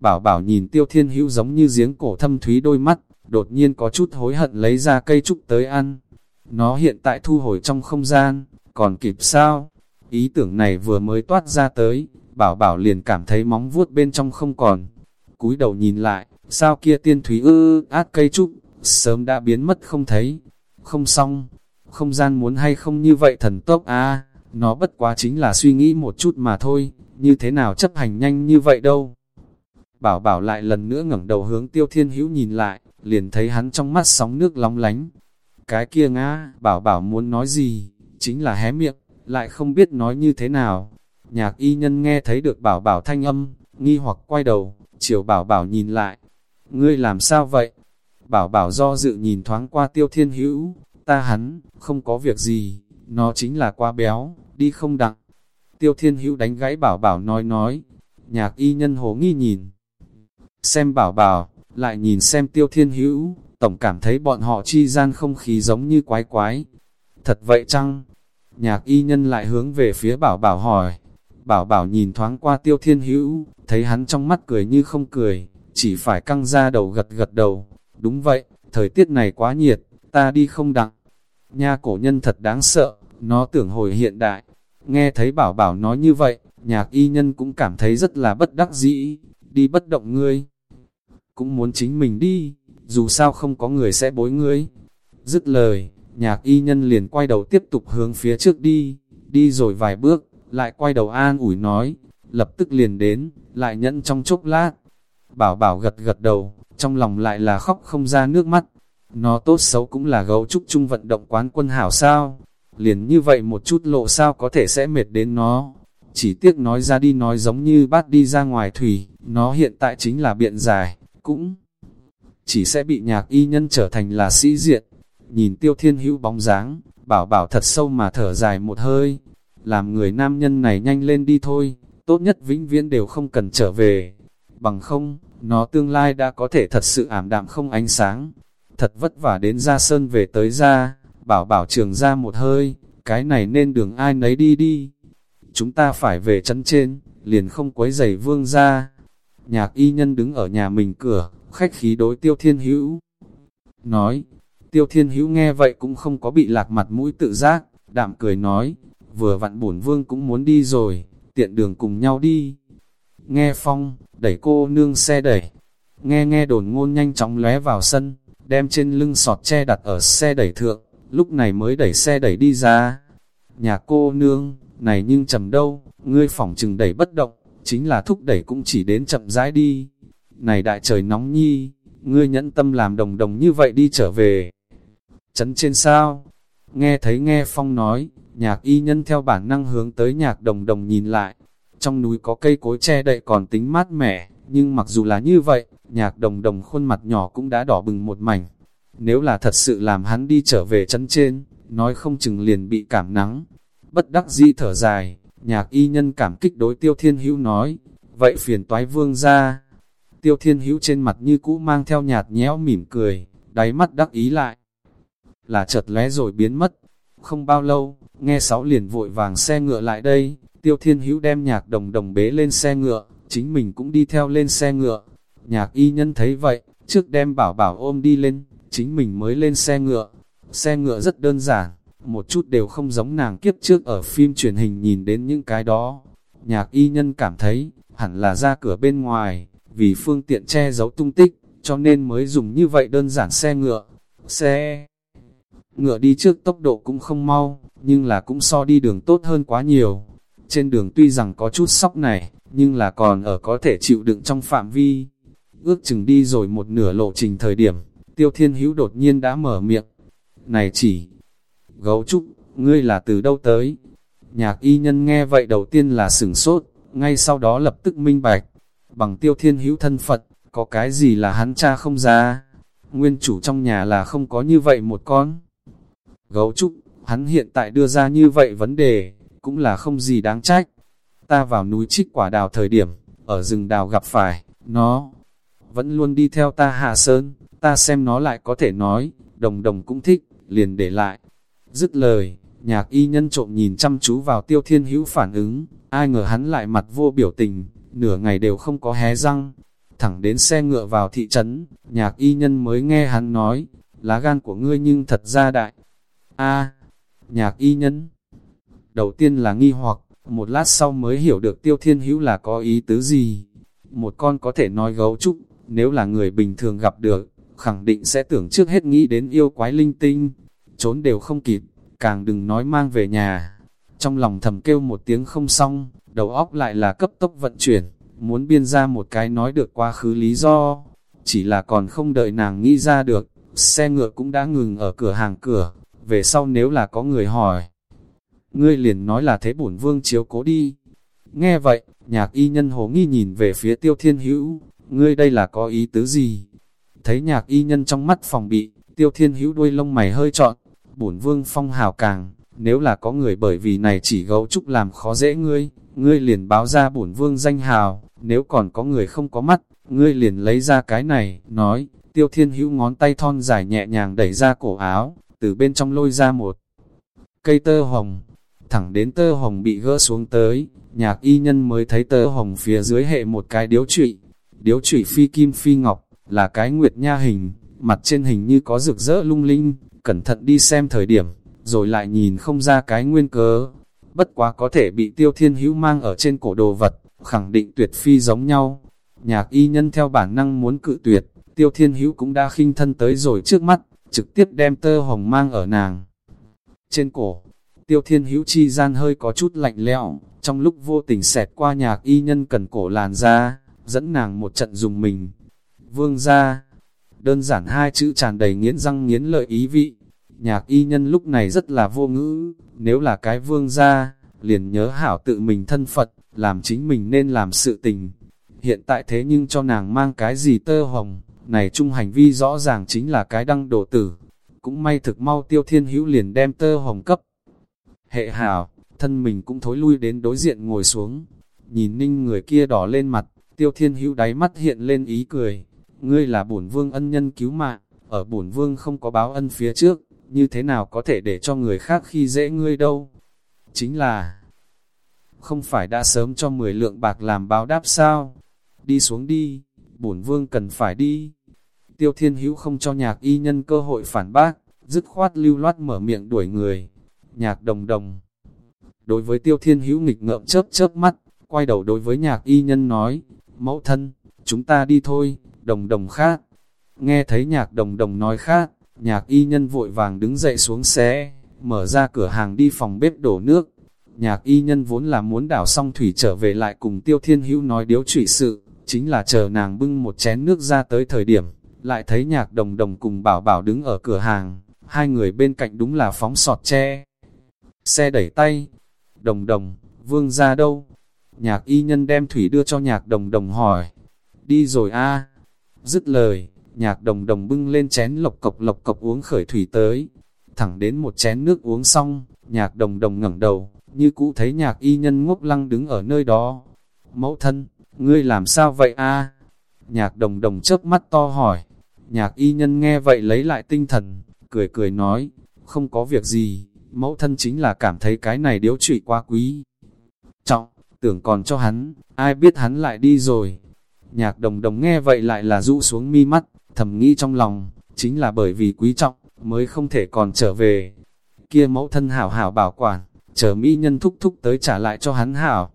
Bảo bảo nhìn tiêu thiên hữu giống như giếng cổ thâm thúy đôi mắt, đột nhiên có chút hối hận lấy ra cây trúc tới ăn. Nó hiện tại thu hồi trong không gian, còn kịp sao? Ý tưởng này vừa mới toát ra tới, bảo bảo liền cảm thấy móng vuốt bên trong không còn. cúi đầu nhìn lại, sao kia tiên thúy ư át cây trúc, sớm đã biến mất không thấy. Không xong, không gian muốn hay không như vậy thần tốc à, nó bất quá chính là suy nghĩ một chút mà thôi, như thế nào chấp hành nhanh như vậy đâu. Bảo bảo lại lần nữa ngẩng đầu hướng tiêu thiên hữu nhìn lại, liền thấy hắn trong mắt sóng nước long lánh. Cái kia ngã, bảo bảo muốn nói gì, chính là hé miệng, lại không biết nói như thế nào. Nhạc y nhân nghe thấy được bảo bảo thanh âm, nghi hoặc quay đầu, chiều bảo bảo nhìn lại. Ngươi làm sao vậy? Bảo bảo do dự nhìn thoáng qua tiêu thiên hữu, ta hắn, không có việc gì, nó chính là quá béo, đi không đặng. Tiêu thiên hữu đánh gãy bảo bảo nói nói, nhạc y nhân hồ nghi nhìn. Xem bảo bảo, lại nhìn xem tiêu thiên hữu, tổng cảm thấy bọn họ chi gian không khí giống như quái quái. Thật vậy chăng? Nhạc y nhân lại hướng về phía bảo bảo hỏi. Bảo bảo nhìn thoáng qua tiêu thiên hữu, thấy hắn trong mắt cười như không cười, chỉ phải căng ra đầu gật gật đầu. Đúng vậy, thời tiết này quá nhiệt, ta đi không đặng. Nha cổ nhân thật đáng sợ, nó tưởng hồi hiện đại. Nghe thấy bảo bảo nói như vậy, nhạc y nhân cũng cảm thấy rất là bất đắc dĩ, đi bất động ngươi. Cũng muốn chính mình đi, dù sao không có người sẽ bối ngươi. Dứt lời, nhạc y nhân liền quay đầu tiếp tục hướng phía trước đi, đi rồi vài bước, lại quay đầu an ủi nói, lập tức liền đến, lại nhẫn trong chốc lát. Bảo bảo gật gật đầu, trong lòng lại là khóc không ra nước mắt. Nó tốt xấu cũng là gấu trúc chung vận động quán quân hảo sao. Liền như vậy một chút lộ sao có thể sẽ mệt đến nó. Chỉ tiếc nói ra đi nói giống như bát đi ra ngoài thủy, nó hiện tại chính là biện giải, cũng chỉ sẽ bị nhạc y nhân trở thành là sĩ diện. Nhìn tiêu thiên hữu bóng dáng, bảo bảo thật sâu mà thở dài một hơi. Làm người nam nhân này nhanh lên đi thôi, tốt nhất vĩnh viễn đều không cần trở về. Bằng không, nó tương lai đã có thể thật sự ảm đạm không ánh sáng. Thật vất vả đến ra sơn về tới ra, bảo bảo trường ra một hơi, cái này nên đường ai nấy đi đi. Chúng ta phải về chân trên, liền không quấy giày vương ra. Nhạc y nhân đứng ở nhà mình cửa, khách khí đối tiêu thiên hữu. Nói, tiêu thiên hữu nghe vậy cũng không có bị lạc mặt mũi tự giác, đạm cười nói, vừa vặn bổn vương cũng muốn đi rồi, tiện đường cùng nhau đi. Nghe phong, đẩy cô nương xe đẩy, nghe nghe đồn ngôn nhanh chóng lóe vào sân, đem trên lưng sọt che đặt ở xe đẩy thượng, lúc này mới đẩy xe đẩy đi ra. Nhà cô nương, này nhưng trầm đâu, ngươi phỏng chừng đẩy bất động, chính là thúc đẩy cũng chỉ đến chậm rãi đi. Này đại trời nóng nhi, ngươi nhẫn tâm làm đồng đồng như vậy đi trở về. Chấn trên sao? Nghe thấy nghe phong nói, nhạc y nhân theo bản năng hướng tới nhạc đồng đồng nhìn lại. Trong núi có cây cối che đậy còn tính mát mẻ, nhưng mặc dù là như vậy, nhạc đồng đồng khuôn mặt nhỏ cũng đã đỏ bừng một mảnh. Nếu là thật sự làm hắn đi trở về chấn trên, nói không chừng liền bị cảm nắng. Bất đắc dĩ thở dài, nhạc y nhân cảm kích đối tiêu thiên hữu nói, vậy phiền toái vương ra. Tiêu thiên hữu trên mặt như cũ mang theo nhạt nhẽo mỉm cười, đáy mắt đắc ý lại. Là chợt lé rồi biến mất. Không bao lâu, nghe sáu liền vội vàng xe ngựa lại đây, tiêu thiên hữu đem nhạc đồng đồng bế lên xe ngựa, chính mình cũng đi theo lên xe ngựa. Nhạc y nhân thấy vậy, trước đem bảo bảo ôm đi lên, chính mình mới lên xe ngựa. Xe ngựa rất đơn giản, một chút đều không giống nàng kiếp trước ở phim truyền hình nhìn đến những cái đó. Nhạc y nhân cảm thấy, hẳn là ra cửa bên ngoài, vì phương tiện che giấu tung tích, cho nên mới dùng như vậy đơn giản xe ngựa. Xe ngựa đi trước tốc độ cũng không mau, nhưng là cũng so đi đường tốt hơn quá nhiều. Trên đường tuy rằng có chút sóc này, nhưng là còn ở có thể chịu đựng trong phạm vi. Ước chừng đi rồi một nửa lộ trình thời điểm, tiêu thiên hữu đột nhiên đã mở miệng. Này chỉ, gấu trúc, ngươi là từ đâu tới? Nhạc y nhân nghe vậy đầu tiên là sửng sốt, ngay sau đó lập tức minh bạch. Bằng tiêu thiên hữu thân Phật, có cái gì là hắn cha không ra? Nguyên chủ trong nhà là không có như vậy một con. Gấu trúc, hắn hiện tại đưa ra như vậy vấn đề, cũng là không gì đáng trách. Ta vào núi trích quả đào thời điểm, ở rừng đào gặp phải, nó vẫn luôn đi theo ta hạ sơn, ta xem nó lại có thể nói, đồng đồng cũng thích, liền để lại. Dứt lời, nhạc y nhân trộm nhìn chăm chú vào tiêu thiên hữu phản ứng, ai ngờ hắn lại mặt vô biểu tình, nửa ngày đều không có hé răng. thẳng đến xe ngựa vào thị trấn, nhạc y nhân mới nghe hắn nói, lá gan của ngươi nhưng thật ra đại. a nhạc y nhân. Đầu tiên là nghi hoặc, một lát sau mới hiểu được tiêu thiên hữu là có ý tứ gì. Một con có thể nói gấu trúc, nếu là người bình thường gặp được, khẳng định sẽ tưởng trước hết nghĩ đến yêu quái linh tinh, trốn đều không kịp, càng đừng nói mang về nhà. Trong lòng thầm kêu một tiếng không xong, đầu óc lại là cấp tốc vận chuyển, muốn biên ra một cái nói được quá khứ lý do. Chỉ là còn không đợi nàng nghĩ ra được, xe ngựa cũng đã ngừng ở cửa hàng cửa, về sau nếu là có người hỏi. Ngươi liền nói là thế bổn vương chiếu cố đi. Nghe vậy, nhạc y nhân hồ nghi nhìn về phía tiêu thiên hữu, ngươi đây là có ý tứ gì? Thấy nhạc y nhân trong mắt phòng bị, tiêu thiên hữu đuôi lông mày hơi trọn, bổn vương phong hào càng, nếu là có người bởi vì này chỉ gấu trúc làm khó dễ ngươi, ngươi liền báo ra bổn vương danh hào, nếu còn có người không có mắt, ngươi liền lấy ra cái này, nói, tiêu thiên hữu ngón tay thon dài nhẹ nhàng đẩy ra cổ áo, từ bên trong lôi ra một cây tơ hồng, thẳng đến tơ hồng bị gỡ xuống tới, nhạc y nhân mới thấy tơ hồng phía dưới hệ một cái điếu trụy, điếu trụy phi kim phi ngọc, là cái nguyệt nha hình, mặt trên hình như có rực rỡ lung linh, cẩn thận đi xem thời điểm, rồi lại nhìn không ra cái nguyên cớ. Bất quá có thể bị tiêu thiên hữu mang ở trên cổ đồ vật, khẳng định tuyệt phi giống nhau. Nhạc y nhân theo bản năng muốn cự tuyệt, tiêu thiên hữu cũng đã khinh thân tới rồi trước mắt, trực tiếp đem tơ hồng mang ở nàng. Trên cổ, tiêu thiên hữu chi gian hơi có chút lạnh lẽo, trong lúc vô tình xẹt qua nhạc y nhân cần cổ làn ra, dẫn nàng một trận dùng mình. Vương ra, đơn giản hai chữ tràn đầy nghiến răng nghiến lợi ý vị. Nhạc y nhân lúc này rất là vô ngữ, nếu là cái vương gia liền nhớ hảo tự mình thân Phật, làm chính mình nên làm sự tình. Hiện tại thế nhưng cho nàng mang cái gì tơ hồng, này chung hành vi rõ ràng chính là cái đăng đổ tử. Cũng may thực mau tiêu thiên hữu liền đem tơ hồng cấp. Hệ hảo, thân mình cũng thối lui đến đối diện ngồi xuống. Nhìn ninh người kia đỏ lên mặt, tiêu thiên hữu đáy mắt hiện lên ý cười. Ngươi là bổn vương ân nhân cứu mạng, ở bổn vương không có báo ân phía trước, như thế nào có thể để cho người khác khi dễ ngươi đâu. Chính là, không phải đã sớm cho 10 lượng bạc làm báo đáp sao? Đi xuống đi, bổn vương cần phải đi. Tiêu Thiên Hữu không cho nhạc y nhân cơ hội phản bác, dứt khoát lưu loát mở miệng đuổi người. Nhạc đồng đồng. Đối với Tiêu Thiên Hữu nghịch ngợm chớp chớp mắt, quay đầu đối với nhạc y nhân nói, mẫu thân, chúng ta đi thôi, đồng đồng khác. Nghe thấy nhạc đồng đồng nói khác, nhạc y nhân vội vàng đứng dậy xuống xe, mở ra cửa hàng đi phòng bếp đổ nước. Nhạc y nhân vốn là muốn đảo xong thủy trở về lại cùng Tiêu Thiên Hữu nói điếu trụy sự, chính là chờ nàng bưng một chén nước ra tới thời điểm, lại thấy nhạc đồng đồng cùng bảo bảo đứng ở cửa hàng, hai người bên cạnh đúng là phóng sọt tre. Xe đẩy tay, đồng đồng, vương ra đâu? Nhạc y nhân đem thủy đưa cho nhạc đồng đồng hỏi, đi rồi a Dứt lời, nhạc đồng đồng bưng lên chén lộc cộc lộc cộc uống khởi thủy tới. Thẳng đến một chén nước uống xong, nhạc đồng đồng ngẩng đầu, như cũ thấy nhạc y nhân ngốc lăng đứng ở nơi đó. Mẫu thân, ngươi làm sao vậy a Nhạc đồng đồng chớp mắt to hỏi. Nhạc y nhân nghe vậy lấy lại tinh thần, cười cười nói, không có việc gì, mẫu thân chính là cảm thấy cái này điếu trụy quá quý. Trọng, tưởng còn cho hắn, ai biết hắn lại đi rồi. Nhạc đồng đồng nghe vậy lại là rũ xuống mi mắt, thầm nghĩ trong lòng, chính là bởi vì quý trọng, mới không thể còn trở về. Kia mẫu thân hảo hảo bảo quản, chờ mỹ nhân thúc thúc tới trả lại cho hắn hảo.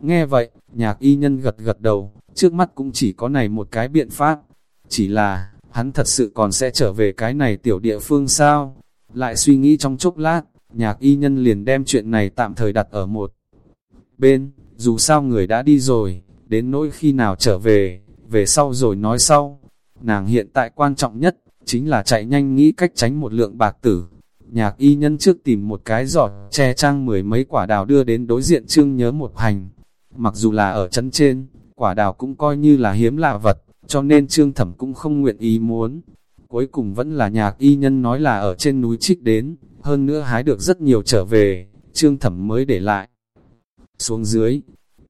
Nghe vậy, nhạc y nhân gật gật đầu, trước mắt cũng chỉ có này một cái biện pháp. Chỉ là, hắn thật sự còn sẽ trở về cái này tiểu địa phương sao? Lại suy nghĩ trong chốc lát, nhạc y nhân liền đem chuyện này tạm thời đặt ở một bên, dù sao người đã đi rồi, đến nỗi khi nào trở về, về sau rồi nói sau. Nàng hiện tại quan trọng nhất, chính là chạy nhanh nghĩ cách tránh một lượng bạc tử. Nhạc y nhân trước tìm một cái giọt, che trang mười mấy quả đào đưa đến đối diện trương nhớ một hành. Mặc dù là ở chân trên, quả đào cũng coi như là hiếm lạ vật, cho nên trương thẩm cũng không nguyện ý muốn. Cuối cùng vẫn là nhạc y nhân nói là ở trên núi trích đến, hơn nữa hái được rất nhiều trở về, trương thẩm mới để lại. Xuống dưới,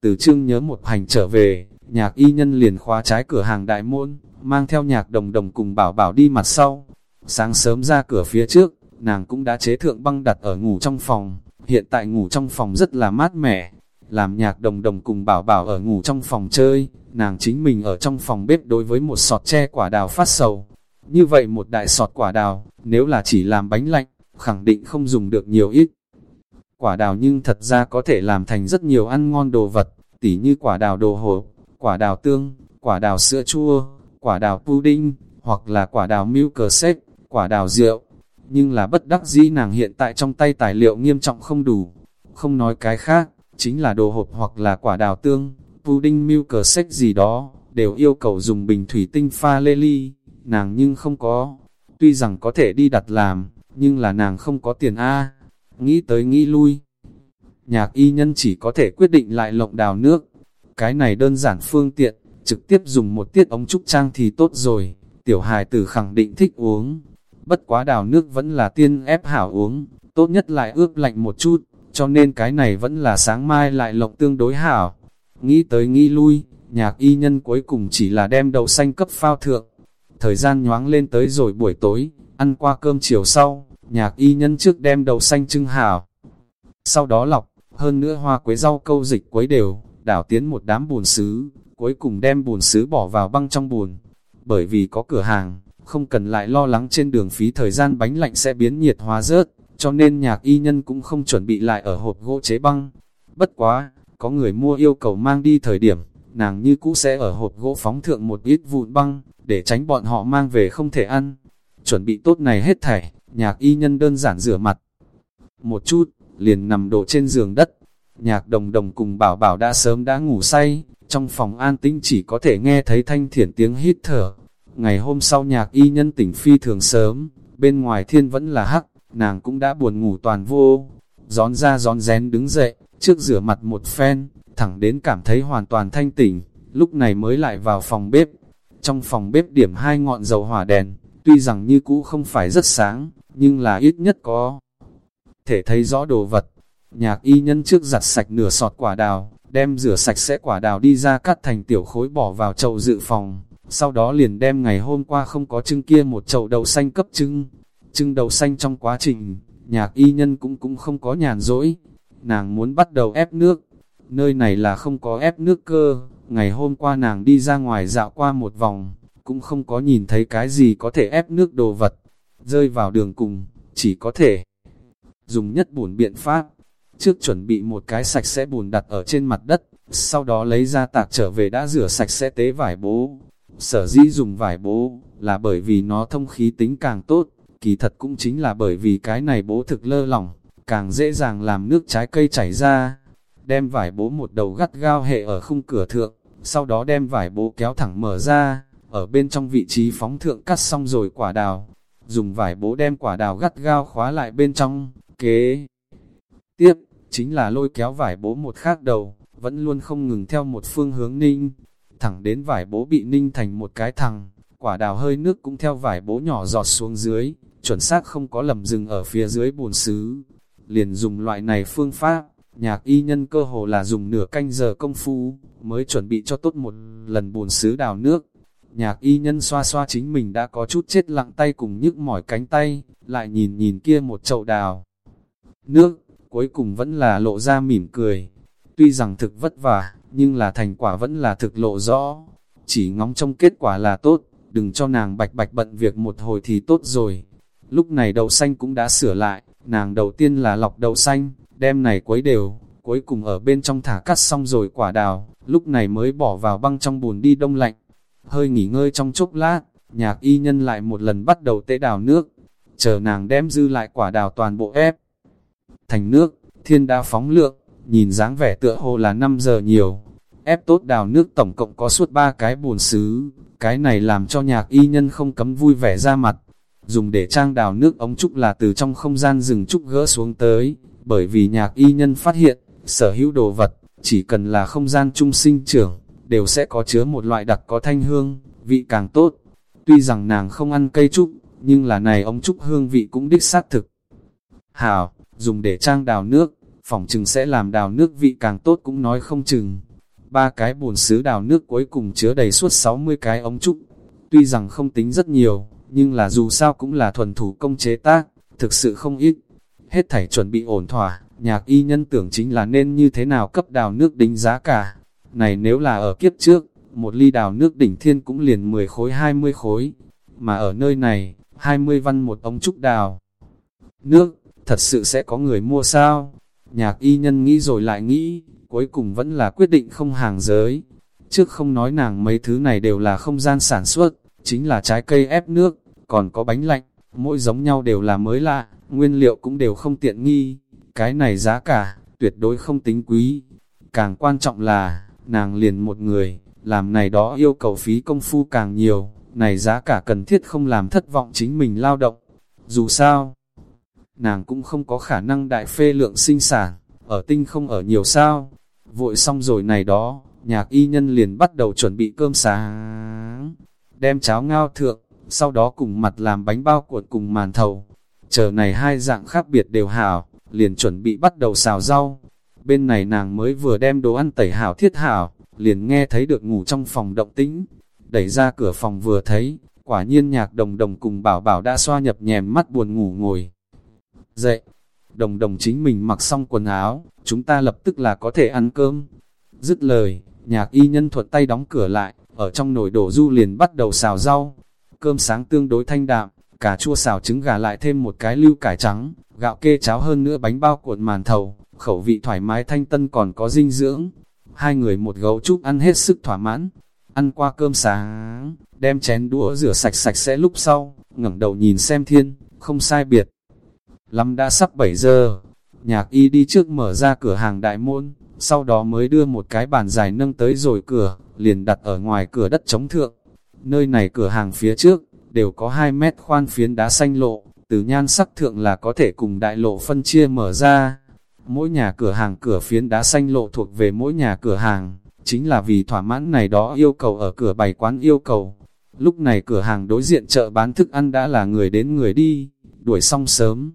từ trương nhớ một hành trở về, nhạc y nhân liền khóa trái cửa hàng đại môn, mang theo nhạc đồng đồng cùng bảo bảo đi mặt sau. Sáng sớm ra cửa phía trước, nàng cũng đã chế thượng băng đặt ở ngủ trong phòng, hiện tại ngủ trong phòng rất là mát mẻ. làm nhạc đồng đồng cùng bảo bảo ở ngủ trong phòng chơi, nàng chính mình ở trong phòng bếp đối với một sọt tre quả đào phát sầu. Như vậy một đại sọt quả đào, nếu là chỉ làm bánh lạnh, khẳng định không dùng được nhiều ít. Quả đào nhưng thật ra có thể làm thành rất nhiều ăn ngon đồ vật, tỉ như quả đào đồ hộp, quả đào tương, quả đào sữa chua, quả đào pudding, hoặc là quả đào milk quả đào rượu. Nhưng là bất đắc dĩ nàng hiện tại trong tay tài liệu nghiêm trọng không đủ. Không nói cái khác, chính là đồ hộp hoặc là quả đào tương, pudding milk gì đó, đều yêu cầu dùng bình thủy tinh pha lê ly, nàng nhưng không có. Tuy rằng có thể đi đặt làm, nhưng là nàng không có tiền A. Nghĩ tới nghĩ lui. Nhạc y nhân chỉ có thể quyết định lại lộng đào nước. Cái này đơn giản phương tiện, trực tiếp dùng một tiết ống trúc trang thì tốt rồi. Tiểu hài tử khẳng định thích uống. Bất quá đào nước vẫn là tiên ép hảo uống, tốt nhất lại ướp lạnh một chút, cho nên cái này vẫn là sáng mai lại lộng tương đối hảo. Nghĩ tới nghĩ lui, nhạc y nhân cuối cùng chỉ là đem đậu xanh cấp phao thượng. Thời gian nhoáng lên tới rồi buổi tối, ăn qua cơm chiều sau, nhạc y nhân trước đem đậu xanh trưng hảo. Sau đó lọc, hơn nữa hoa quế rau câu dịch quấy đều, đảo tiến một đám bùn xứ cuối cùng đem bùn sứ bỏ vào băng trong bùn. Bởi vì có cửa hàng, không cần lại lo lắng trên đường phí thời gian bánh lạnh sẽ biến nhiệt hóa rớt, cho nên nhạc y nhân cũng không chuẩn bị lại ở hộp gỗ chế băng. Bất quá, có người mua yêu cầu mang đi thời điểm, nàng như cũ sẽ ở hộp gỗ phóng thượng một ít vụn băng, để tránh bọn họ mang về không thể ăn. Chuẩn bị tốt này hết thảy, nhạc y nhân đơn giản rửa mặt. Một chút, liền nằm đổ trên giường đất. Nhạc đồng đồng cùng bảo bảo đã sớm đã ngủ say, trong phòng an tĩnh chỉ có thể nghe thấy thanh thiển tiếng hít thở. Ngày hôm sau nhạc y nhân tỉnh phi thường sớm, bên ngoài thiên vẫn là hắc, nàng cũng đã buồn ngủ toàn vô. Gión ra gión rén đứng dậy, trước rửa mặt một phen, thẳng đến cảm thấy hoàn toàn thanh tỉnh, lúc này mới lại vào phòng bếp. Trong phòng bếp điểm hai ngọn dầu hỏa đèn, tuy rằng như cũ không phải rất sáng, nhưng là ít nhất có thể thấy rõ đồ vật. Nhạc y nhân trước giặt sạch nửa sọt quả đào, đem rửa sạch sẽ quả đào đi ra cắt thành tiểu khối bỏ vào chậu dự phòng, sau đó liền đem ngày hôm qua không có trưng kia một chậu đậu xanh cấp trưng. Trưng đậu xanh trong quá trình, nhạc y nhân cũng cũng không có nhàn rỗi, nàng muốn bắt đầu ép nước. Nơi này là không có ép nước cơ, ngày hôm qua nàng đi ra ngoài dạo qua một vòng, cũng không có nhìn thấy cái gì có thể ép nước đồ vật, rơi vào đường cùng, chỉ có thể dùng nhất bổn biện pháp. Trước chuẩn bị một cái sạch sẽ bùn đặt ở trên mặt đất, sau đó lấy ra tạc trở về đã rửa sạch sẽ tế vải bố. Sở dĩ dùng vải bố, là bởi vì nó thông khí tính càng tốt, kỳ thật cũng chính là bởi vì cái này bố thực lơ lỏng, càng dễ dàng làm nước trái cây chảy ra. Đem vải bố một đầu gắt gao hệ ở khung cửa thượng, sau đó đem vải bố kéo thẳng mở ra, ở bên trong vị trí phóng thượng cắt xong rồi quả đào. Dùng vải bố đem quả đào gắt gao khóa lại bên trong, kế. Tiếp, chính là lôi kéo vải bố một khác đầu, vẫn luôn không ngừng theo một phương hướng ninh. Thẳng đến vải bố bị ninh thành một cái thằng, quả đào hơi nước cũng theo vải bố nhỏ giọt xuống dưới, chuẩn xác không có lầm dừng ở phía dưới bùn xứ. Liền dùng loại này phương pháp, nhạc y nhân cơ hồ là dùng nửa canh giờ công phu, mới chuẩn bị cho tốt một lần bùn xứ đào nước. Nhạc y nhân xoa xoa chính mình đã có chút chết lặng tay cùng nhức mỏi cánh tay, lại nhìn nhìn kia một chậu đào. Nước, cuối cùng vẫn là lộ ra mỉm cười. Tuy rằng thực vất vả, nhưng là thành quả vẫn là thực lộ rõ. Chỉ ngóng trong kết quả là tốt, đừng cho nàng bạch bạch bận việc một hồi thì tốt rồi. Lúc này đậu xanh cũng đã sửa lại, nàng đầu tiên là lọc đậu xanh, đem này quấy đều, cuối cùng ở bên trong thả cắt xong rồi quả đào, lúc này mới bỏ vào băng trong bùn đi đông lạnh. Hơi nghỉ ngơi trong chốc lát, nhạc y nhân lại một lần bắt đầu tế đào nước, chờ nàng đem dư lại quả đào toàn bộ ép. Thành nước, thiên đa phóng lượng, nhìn dáng vẻ tựa hồ là 5 giờ nhiều. Ép tốt đào nước tổng cộng có suốt ba cái bồn xứ, cái này làm cho nhạc y nhân không cấm vui vẻ ra mặt. Dùng để trang đào nước ống trúc là từ trong không gian rừng trúc gỡ xuống tới, bởi vì nhạc y nhân phát hiện, sở hữu đồ vật, chỉ cần là không gian trung sinh trưởng, đều sẽ có chứa một loại đặc có thanh hương, vị càng tốt. Tuy rằng nàng không ăn cây trúc, nhưng là này ống trúc hương vị cũng đích xác thực. Hảo, dùng để trang đào nước, phòng chừng sẽ làm đào nước vị càng tốt cũng nói không chừng. Ba cái bồn sứ đào nước cuối cùng chứa đầy suốt 60 cái ống trúc. Tuy rằng không tính rất nhiều, nhưng là dù sao cũng là thuần thủ công chế tác, thực sự không ít. Hết thảy chuẩn bị ổn thỏa, nhạc y nhân tưởng chính là nên như thế nào cấp đào nước đính giá cả. Này nếu là ở kiếp trước, một ly đào nước đỉnh thiên cũng liền 10 khối 20 khối, mà ở nơi này, 20 văn một ống trúc đào. Nước, thật sự sẽ có người mua sao? Nhạc y nhân nghĩ rồi lại nghĩ, cuối cùng vẫn là quyết định không hàng giới. Trước không nói nàng mấy thứ này đều là không gian sản xuất, chính là trái cây ép nước, còn có bánh lạnh, mỗi giống nhau đều là mới lạ, nguyên liệu cũng đều không tiện nghi. Cái này giá cả, tuyệt đối không tính quý. Càng quan trọng là, nàng liền một người, làm này đó yêu cầu phí công phu càng nhiều, này giá cả cần thiết không làm thất vọng chính mình lao động. Dù sao, nàng cũng không có khả năng đại phê lượng sinh sản, ở tinh không ở nhiều sao. Vội xong rồi này đó, nhạc y nhân liền bắt đầu chuẩn bị cơm sáng, đem cháo ngao thượng, sau đó cùng mặt làm bánh bao cuộn cùng màn thầu. Chờ này hai dạng khác biệt đều hảo, liền chuẩn bị bắt đầu xào rau. Bên này nàng mới vừa đem đồ ăn tẩy hảo thiết hảo, liền nghe thấy được ngủ trong phòng động tĩnh. Đẩy ra cửa phòng vừa thấy, quả nhiên nhạc đồng đồng cùng bảo bảo đã xoa nhập nhèm mắt buồn ngủ ngồi. Dậy, đồng đồng chính mình mặc xong quần áo, chúng ta lập tức là có thể ăn cơm. Dứt lời, nhạc y nhân thuận tay đóng cửa lại, ở trong nồi đổ du liền bắt đầu xào rau. Cơm sáng tương đối thanh đạm, cà chua xào trứng gà lại thêm một cái lưu cải trắng, gạo kê cháo hơn nữa bánh bao cuộn màn thầu, khẩu vị thoải mái thanh tân còn có dinh dưỡng. Hai người một gấu trúc ăn hết sức thỏa mãn. Ăn qua cơm sáng, đem chén đũa rửa sạch sạch sẽ lúc sau, ngẩng đầu nhìn xem thiên, không sai biệt lắm đã sắp 7 giờ, nhạc y đi trước mở ra cửa hàng đại môn, sau đó mới đưa một cái bàn dài nâng tới rồi cửa, liền đặt ở ngoài cửa đất chống thượng. Nơi này cửa hàng phía trước, đều có 2 mét khoan phiến đá xanh lộ, từ nhan sắc thượng là có thể cùng đại lộ phân chia mở ra. Mỗi nhà cửa hàng cửa phiến đá xanh lộ thuộc về mỗi nhà cửa hàng, chính là vì thỏa mãn này đó yêu cầu ở cửa bày quán yêu cầu. Lúc này cửa hàng đối diện chợ bán thức ăn đã là người đến người đi, đuổi xong sớm.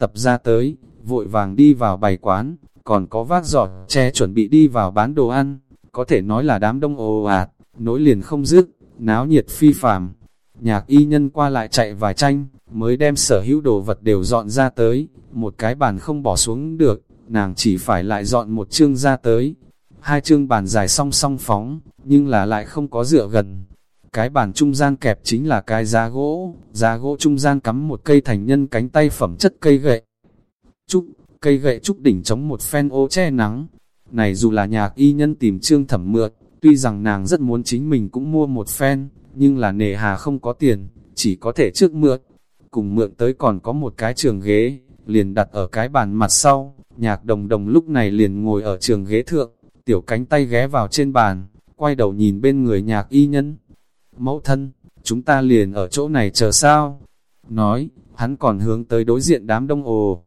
Tập ra tới, vội vàng đi vào bày quán, còn có vác giọt, che chuẩn bị đi vào bán đồ ăn, có thể nói là đám đông ồ ạt, nối liền không dứt, náo nhiệt phi phàm. Nhạc y nhân qua lại chạy vài tranh, mới đem sở hữu đồ vật đều dọn ra tới, một cái bàn không bỏ xuống được, nàng chỉ phải lại dọn một chương ra tới. Hai chương bàn dài song song phóng, nhưng là lại không có dựa gần. Cái bàn trung gian kẹp chính là cái giá gỗ, giá gỗ trung gian cắm một cây thành nhân cánh tay phẩm chất cây gậy. Trúc, cây gậy trúc đỉnh chống một phen ô che nắng. Này dù là nhạc y nhân tìm trương thẩm mượt, tuy rằng nàng rất muốn chính mình cũng mua một phen, nhưng là nề hà không có tiền, chỉ có thể trước mượn. Cùng mượn tới còn có một cái trường ghế, liền đặt ở cái bàn mặt sau, nhạc đồng đồng lúc này liền ngồi ở trường ghế thượng, tiểu cánh tay ghé vào trên bàn, quay đầu nhìn bên người nhạc y nhân. Mẫu thân, chúng ta liền ở chỗ này chờ sao? Nói, hắn còn hướng tới đối diện đám đông ồ.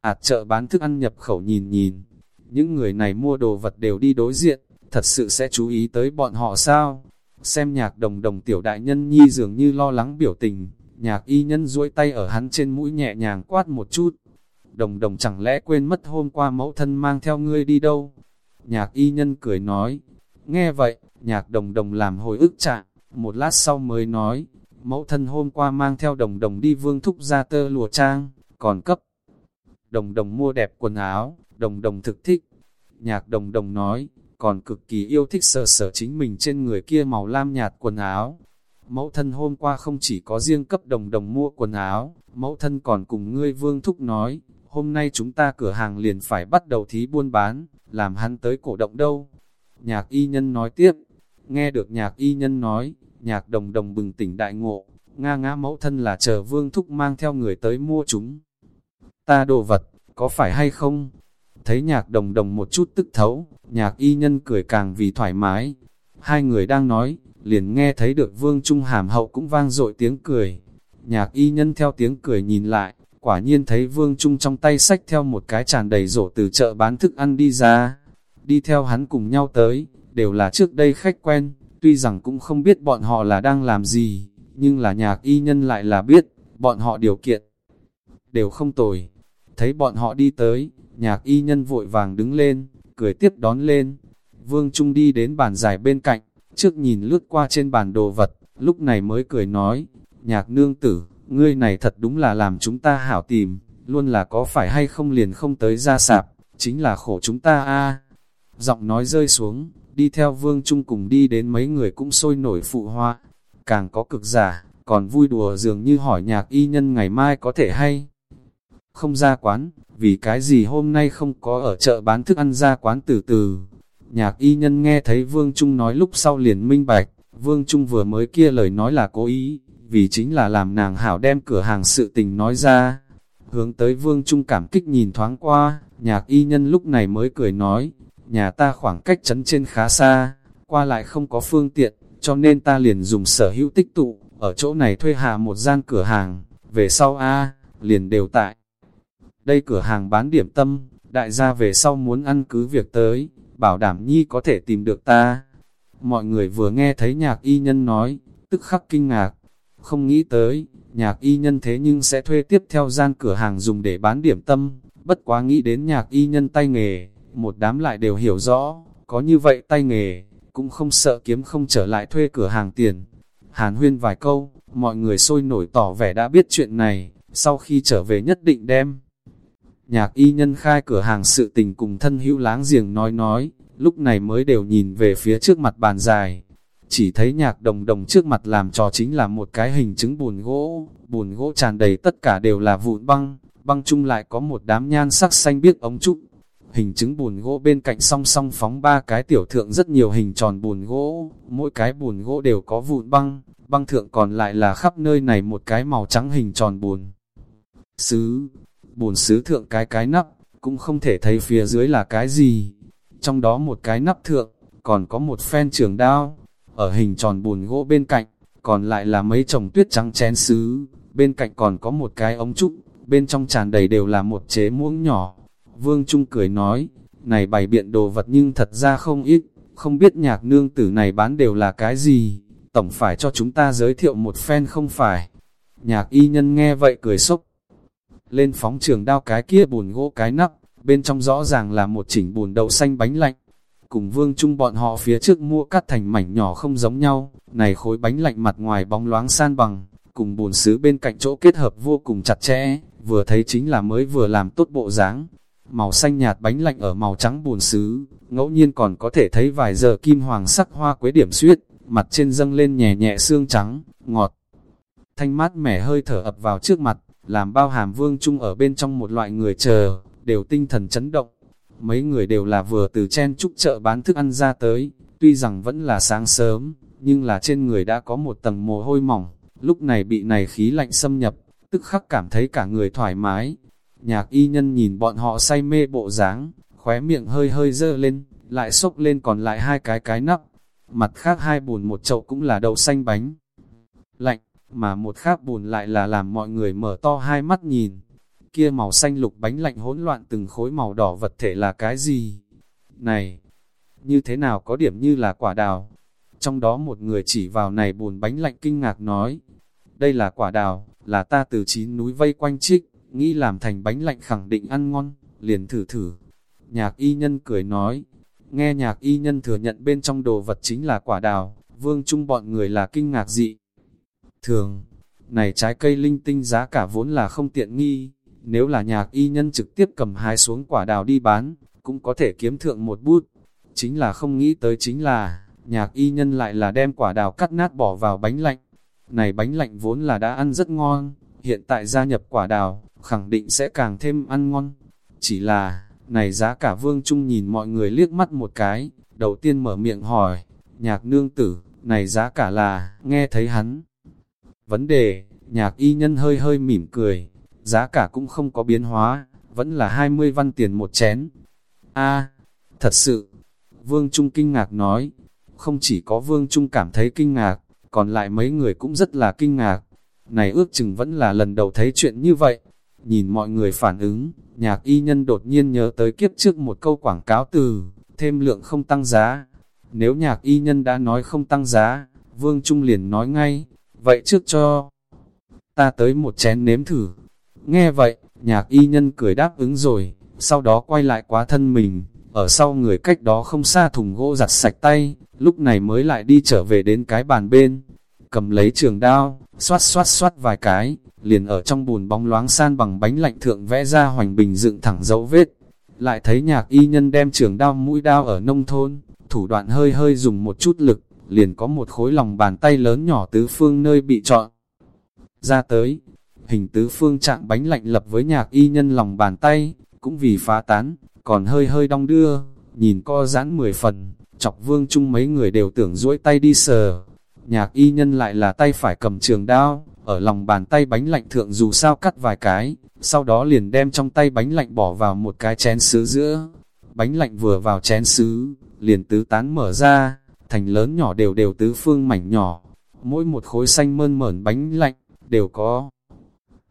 Ảt chợ bán thức ăn nhập khẩu nhìn nhìn, những người này mua đồ vật đều đi đối diện, thật sự sẽ chú ý tới bọn họ sao? Xem nhạc đồng đồng tiểu đại nhân nhi dường như lo lắng biểu tình, nhạc y nhân duỗi tay ở hắn trên mũi nhẹ nhàng quát một chút. Đồng đồng chẳng lẽ quên mất hôm qua mẫu thân mang theo ngươi đi đâu? Nhạc y nhân cười nói, nghe vậy, nhạc đồng đồng làm hồi ức trạng, một lát sau mới nói, mẫu thân hôm qua mang theo đồng đồng đi vương thúc ra tơ lùa trang, còn cấp. Đồng đồng mua đẹp quần áo, đồng đồng thực thích. Nhạc đồng đồng nói, còn cực kỳ yêu thích sợ sở chính mình trên người kia màu lam nhạt quần áo. Mẫu thân hôm qua không chỉ có riêng cấp đồng đồng mua quần áo, mẫu thân còn cùng ngươi vương thúc nói, hôm nay chúng ta cửa hàng liền phải bắt đầu thí buôn bán, làm hắn tới cổ động đâu. Nhạc y nhân nói tiếp, nghe được nhạc y nhân nói, nhạc đồng đồng bừng tỉnh đại ngộ, nga ngã mẫu thân là chờ vương thúc mang theo người tới mua chúng. Ta đồ vật, có phải hay không? Thấy nhạc đồng đồng một chút tức thấu, nhạc y nhân cười càng vì thoải mái. Hai người đang nói, liền nghe thấy được vương trung hàm hậu cũng vang dội tiếng cười. Nhạc y nhân theo tiếng cười nhìn lại, quả nhiên thấy vương trung trong tay sách theo một cái tràn đầy rổ từ chợ bán thức ăn đi ra. Đi theo hắn cùng nhau tới, đều là trước đây khách quen, tuy rằng cũng không biết bọn họ là đang làm gì, nhưng là nhạc y nhân lại là biết, bọn họ điều kiện đều không tồi. Thấy bọn họ đi tới, nhạc y nhân vội vàng đứng lên, cười tiếp đón lên. Vương Trung đi đến bàn dài bên cạnh, trước nhìn lướt qua trên bàn đồ vật, lúc này mới cười nói, nhạc nương tử, ngươi này thật đúng là làm chúng ta hảo tìm, luôn là có phải hay không liền không tới ra sạp, chính là khổ chúng ta a Giọng nói rơi xuống, đi theo vương trung cùng đi đến mấy người cũng sôi nổi phụ hoa, càng có cực giả, còn vui đùa dường như hỏi nhạc y nhân ngày mai có thể hay. Không ra quán, vì cái gì hôm nay không có ở chợ bán thức ăn ra quán từ từ. Nhạc y nhân nghe thấy Vương Trung nói lúc sau liền minh bạch, Vương Trung vừa mới kia lời nói là cố ý, vì chính là làm nàng hảo đem cửa hàng sự tình nói ra. Hướng tới Vương Trung cảm kích nhìn thoáng qua, nhạc y nhân lúc này mới cười nói, nhà ta khoảng cách trấn trên khá xa, qua lại không có phương tiện, cho nên ta liền dùng sở hữu tích tụ, ở chỗ này thuê hạ một gian cửa hàng, về sau A, liền đều tại. Đây cửa hàng bán điểm tâm, đại gia về sau muốn ăn cứ việc tới, bảo đảm nhi có thể tìm được ta. Mọi người vừa nghe thấy nhạc y nhân nói, tức khắc kinh ngạc, không nghĩ tới, nhạc y nhân thế nhưng sẽ thuê tiếp theo gian cửa hàng dùng để bán điểm tâm, bất quá nghĩ đến nhạc y nhân tay nghề, một đám lại đều hiểu rõ, có như vậy tay nghề, cũng không sợ kiếm không trở lại thuê cửa hàng tiền. Hàn huyên vài câu, mọi người sôi nổi tỏ vẻ đã biết chuyện này, sau khi trở về nhất định đem. Nhạc y nhân khai cửa hàng sự tình cùng thân hữu láng giềng nói nói, lúc này mới đều nhìn về phía trước mặt bàn dài. Chỉ thấy nhạc đồng đồng trước mặt làm trò chính là một cái hình chứng bùn gỗ, bùn gỗ tràn đầy tất cả đều là vụn băng, băng chung lại có một đám nhan sắc xanh biếc ống trúc. Hình chứng bùn gỗ bên cạnh song song phóng ba cái tiểu thượng rất nhiều hình tròn bùn gỗ, mỗi cái bùn gỗ đều có vụn băng, băng thượng còn lại là khắp nơi này một cái màu trắng hình tròn bùn. Sứ, bùn sứ thượng cái cái nắp, cũng không thể thấy phía dưới là cái gì. Trong đó một cái nắp thượng, còn có một phen trường đao, ở hình tròn bùn gỗ bên cạnh, còn lại là mấy chồng tuyết trắng chén sứ, bên cạnh còn có một cái ống trúc, bên trong tràn đầy đều là một chế muỗng nhỏ. Vương Trung cười nói, này bày biện đồ vật nhưng thật ra không ít, không biết nhạc nương tử này bán đều là cái gì, tổng phải cho chúng ta giới thiệu một phen không phải. Nhạc y nhân nghe vậy cười sốc, lên phóng trường đao cái kia bùn gỗ cái nắp, bên trong rõ ràng là một chỉnh bùn đậu xanh bánh lạnh. Cùng vương trung bọn họ phía trước mua cắt thành mảnh nhỏ không giống nhau, này khối bánh lạnh mặt ngoài bóng loáng san bằng, cùng bùn sứ bên cạnh chỗ kết hợp vô cùng chặt chẽ, vừa thấy chính là mới vừa làm tốt bộ dáng. Màu xanh nhạt bánh lạnh ở màu trắng bùn xứ. ngẫu nhiên còn có thể thấy vài giờ kim hoàng sắc hoa quế điểm suyết, mặt trên dâng lên nhẹ nhẹ xương trắng, ngọt. Thanh mát mẻ hơi thở ập vào trước mặt, làm bao hàm vương chung ở bên trong một loại người chờ, đều tinh thần chấn động. Mấy người đều là vừa từ chen trúc chợ bán thức ăn ra tới, tuy rằng vẫn là sáng sớm, nhưng là trên người đã có một tầng mồ hôi mỏng, lúc này bị này khí lạnh xâm nhập, tức khắc cảm thấy cả người thoải mái. Nhạc y nhân nhìn bọn họ say mê bộ dáng, khóe miệng hơi hơi dơ lên, lại xốc lên còn lại hai cái cái nắp. Mặt khác hai bùn một chậu cũng là đậu xanh bánh. Lạnh, mà một khác bùn lại là làm mọi người mở to hai mắt nhìn. Kia màu xanh lục bánh lạnh hỗn loạn từng khối màu đỏ vật thể là cái gì? Này, như thế nào có điểm như là quả đào? Trong đó một người chỉ vào này bùn bánh lạnh kinh ngạc nói, đây là quả đào, là ta từ chín núi vây quanh trích, nghĩ làm thành bánh lạnh khẳng định ăn ngon, liền thử thử. Nhạc y nhân cười nói, nghe nhạc y nhân thừa nhận bên trong đồ vật chính là quả đào, vương trung bọn người là kinh ngạc dị thường. Này trái cây linh tinh giá cả vốn là không tiện nghi, nếu là nhạc y nhân trực tiếp cầm hai xuống quả đào đi bán, cũng có thể kiếm thượng một bút. Chính là không nghĩ tới chính là, nhạc y nhân lại là đem quả đào cắt nát bỏ vào bánh lạnh. Này bánh lạnh vốn là đã ăn rất ngon, hiện tại gia nhập quả đào, khẳng định sẽ càng thêm ăn ngon. Chỉ là, này giá cả vương trung nhìn mọi người liếc mắt một cái, đầu tiên mở miệng hỏi, nhạc nương tử, này giá cả là, nghe thấy hắn. Vấn đề, nhạc y nhân hơi hơi mỉm cười, giá cả cũng không có biến hóa, vẫn là 20 văn tiền một chén. a thật sự, Vương Trung kinh ngạc nói, không chỉ có Vương Trung cảm thấy kinh ngạc, còn lại mấy người cũng rất là kinh ngạc. Này ước chừng vẫn là lần đầu thấy chuyện như vậy. Nhìn mọi người phản ứng, nhạc y nhân đột nhiên nhớ tới kiếp trước một câu quảng cáo từ, thêm lượng không tăng giá. Nếu nhạc y nhân đã nói không tăng giá, Vương Trung liền nói ngay, vậy trước cho ta tới một chén nếm thử. Nghe vậy, nhạc y nhân cười đáp ứng rồi, sau đó quay lại quá thân mình, ở sau người cách đó không xa thùng gỗ giặt sạch tay, lúc này mới lại đi trở về đến cái bàn bên, cầm lấy trường đao, xoát xoát xoát vài cái, liền ở trong bùn bóng loáng san bằng bánh lạnh thượng vẽ ra hoành bình dựng thẳng dấu vết. Lại thấy nhạc y nhân đem trường đao mũi đao ở nông thôn, thủ đoạn hơi hơi dùng một chút lực, liền có một khối lòng bàn tay lớn nhỏ tứ phương nơi bị chọn. Ra tới, hình tứ phương trạng bánh lạnh lập với nhạc y nhân lòng bàn tay, cũng vì phá tán, còn hơi hơi đong đưa, nhìn co giãn mười phần, chọc vương chung mấy người đều tưởng duỗi tay đi sờ. Nhạc y nhân lại là tay phải cầm trường đao, ở lòng bàn tay bánh lạnh thượng dù sao cắt vài cái, sau đó liền đem trong tay bánh lạnh bỏ vào một cái chén sứ giữa. Bánh lạnh vừa vào chén sứ, liền tứ tán mở ra, thành lớn nhỏ đều đều tứ phương mảnh nhỏ. Mỗi một khối xanh mơn mởn bánh lạnh, đều có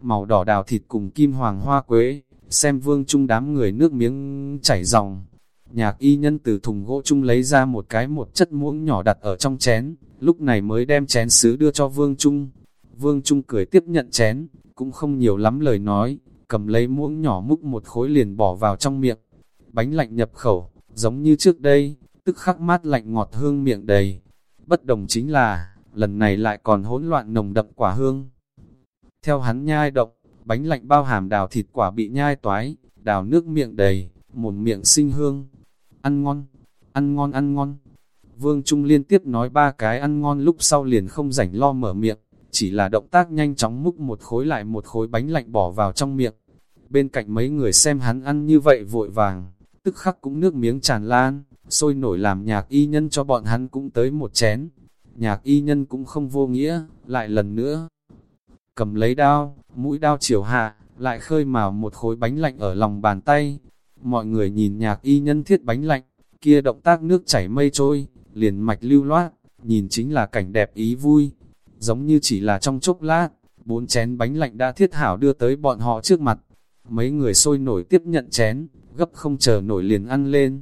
màu đỏ đào thịt cùng kim hoàng hoa quế, xem vương trung đám người nước miếng chảy ròng. Nhạc y nhân từ thùng gỗ chung lấy ra một cái một chất muỗng nhỏ đặt ở trong chén, lúc này mới đem chén sứ đưa cho vương trung. Vương trung cười tiếp nhận chén, cũng không nhiều lắm lời nói, cầm lấy muỗng nhỏ múc một khối liền bỏ vào trong miệng. Bánh lạnh nhập khẩu, giống như trước đây, tức khắc mát lạnh ngọt hương miệng đầy. Bất đồng chính là, lần này lại còn hỗn loạn nồng đậm quả hương. Theo hắn nhai động, bánh lạnh bao hàm đào thịt quả bị nhai toái, đào nước miệng đầy, một miệng sinh hương. Ăn ngon, ăn ngon ăn ngon. Vương Trung liên tiếp nói ba cái ăn ngon lúc sau liền không rảnh lo mở miệng, chỉ là động tác nhanh chóng múc một khối lại một khối bánh lạnh bỏ vào trong miệng. Bên cạnh mấy người xem hắn ăn như vậy vội vàng, tức khắc cũng nước miếng tràn lan, sôi nổi làm nhạc y nhân cho bọn hắn cũng tới một chén. Nhạc y nhân cũng không vô nghĩa, lại lần nữa. Cầm lấy đao, mũi đao chiều hạ, lại khơi mào một khối bánh lạnh ở lòng bàn tay. Mọi người nhìn nhạc y nhân thiết bánh lạnh, kia động tác nước chảy mây trôi, liền mạch lưu loát, nhìn chính là cảnh đẹp ý vui. Giống như chỉ là trong chốc lát, bốn chén bánh lạnh đã thiết hảo đưa tới bọn họ trước mặt. Mấy người sôi nổi tiếp nhận chén, gấp không chờ nổi liền ăn lên.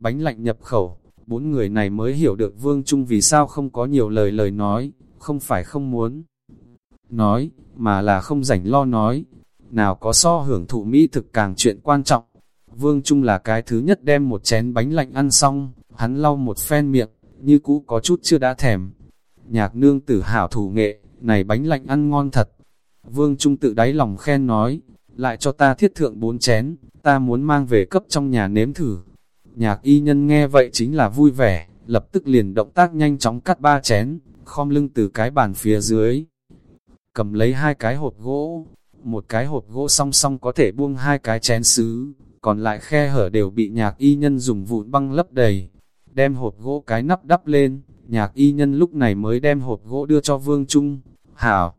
Bánh lạnh nhập khẩu, bốn người này mới hiểu được Vương Trung vì sao không có nhiều lời lời nói, không phải không muốn nói, mà là không rảnh lo nói. Nào có so hưởng thụ mỹ thực càng chuyện quan trọng. Vương Trung là cái thứ nhất đem một chén bánh lạnh ăn xong, hắn lau một phen miệng, như cũ có chút chưa đã thèm. Nhạc nương tử hảo thủ nghệ, này bánh lạnh ăn ngon thật. Vương Trung tự đáy lòng khen nói, lại cho ta thiết thượng bốn chén, ta muốn mang về cấp trong nhà nếm thử. Nhạc y nhân nghe vậy chính là vui vẻ, lập tức liền động tác nhanh chóng cắt ba chén, khom lưng từ cái bàn phía dưới. Cầm lấy hai cái hộp gỗ, một cái hộp gỗ song song có thể buông hai cái chén sứ, còn lại khe hở đều bị nhạc y nhân dùng vụn băng lấp đầy. Đem hộp gỗ cái nắp đắp lên, nhạc y nhân lúc này mới đem hộp gỗ đưa cho Vương Trung. Hảo!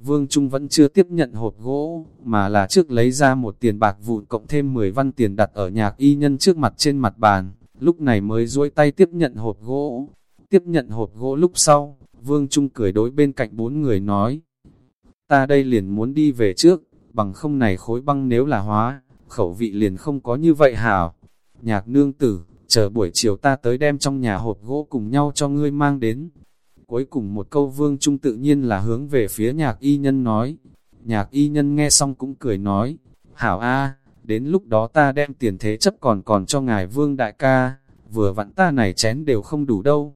Vương Trung vẫn chưa tiếp nhận hộp gỗ, mà là trước lấy ra một tiền bạc vụn cộng thêm 10 văn tiền đặt ở nhạc y nhân trước mặt trên mặt bàn, lúc này mới duỗi tay tiếp nhận hộp gỗ. Tiếp nhận hộp gỗ lúc sau, Vương Trung cười đối bên cạnh bốn người nói. Ta đây liền muốn đi về trước, bằng không này khối băng nếu là hóa, khẩu vị liền không có như vậy hảo. Nhạc nương tử, chờ buổi chiều ta tới đem trong nhà hộp gỗ cùng nhau cho ngươi mang đến. Cuối cùng một câu vương trung tự nhiên là hướng về phía nhạc y nhân nói. Nhạc y nhân nghe xong cũng cười nói, hảo a đến lúc đó ta đem tiền thế chấp còn còn cho ngài vương đại ca, vừa vặn ta này chén đều không đủ đâu.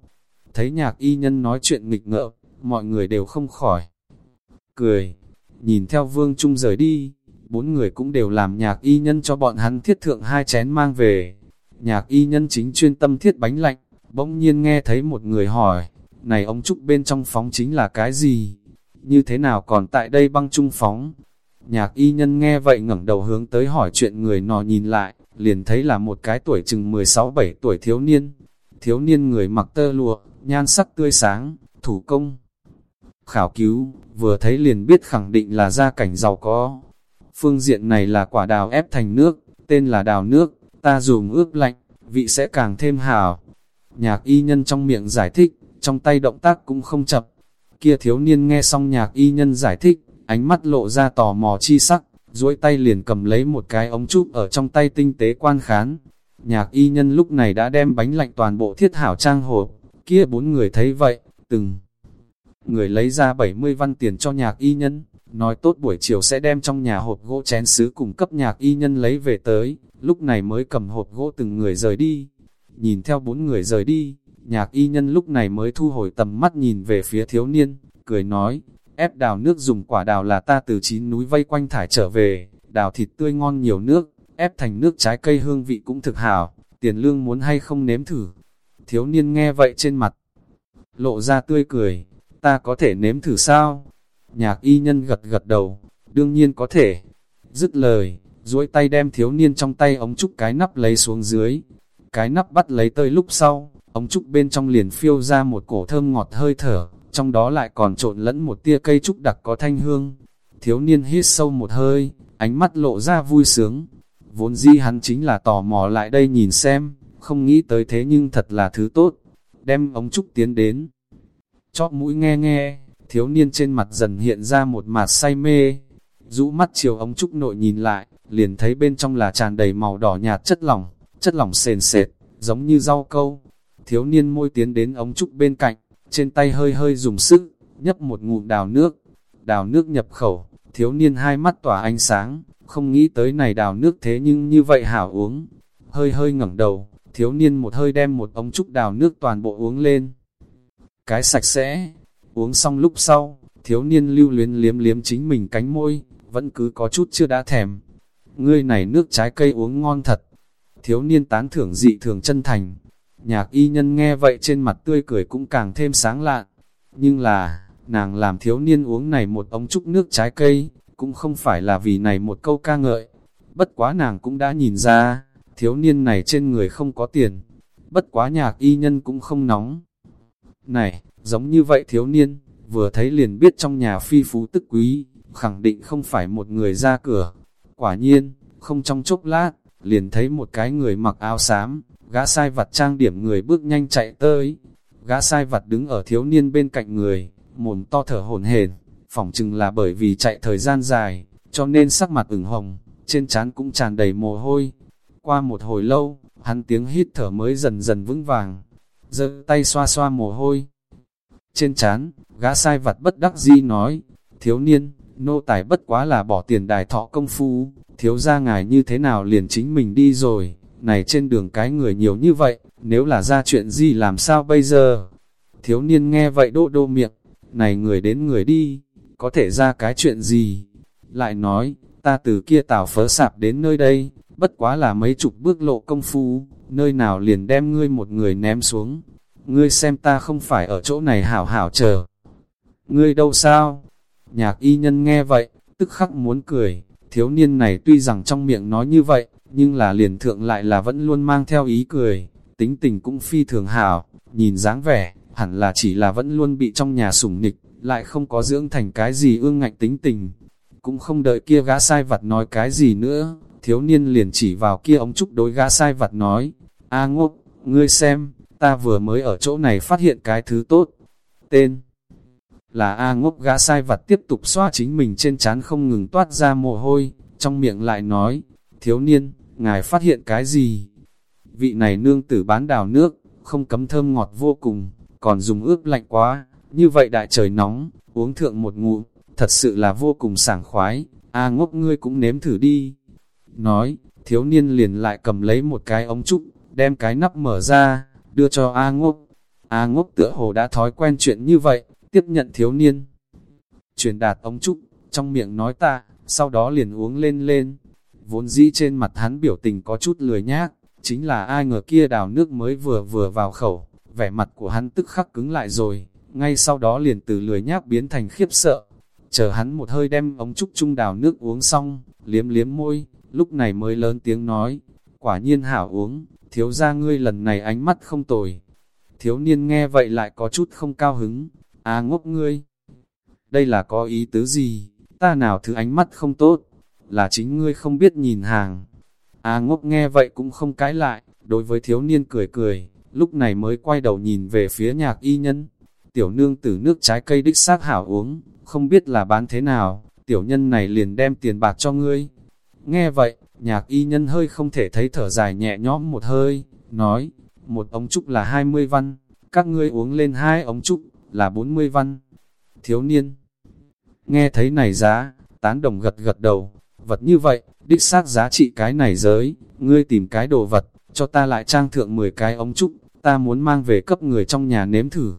Thấy nhạc y nhân nói chuyện nghịch ngợm, mọi người đều không khỏi. Cười, nhìn theo vương trung rời đi, bốn người cũng đều làm nhạc y nhân cho bọn hắn thiết thượng hai chén mang về. Nhạc y nhân chính chuyên tâm thiết bánh lạnh, bỗng nhiên nghe thấy một người hỏi, này ông Trúc bên trong phóng chính là cái gì? Như thế nào còn tại đây băng trung phóng? Nhạc y nhân nghe vậy ngẩng đầu hướng tới hỏi chuyện người nọ nhìn lại, liền thấy là một cái tuổi chừng 16-17 tuổi thiếu niên. Thiếu niên người mặc tơ lụa, nhan sắc tươi sáng, thủ công. Khảo cứu, vừa thấy liền biết khẳng định là gia cảnh giàu có. Phương diện này là quả đào ép thành nước, tên là đào nước, ta dùng ướp lạnh, vị sẽ càng thêm hào. Nhạc y nhân trong miệng giải thích, trong tay động tác cũng không chập Kia thiếu niên nghe xong nhạc y nhân giải thích, ánh mắt lộ ra tò mò chi sắc, duỗi tay liền cầm lấy một cái ống trúc ở trong tay tinh tế quan khán. Nhạc y nhân lúc này đã đem bánh lạnh toàn bộ thiết hảo trang hộp, kia bốn người thấy vậy, từng người lấy ra 70 văn tiền cho nhạc y nhân, nói tốt buổi chiều sẽ đem trong nhà hộp gỗ chén sứ cùng cấp nhạc y nhân lấy về tới, lúc này mới cầm hộp gỗ từng người rời đi. Nhìn theo bốn người rời đi, nhạc y nhân lúc này mới thu hồi tầm mắt nhìn về phía thiếu niên, cười nói, ép đào nước dùng quả đào là ta từ chín núi vây quanh thải trở về, đào thịt tươi ngon nhiều nước, ép thành nước trái cây hương vị cũng thực hảo, tiền lương muốn hay không nếm thử. Thiếu niên nghe vậy trên mặt, lộ ra tươi cười, ta có thể nếm thử sao? Nhạc y nhân gật gật đầu, đương nhiên có thể. Dứt lời, duỗi tay đem thiếu niên trong tay ống trúc cái nắp lấy xuống dưới. Cái nắp bắt lấy tơi lúc sau, ống trúc bên trong liền phiêu ra một cổ thơm ngọt hơi thở, trong đó lại còn trộn lẫn một tia cây trúc đặc có thanh hương. Thiếu niên hít sâu một hơi, ánh mắt lộ ra vui sướng. Vốn di hắn chính là tò mò lại đây nhìn xem, không nghĩ tới thế nhưng thật là thứ tốt. Đem ống trúc tiến đến. Chóp mũi nghe nghe, thiếu niên trên mặt dần hiện ra một mạt say mê. Rũ mắt chiều ống trúc nội nhìn lại, liền thấy bên trong là tràn đầy màu đỏ nhạt chất lỏng, chất lỏng sền sệt, giống như rau câu. Thiếu niên môi tiến đến ống trúc bên cạnh, trên tay hơi hơi dùng sức, nhấp một ngụm đào nước. Đào nước nhập khẩu, thiếu niên hai mắt tỏa ánh sáng, không nghĩ tới này đào nước thế nhưng như vậy hảo uống. Hơi hơi ngẩng đầu, thiếu niên một hơi đem một ống trúc đào nước toàn bộ uống lên. Cái sạch sẽ, uống xong lúc sau, thiếu niên lưu luyến liếm liếm chính mình cánh môi, vẫn cứ có chút chưa đã thèm. Ngươi này nước trái cây uống ngon thật. Thiếu niên tán thưởng dị thường chân thành. Nhạc y nhân nghe vậy trên mặt tươi cười cũng càng thêm sáng lạn. Nhưng là, nàng làm thiếu niên uống này một ống trúc nước trái cây, cũng không phải là vì này một câu ca ngợi. Bất quá nàng cũng đã nhìn ra, thiếu niên này trên người không có tiền. Bất quá nhạc y nhân cũng không nóng. Này, giống như vậy thiếu niên, vừa thấy liền biết trong nhà phi phú tức quý, khẳng định không phải một người ra cửa. Quả nhiên, không trong chốc lát, liền thấy một cái người mặc áo xám, gã sai vặt trang điểm người bước nhanh chạy tới. Gã sai vặt đứng ở thiếu niên bên cạnh người, mồm to thở hổn hển, phỏng chừng là bởi vì chạy thời gian dài, cho nên sắc mặt ửng hồng, trên trán cũng tràn đầy mồ hôi. Qua một hồi lâu, hắn tiếng hít thở mới dần dần vững vàng, giơ tay xoa xoa mồ hôi. Trên chán gã sai vặt bất đắc di nói, thiếu niên, nô tài bất quá là bỏ tiền đài thọ công phu, thiếu ra ngài như thế nào liền chính mình đi rồi, này trên đường cái người nhiều như vậy, nếu là ra chuyện gì làm sao bây giờ? Thiếu niên nghe vậy đô đô miệng, này người đến người đi, có thể ra cái chuyện gì? Lại nói, ta từ kia tảo phớ sạp đến nơi đây, bất quá là mấy chục bước lộ công phu, nơi nào liền đem ngươi một người ném xuống. Ngươi xem ta không phải ở chỗ này hảo hảo chờ. Ngươi đâu sao? Nhạc y nhân nghe vậy, tức khắc muốn cười, thiếu niên này tuy rằng trong miệng nói như vậy, nhưng là liền thượng lại là vẫn luôn mang theo ý cười, tính tình cũng phi thường hảo, nhìn dáng vẻ, hẳn là chỉ là vẫn luôn bị trong nhà sủng nịch, lại không có dưỡng thành cái gì ương ngạnh tính tình. Cũng không đợi kia gã sai vặt nói cái gì nữa, thiếu niên liền chỉ vào kia ống trúc đối gã sai vặt nói, A ngốc, ngươi xem, ta vừa mới ở chỗ này phát hiện cái thứ tốt. Tên là A ngốc gã sai vặt tiếp tục xoa chính mình trên trán không ngừng toát ra mồ hôi, trong miệng lại nói, thiếu niên, ngài phát hiện cái gì? Vị này nương tử bán đào nước, không cấm thơm ngọt vô cùng, còn dùng ướp lạnh quá, như vậy đại trời nóng, uống thượng một ngụm, thật sự là vô cùng sảng khoái, A ngốc ngươi cũng nếm thử đi. Nói, thiếu niên liền lại cầm lấy một cái ống trúc, đem cái nắp mở ra, đưa cho A ngốc. A ngốc tựa hồ đã thói quen chuyện như vậy, tiếp nhận thiếu niên. Truyền đạt ống trúc, trong miệng nói ta, sau đó liền uống lên lên. Vốn dĩ trên mặt hắn biểu tình có chút lười nhác, chính là ai ngờ kia đào nước mới vừa vừa vào khẩu, vẻ mặt của hắn tức khắc cứng lại rồi, ngay sau đó liền từ lười nhác biến thành khiếp sợ. Chờ hắn một hơi đem ống trúc chung đào nước uống xong, liếm liếm môi, lúc này mới lớn tiếng nói, quả nhiên hảo uống, thiếu ra ngươi lần này ánh mắt không tồi. Thiếu niên nghe vậy lại có chút không cao hứng, à ngốc ngươi. Đây là có ý tứ gì, ta nào thứ ánh mắt không tốt, là chính ngươi không biết nhìn hàng. À ngốc nghe vậy cũng không cãi lại, đối với thiếu niên cười cười, lúc này mới quay đầu nhìn về phía nhạc y nhân. Tiểu nương tử nước trái cây đích xác hảo uống, không biết là bán thế nào, tiểu nhân này liền đem tiền bạc cho ngươi. Nghe vậy, nhạc y nhân hơi không thể thấy thở dài nhẹ nhõm một hơi, nói, một ống trúc là 20 văn, các ngươi uống lên hai ống trúc, là 40 văn. Thiếu niên, nghe thấy này giá, tán đồng gật gật đầu, vật như vậy, đích xác giá trị cái này giới, ngươi tìm cái đồ vật, cho ta lại trang thượng 10 cái ống trúc, ta muốn mang về cấp người trong nhà nếm thử,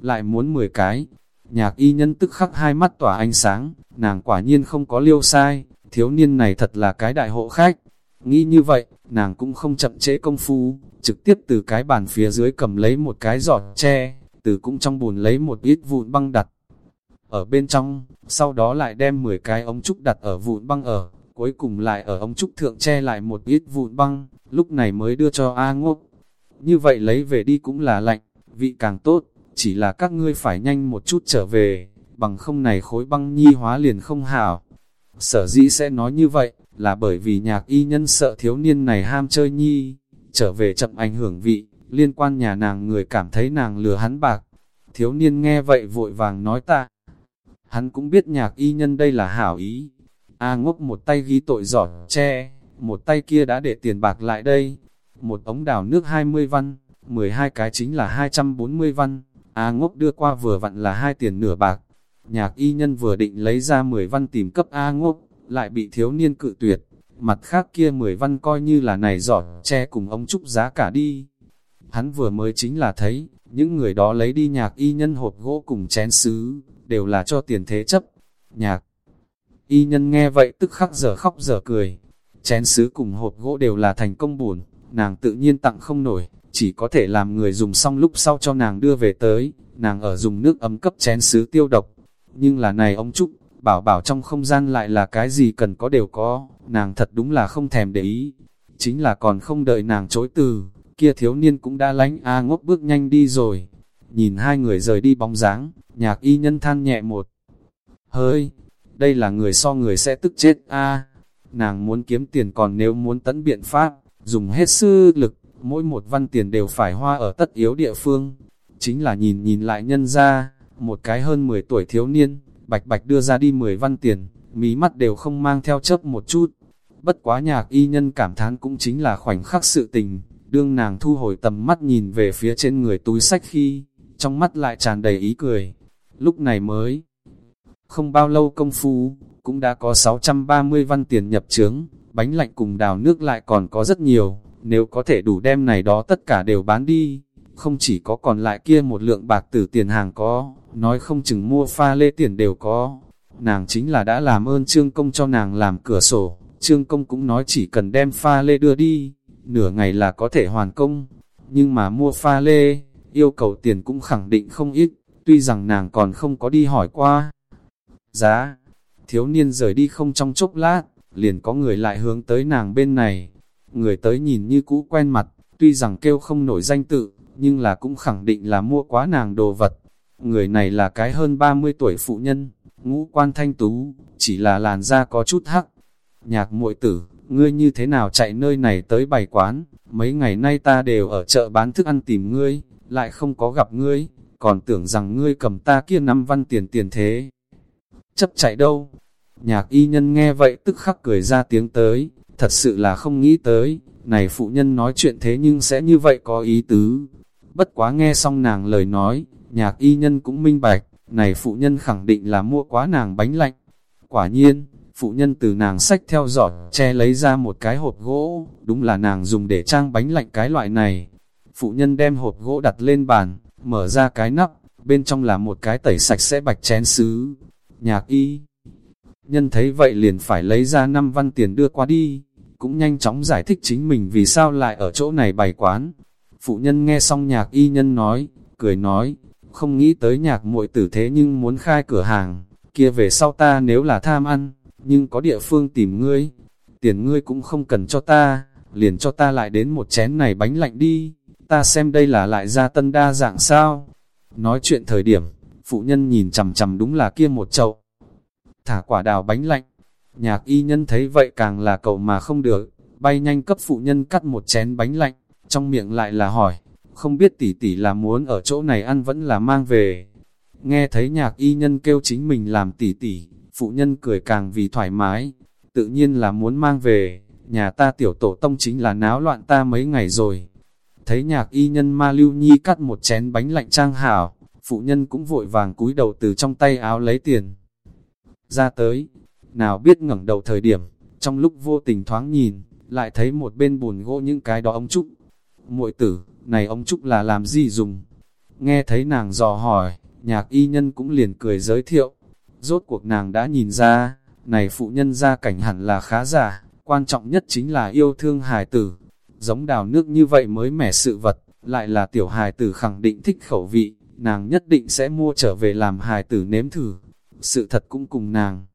lại muốn 10 cái. Nhạc y nhân tức khắc hai mắt tỏa ánh sáng, nàng quả nhiên không có liêu sai, thiếu niên này thật là cái đại hộ khách. Nghĩ như vậy, nàng cũng không chậm trễ công phu, trực tiếp từ cái bàn phía dưới cầm lấy một cái giọt tre, từ cũng trong bùn lấy một ít vụn băng đặt ở bên trong, sau đó lại đem 10 cái ống trúc đặt ở vụn băng ở, cuối cùng lại ở ống trúc thượng che lại một ít vụn băng, lúc này mới đưa cho A ngốc. Như vậy lấy về đi cũng là lạnh, vị càng tốt, chỉ là các ngươi phải nhanh một chút trở về, bằng không này khối băng nhi hóa liền không hảo. Sở dĩ sẽ nói như vậy, là bởi vì nhạc y nhân sợ thiếu niên này ham chơi nhi, trở về chậm ảnh hưởng vị, liên quan nhà nàng người cảm thấy nàng lừa hắn bạc. Thiếu niên nghe vậy vội vàng nói ta. Hắn cũng biết nhạc y nhân đây là hảo ý. A ngốc một tay ghi tội giỏi che, một tay kia đã để tiền bạc lại đây. Một ống đào nước 20 văn, 12 cái chính là 240 văn. A ngốc đưa qua vừa vặn là hai tiền nửa bạc. Nhạc y nhân vừa định lấy ra 10 văn tìm cấp A ngốc, lại bị thiếu niên cự tuyệt. Mặt khác kia 10 văn coi như là này giỏi che cùng ông trúc giá cả đi. Hắn vừa mới chính là thấy, những người đó lấy đi nhạc y nhân hộp gỗ cùng chén sứ, đều là cho tiền thế chấp. Nhạc y nhân nghe vậy tức khắc giờ khóc giờ cười. Chén sứ cùng hộp gỗ đều là thành công buồn, nàng tự nhiên tặng không nổi, chỉ có thể làm người dùng xong lúc sau cho nàng đưa về tới, nàng ở dùng nước ấm cấp chén sứ tiêu độc. Nhưng là này ông Trúc, bảo bảo trong không gian lại là cái gì cần có đều có, nàng thật đúng là không thèm để ý. Chính là còn không đợi nàng chối từ, kia thiếu niên cũng đã lánh A ngốc bước nhanh đi rồi. Nhìn hai người rời đi bóng dáng, nhạc y nhân than nhẹ một. Hơi, đây là người so người sẽ tức chết a Nàng muốn kiếm tiền còn nếu muốn tấn biện pháp, dùng hết sư lực, mỗi một văn tiền đều phải hoa ở tất yếu địa phương. Chính là nhìn nhìn lại nhân ra, một cái hơn 10 tuổi thiếu niên, bạch bạch đưa ra đi 10 văn tiền, mí mắt đều không mang theo chấp một chút. Bất quá nhạc y nhân cảm thán cũng chính là khoảnh khắc sự tình, đương nàng thu hồi tầm mắt nhìn về phía trên người túi sách khi, trong mắt lại tràn đầy ý cười. Lúc này mới, không bao lâu công phu, cũng đã có 630 văn tiền nhập trướng, bánh lạnh cùng đào nước lại còn có rất nhiều, nếu có thể đủ đem này đó tất cả đều bán đi, không chỉ có còn lại kia một lượng bạc từ tiền hàng có, nói không chừng mua pha lê tiền đều có. Nàng chính là đã làm ơn trương công cho nàng làm cửa sổ, trương công cũng nói chỉ cần đem pha lê đưa đi, nửa ngày là có thể hoàn công, nhưng mà mua pha lê, yêu cầu tiền cũng khẳng định không ít, tuy rằng nàng còn không có đi hỏi qua. Giá, thiếu niên rời đi không trong chốc lát, liền có người lại hướng tới nàng bên này. Người tới nhìn như cũ quen mặt, tuy rằng kêu không nổi danh tự, nhưng là cũng khẳng định là mua quá nàng đồ vật. Người này là cái hơn 30 tuổi phụ nhân, ngũ quan thanh tú, chỉ là làn da có chút hắc. Nhạc muội tử, ngươi như thế nào chạy nơi này tới bày quán, mấy ngày nay ta đều ở chợ bán thức ăn tìm ngươi, lại không có gặp ngươi, còn tưởng rằng ngươi cầm ta kia năm văn tiền tiền thế. Chấp chạy đâu? Nhạc y nhân nghe vậy tức khắc cười ra tiếng tới, thật sự là không nghĩ tới, này phụ nhân nói chuyện thế nhưng sẽ như vậy có ý tứ. Bất quá nghe xong nàng lời nói, nhạc y nhân cũng minh bạch, này phụ nhân khẳng định là mua quá nàng bánh lạnh. Quả nhiên, phụ nhân từ nàng sách theo giỏ, che lấy ra một cái hộp gỗ, đúng là nàng dùng để trang bánh lạnh cái loại này. Phụ nhân đem hộp gỗ đặt lên bàn, mở ra cái nắp, bên trong là một cái tẩy sạch sẽ bạch chén sứ. Nhạc y, nhân thấy vậy liền phải lấy ra năm văn tiền đưa qua đi, cũng nhanh chóng giải thích chính mình vì sao lại ở chỗ này bày quán. Phụ nhân nghe xong nhạc y nhân nói, cười nói, không nghĩ tới nhạc muội tử thế nhưng muốn khai cửa hàng, kia về sau ta nếu là tham ăn, nhưng có địa phương tìm ngươi, tiền ngươi cũng không cần cho ta, liền cho ta lại đến một chén này bánh lạnh đi, ta xem đây là lại gia tân đa dạng sao. Nói chuyện thời điểm, phụ nhân nhìn chầm chầm đúng là kia một chậu. Thả quả đào bánh lạnh, nhạc y nhân thấy vậy càng là cậu mà không được, bay nhanh cấp phụ nhân cắt một chén bánh lạnh, trong miệng lại là hỏi, không biết tỷ tỷ là muốn ở chỗ này ăn vẫn là mang về. Nghe thấy nhạc y nhân kêu chính mình làm tỷ tỷ, phụ nhân cười càng vì thoải mái, tự nhiên là muốn mang về, nhà ta tiểu tổ tông chính là náo loạn ta mấy ngày rồi. Thấy nhạc y nhân ma lưu nhi cắt một chén bánh lạnh trang hảo, phụ nhân cũng vội vàng cúi đầu từ trong tay áo lấy tiền. Ra tới, nào biết ngẩng đầu thời điểm, trong lúc vô tình thoáng nhìn, lại thấy một bên bùn gỗ những cái đó ông Trúc. muội tử, này ông Trúc là làm gì dùng? Nghe thấy nàng dò hỏi, nhạc y nhân cũng liền cười giới thiệu. Rốt cuộc nàng đã nhìn ra, này phụ nhân gia cảnh hẳn là khá giả, quan trọng nhất chính là yêu thương hài tử. Giống đào nước như vậy mới mẻ sự vật, lại là tiểu hài tử khẳng định thích khẩu vị, nàng nhất định sẽ mua trở về làm hài tử nếm thử. Sự thật cũng cùng nàng.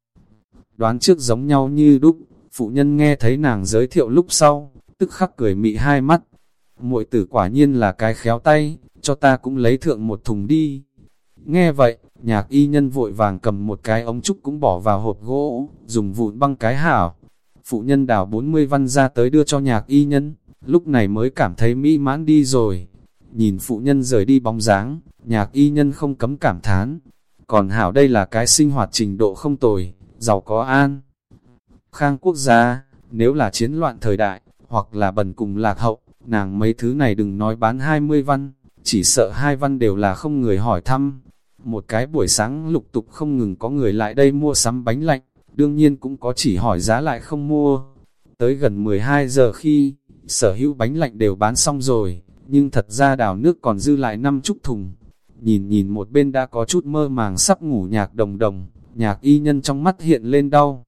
Đoán trước giống nhau như đúc, phụ nhân nghe thấy nàng giới thiệu lúc sau, tức khắc cười mị hai mắt muội tử quả nhiên là cái khéo tay, cho ta cũng lấy thượng một thùng đi. Nghe vậy, nhạc y nhân vội vàng cầm một cái ống trúc cũng bỏ vào hộp gỗ, dùng vụn băng cái hảo. Phụ nhân đào 40 văn ra tới đưa cho nhạc y nhân, lúc này mới cảm thấy mỹ mãn đi rồi. Nhìn phụ nhân rời đi bóng dáng, nhạc y nhân không cấm cảm thán. Còn hảo đây là cái sinh hoạt trình độ không tồi, giàu có an. Khang quốc gia, nếu là chiến loạn thời đại, hoặc là bần cùng lạc hậu, nàng mấy thứ này đừng nói bán 20 văn, chỉ sợ hai văn đều là không người hỏi thăm. Một cái buổi sáng lục tục không ngừng có người lại đây mua sắm bánh lạnh, đương nhiên cũng có chỉ hỏi giá lại không mua. Tới gần 12 giờ khi, sở hữu bánh lạnh đều bán xong rồi, nhưng thật ra đào nước còn dư lại năm chục thùng. Nhìn nhìn một bên đã có chút mơ màng sắp ngủ nhạc đồng đồng, nhạc y nhân trong mắt hiện lên đau.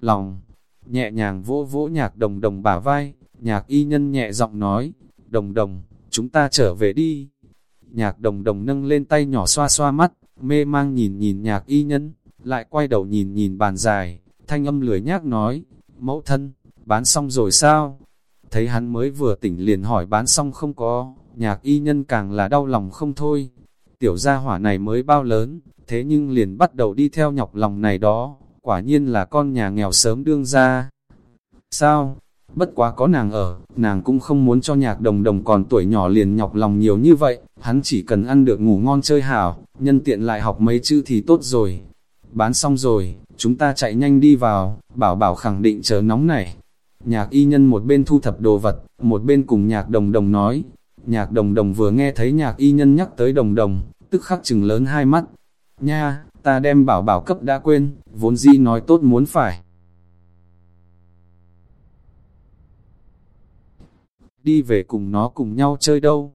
Lòng, nhẹ nhàng vỗ vỗ nhạc đồng đồng bả vai, nhạc y nhân nhẹ giọng nói, đồng đồng, chúng ta trở về đi. Nhạc đồng đồng nâng lên tay nhỏ xoa xoa mắt, mê mang nhìn nhìn nhạc y nhân, lại quay đầu nhìn nhìn bàn dài, thanh âm lười nhác nói, mẫu thân, bán xong rồi sao? Thấy hắn mới vừa tỉnh liền hỏi bán xong không có, nhạc y nhân càng là đau lòng không thôi. Tiểu gia hỏa này mới bao lớn, thế nhưng liền bắt đầu đi theo nhọc lòng này đó, quả nhiên là con nhà nghèo sớm đương ra. Sao? Bất quá có nàng ở, nàng cũng không muốn cho nhạc đồng đồng còn tuổi nhỏ liền nhọc lòng nhiều như vậy, hắn chỉ cần ăn được ngủ ngon chơi hảo, nhân tiện lại học mấy chữ thì tốt rồi. Bán xong rồi, chúng ta chạy nhanh đi vào, bảo bảo khẳng định chờ nóng này. Nhạc y nhân một bên thu thập đồ vật, một bên cùng nhạc đồng đồng nói. Nhạc đồng đồng vừa nghe thấy nhạc y nhân nhắc tới đồng đồng, tức khắc chừng lớn hai mắt. Nha, ta đem bảo bảo cấp đã quên, vốn di nói tốt muốn phải. Đi về cùng nó cùng nhau chơi đâu.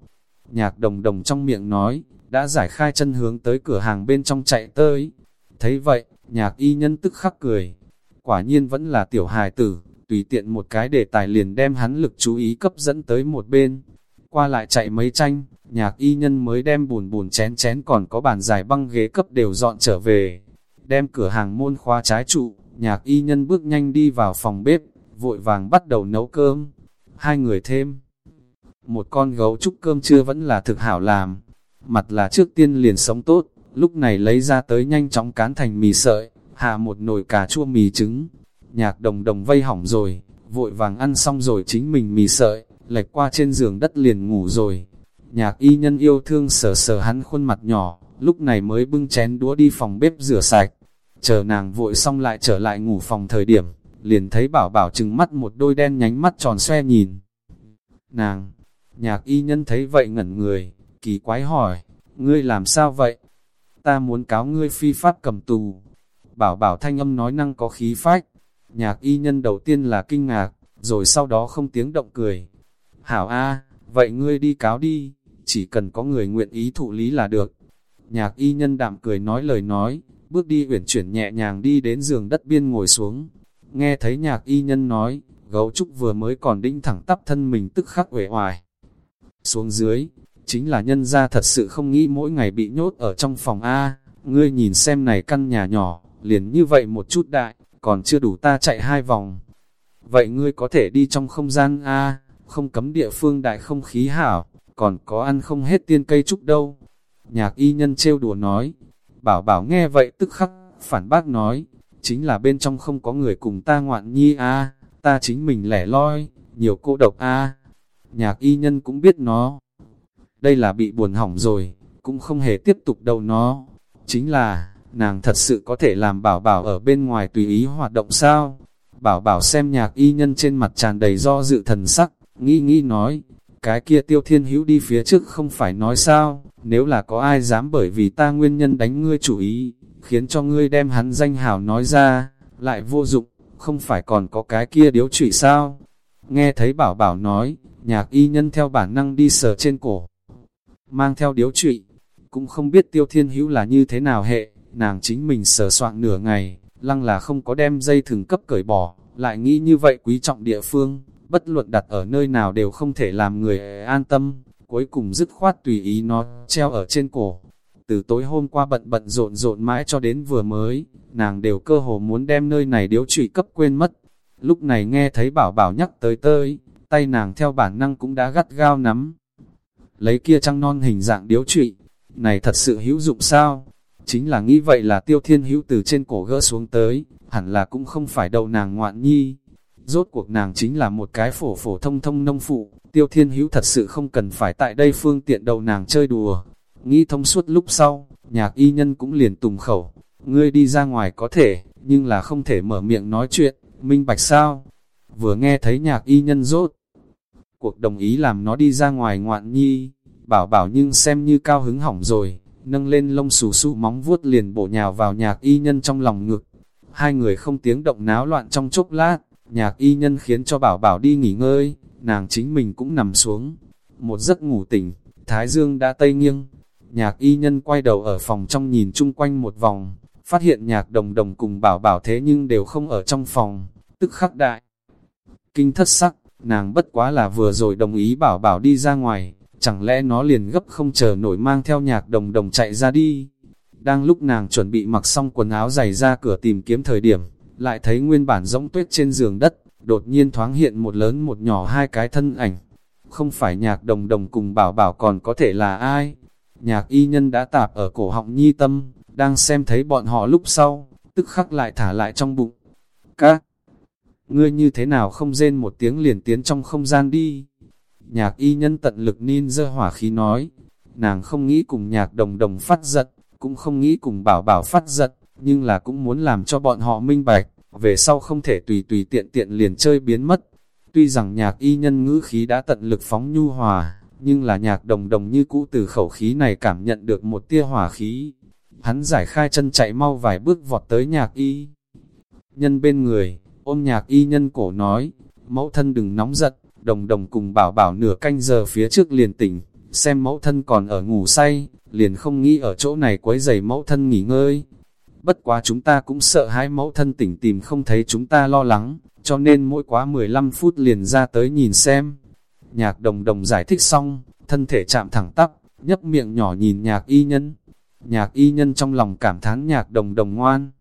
Nhạc đồng đồng trong miệng nói, đã giải khai chân hướng tới cửa hàng bên trong chạy tới. Thấy vậy, nhạc y nhân tức khắc cười. Quả nhiên vẫn là tiểu hài tử, tùy tiện một cái đề tài liền đem hắn lực chú ý cấp dẫn tới một bên. Qua lại chạy mấy tranh, nhạc y nhân mới đem bùn bùn chén chén còn có bàn dài băng ghế cấp đều dọn trở về. Đem cửa hàng môn khóa trái trụ, nhạc y nhân bước nhanh đi vào phòng bếp, vội vàng bắt đầu nấu cơm. Hai người thêm. Một con gấu trúc cơm trưa vẫn là thực hảo làm. Mặt là trước tiên liền sống tốt, lúc này lấy ra tới nhanh chóng cán thành mì sợi, hạ một nồi cà chua mì trứng. Nhạc đồng đồng vây hỏng rồi, vội vàng ăn xong rồi chính mình mì sợi, lệch qua trên giường đất liền ngủ rồi. Nhạc y nhân yêu thương sờ sờ hắn khuôn mặt nhỏ, lúc này mới bưng chén đũa đi phòng bếp rửa sạch. Chờ nàng vội xong lại trở lại ngủ phòng thời điểm, liền thấy bảo bảo trừng mắt một đôi đen nhánh mắt tròn xoe nhìn. Nàng, nhạc y nhân thấy vậy ngẩn người, kỳ quái hỏi, ngươi làm sao vậy? Ta muốn cáo ngươi phi pháp cầm tù. Bảo bảo thanh âm nói năng có khí phách. Nhạc y nhân đầu tiên là kinh ngạc, rồi sau đó không tiếng động cười. Hảo A, vậy ngươi đi cáo đi chỉ cần có người nguyện ý thụ lý là được. Nhạc y nhân đạm cười nói lời nói, bước đi uyển chuyển nhẹ nhàng đi đến giường đất biên ngồi xuống. Nghe thấy nhạc y nhân nói, gấu trúc vừa mới còn đinh thẳng tắp thân mình tức khắc uể hoài. Xuống dưới, chính là nhân gia thật sự không nghĩ mỗi ngày bị nhốt ở trong phòng A, ngươi nhìn xem này căn nhà nhỏ, liền như vậy một chút đại, còn chưa đủ ta chạy hai vòng. Vậy ngươi có thể đi trong không gian A, không cấm địa phương đại không khí hảo, còn có ăn không hết tiên cây trúc đâu. Nhạc y nhân trêu đùa nói, bảo bảo nghe vậy tức khắc, phản bác nói, chính là bên trong không có người cùng ta ngoạn nhi a ta chính mình lẻ loi, nhiều cô độc a Nhạc y nhân cũng biết nó. Đây là bị buồn hỏng rồi, cũng không hề tiếp tục đâu nó. Chính là, nàng thật sự có thể làm bảo bảo ở bên ngoài tùy ý hoạt động sao? Bảo bảo xem nhạc y nhân trên mặt tràn đầy do dự thần sắc, nghĩ nghĩ nói, cái kia tiêu thiên hữu đi phía trước không phải nói sao, nếu là có ai dám bởi vì ta nguyên nhân đánh ngươi chủ ý, khiến cho ngươi đem hắn danh hào nói ra, lại vô dụng, không phải còn có cái kia điếu trụy sao. Nghe thấy bảo bảo nói, nhạc y nhân theo bản năng đi sờ trên cổ, mang theo điếu trụy, cũng không biết tiêu thiên hữu là như thế nào hệ, nàng chính mình sờ soạn nửa ngày, lăng là không có đem dây thừng cấp cởi bỏ, lại nghĩ như vậy quý trọng địa phương, bất luận đặt ở nơi nào đều không thể làm người an tâm, cuối cùng dứt khoát tùy ý nó treo ở trên cổ. Từ tối hôm qua bận bận rộn rộn mãi cho đến vừa mới, nàng đều cơ hồ muốn đem nơi này điếu trụy cấp quên mất. Lúc này nghe thấy bảo bảo nhắc tới tơi, tay nàng theo bản năng cũng đã gắt gao nắm. Lấy kia trăng non hình dạng điếu trụy, này thật sự hữu dụng sao? Chính là nghĩ vậy là tiêu thiên hữu từ trên cổ gỡ xuống tới, hẳn là cũng không phải đầu nàng ngoạn nhi. Rốt cuộc nàng chính là một cái phổ phổ thông thông nông phụ, tiêu thiên hữu thật sự không cần phải tại đây phương tiện đầu nàng chơi đùa. Nghĩ thông suốt lúc sau, nhạc y nhân cũng liền tùng khẩu, ngươi đi ra ngoài có thể, nhưng là không thể mở miệng nói chuyện, minh bạch sao? Vừa nghe thấy nhạc y nhân rốt, cuộc đồng ý làm nó đi ra ngoài ngoạn nhi, bảo bảo nhưng xem như cao hứng hỏng rồi, nâng lên lông xù xù móng vuốt liền bổ nhào vào nhạc y nhân trong lòng ngực. Hai người không tiếng động náo loạn trong chốc lát, nhạc y nhân khiến cho bảo bảo đi nghỉ ngơi, nàng chính mình cũng nằm xuống. Một giấc ngủ tỉnh, Thái Dương đã tây nghiêng. Nhạc y nhân quay đầu ở phòng trong nhìn chung quanh một vòng, phát hiện nhạc đồng đồng cùng bảo bảo thế nhưng đều không ở trong phòng, tức khắc đại. Kinh thất sắc, nàng bất quá là vừa rồi đồng ý bảo bảo đi ra ngoài, chẳng lẽ nó liền gấp không chờ nổi mang theo nhạc đồng đồng chạy ra đi. Đang lúc nàng chuẩn bị mặc xong quần áo giày ra cửa tìm kiếm thời điểm, lại thấy nguyên bản rỗng tuyết trên giường đất, đột nhiên thoáng hiện một lớn một nhỏ hai cái thân ảnh. Không phải nhạc đồng đồng cùng bảo bảo còn có thể là ai. Nhạc y nhân đã tạp ở cổ họng nhi tâm, đang xem thấy bọn họ lúc sau, tức khắc lại thả lại trong bụng. Các ngươi như thế nào không rên một tiếng liền tiến trong không gian đi. Nhạc y nhân tận lực ninh dơ hỏa khí nói, nàng không nghĩ cùng nhạc đồng đồng phát giật, cũng không nghĩ cùng bảo bảo phát giật, nhưng là cũng muốn làm cho bọn họ minh bạch, về sau không thể tùy tùy tiện tiện liền chơi biến mất. Tuy rằng nhạc y nhân ngữ khí đã tận lực phóng nhu hòa, nhưng là nhạc đồng đồng như cũ từ khẩu khí này cảm nhận được một tia hỏa khí. Hắn giải khai chân chạy mau vài bước vọt tới nhạc y. Nhân bên người, ôm nhạc y nhân cổ nói, mẫu thân đừng nóng giận, đồng đồng cùng bảo bảo nửa canh giờ phía trước liền tỉnh, xem mẫu thân còn ở ngủ say, liền không nghĩ ở chỗ này quấy giày mẫu thân nghỉ ngơi. Bất quá chúng ta cũng sợ hai mẫu thân tỉnh tìm không thấy chúng ta lo lắng, cho nên mỗi quá 15 phút liền ra tới nhìn xem. Nhạc đồng đồng giải thích xong, thân thể chạm thẳng tắp, nhấp miệng nhỏ nhìn nhạc y nhân. Nhạc y nhân trong lòng cảm thán nhạc đồng đồng ngoan.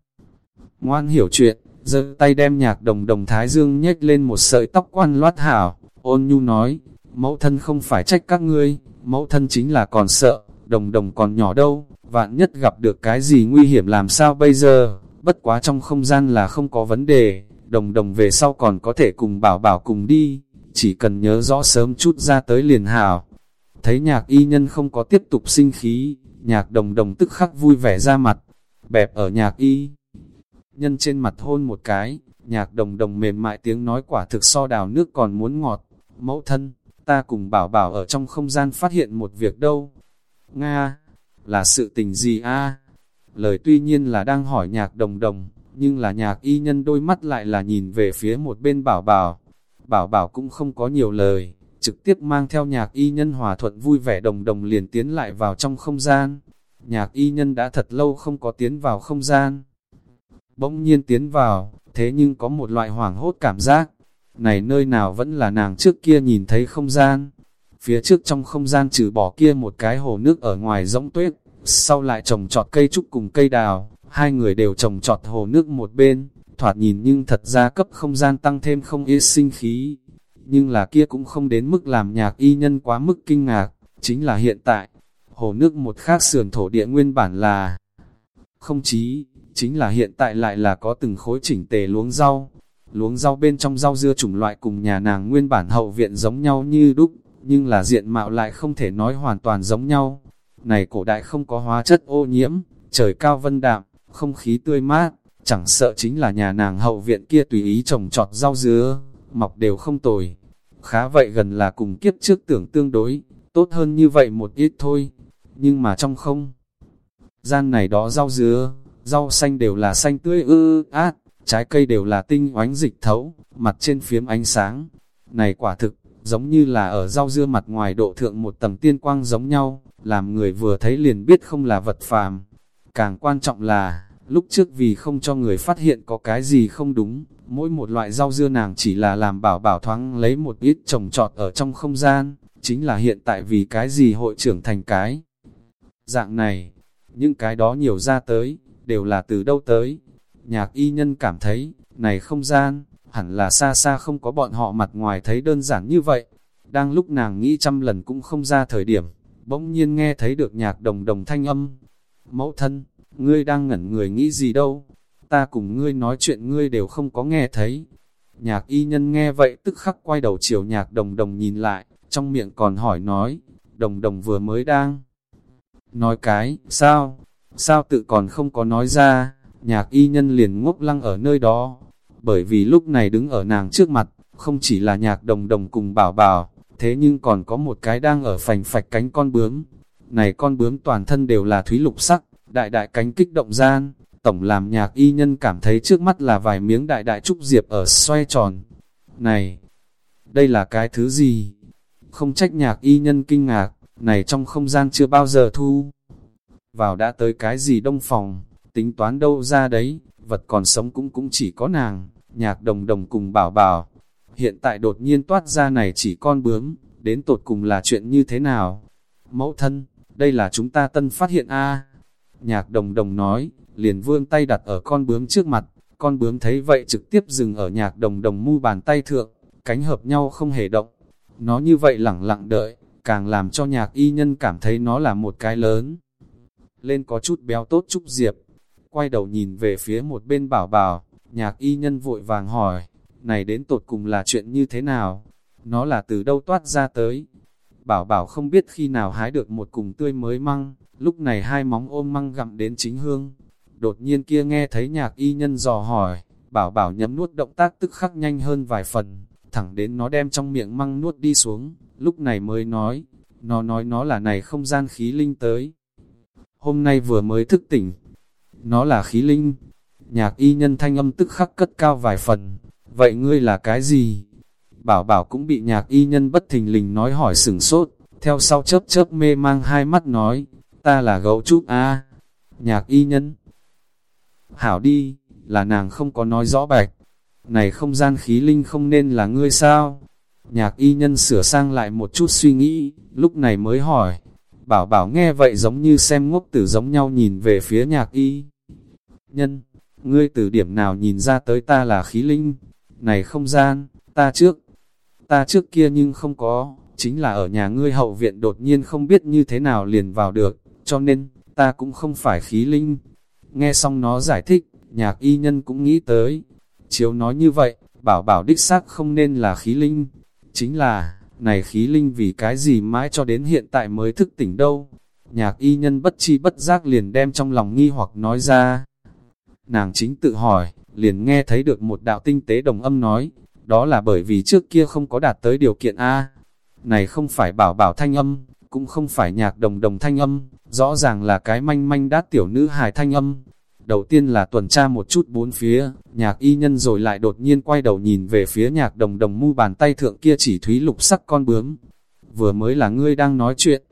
Ngoan hiểu chuyện, giơ tay đem nhạc đồng đồng thái dương nhếch lên một sợi tóc quan loát hảo, ôn nhu nói, mẫu thân không phải trách các ngươi, mẫu thân chính là còn sợ, đồng đồng còn nhỏ đâu, vạn nhất gặp được cái gì nguy hiểm làm sao bây giờ, bất quá trong không gian là không có vấn đề, đồng đồng về sau còn có thể cùng bảo bảo cùng đi, chỉ cần nhớ rõ sớm chút ra tới liền hảo. Thấy nhạc y nhân không có tiếp tục sinh khí, nhạc đồng đồng tức khắc vui vẻ ra mặt, bẹp ở nhạc y. Nhân trên mặt hôn một cái, nhạc đồng đồng mềm mại tiếng nói quả thực so đào nước còn muốn ngọt, mẫu thân, ta cùng bảo bảo ở trong không gian phát hiện một việc đâu. Nga, là sự tình gì a? Lời tuy nhiên là đang hỏi nhạc đồng đồng, nhưng là nhạc y nhân đôi mắt lại là nhìn về phía một bên bảo bảo. Bảo bảo cũng không có nhiều lời, trực tiếp mang theo nhạc y nhân hòa thuận vui vẻ đồng đồng liền tiến lại vào trong không gian. Nhạc y nhân đã thật lâu không có tiến vào không gian. Bỗng nhiên tiến vào, thế nhưng có một loại hoảng hốt cảm giác, này nơi nào vẫn là nàng trước kia nhìn thấy không gian. Phía trước trong không gian trừ bỏ kia một cái hồ nước ở ngoài rỗng tuyết, sau lại trồng trọt cây trúc cùng cây đào, hai người đều trồng trọt hồ nước một bên, thoạt nhìn nhưng thật ra cấp không gian tăng thêm không ít sinh khí. Nhưng là kia cũng không đến mức làm nhạc y nhân quá mức kinh ngạc, chính là hiện tại, hồ nước một khác sườn thổ địa nguyên bản là không chí, chính là hiện tại lại là có từng khối chỉnh tề luống rau, Luống rau bên trong rau dưa chủng loại cùng nhà nàng nguyên bản hậu viện giống nhau như đúc, nhưng là diện mạo lại không thể nói hoàn toàn giống nhau. Này cổ đại không có hóa chất ô nhiễm, trời cao vân đạm, không khí tươi mát, chẳng sợ chính là nhà nàng hậu viện kia tùy ý trồng trọt rau dứa, mọc đều không tồi. Khá vậy gần là cùng kiếp trước tưởng tương đối, tốt hơn như vậy một ít thôi. Nhưng mà trong không, gian này đó rau dứa, rau xanh đều là xanh tươi ư át, trái cây đều là tinh oánh dịch thấu, mặt trên phiếm ánh sáng. Này quả thực, giống như là ở rau dưa mặt ngoài độ thượng một tầng tiên quang giống nhau, làm người vừa thấy liền biết không là vật phàm. Càng quan trọng là, lúc trước vì không cho người phát hiện có cái gì không đúng, mỗi một loại rau dưa nàng chỉ là làm bảo bảo thoáng lấy một ít trồng trọt ở trong không gian, chính là hiện tại vì cái gì hội trưởng thành cái. Dạng này, những cái đó nhiều ra tới, đều là từ đâu tới. Nhạc y nhân cảm thấy, này không gian, hẳn là xa xa không có bọn họ mặt ngoài thấy đơn giản như vậy. Đang lúc nàng nghĩ trăm lần cũng không ra thời điểm, bỗng nhiên nghe thấy được nhạc đồng đồng thanh âm. Mẫu thân, ngươi đang ngẩn người nghĩ gì đâu, ta cùng ngươi nói chuyện ngươi đều không có nghe thấy. Nhạc y nhân nghe vậy tức khắc quay đầu chiều nhạc đồng đồng nhìn lại, trong miệng còn hỏi nói, đồng đồng vừa mới đang. Nói cái, sao, sao tự còn không có nói ra, nhạc y nhân liền ngốc lăng ở nơi đó, bởi vì lúc này đứng ở nàng trước mặt, không chỉ là nhạc đồng đồng cùng bảo bảo, thế nhưng còn có một cái đang ở phành phạch cánh con bướm. Này con bướm toàn thân đều là thúy lục sắc, đại đại cánh kích động gian, tổng làm nhạc y nhân cảm thấy trước mắt là vài miếng đại đại trúc diệp ở xoay tròn. Này, đây là cái thứ gì? Không trách nhạc y nhân kinh ngạc, này trong không gian chưa bao giờ thu. Vào đã tới cái gì đông phòng, tính toán đâu ra đấy, vật còn sống cũng cũng chỉ có nàng, nhạc đồng đồng cùng bảo bảo. Hiện tại đột nhiên toát ra này chỉ con bướm, đến tột cùng là chuyện như thế nào? Mẫu thân, đây là chúng ta tân phát hiện a Nhạc đồng đồng nói, liền vương tay đặt ở con bướm trước mặt, con bướm thấy vậy trực tiếp dừng ở nhạc đồng đồng mu bàn tay thượng, cánh hợp nhau không hề động. Nó như vậy lẳng lặng đợi, càng làm cho nhạc y nhân cảm thấy nó là một cái lớn. Lên có chút béo tốt Trúc Diệp, quay đầu nhìn về phía một bên bảo bảo, nhạc y nhân vội vàng hỏi, này đến tột cùng là chuyện như thế nào? Nó là từ đâu toát ra tới? Bảo bảo không biết khi nào hái được một cùng tươi mới măng, lúc này hai móng ôm măng gặm đến chính hương. Đột nhiên kia nghe thấy nhạc y nhân dò hỏi, bảo bảo nhấm nuốt động tác tức khắc nhanh hơn vài phần, thẳng đến nó đem trong miệng măng nuốt đi xuống, lúc này mới nói, nó nói nó là này không gian khí linh tới. Hôm nay vừa mới thức tỉnh, nó là khí linh. Nhạc y nhân thanh âm tức khắc cất cao vài phần, vậy ngươi là cái gì? Bảo bảo cũng bị nhạc y nhân bất thình lình nói hỏi sửng sốt, theo sau chớp chớp mê mang hai mắt nói, ta là gấu trúc a Nhạc y nhân. Hảo đi, là nàng không có nói rõ bạch. Này không gian khí linh không nên là ngươi sao? Nhạc y nhân sửa sang lại một chút suy nghĩ, lúc này mới hỏi. Bảo bảo nghe vậy giống như xem ngốc tử giống nhau nhìn về phía nhạc y. Nhân, ngươi từ điểm nào nhìn ra tới ta là khí linh? Này không gian, ta trước, ta trước kia nhưng không có, chính là ở nhà ngươi hậu viện đột nhiên không biết như thế nào liền vào được, cho nên, ta cũng không phải khí linh. Nghe xong nó giải thích, nhạc y nhân cũng nghĩ tới. Chiếu nói như vậy, bảo bảo đích xác không nên là khí linh. Chính là, này khí linh vì cái gì mãi cho đến hiện tại mới thức tỉnh đâu. Nhạc y nhân bất chi bất giác liền đem trong lòng nghi hoặc nói ra. Nàng chính tự hỏi, liền nghe thấy được một đạo tinh tế đồng âm nói, đó là bởi vì trước kia không có đạt tới điều kiện A. Này không phải bảo bảo thanh âm, cũng không phải nhạc đồng đồng thanh âm, rõ ràng là cái manh manh đát tiểu nữ hài thanh âm. Đầu tiên là tuần tra một chút bốn phía, nhạc y nhân rồi lại đột nhiên quay đầu nhìn về phía nhạc đồng đồng mu bàn tay thượng kia chỉ thúy lục sắc con bướm. Vừa mới là ngươi đang nói chuyện,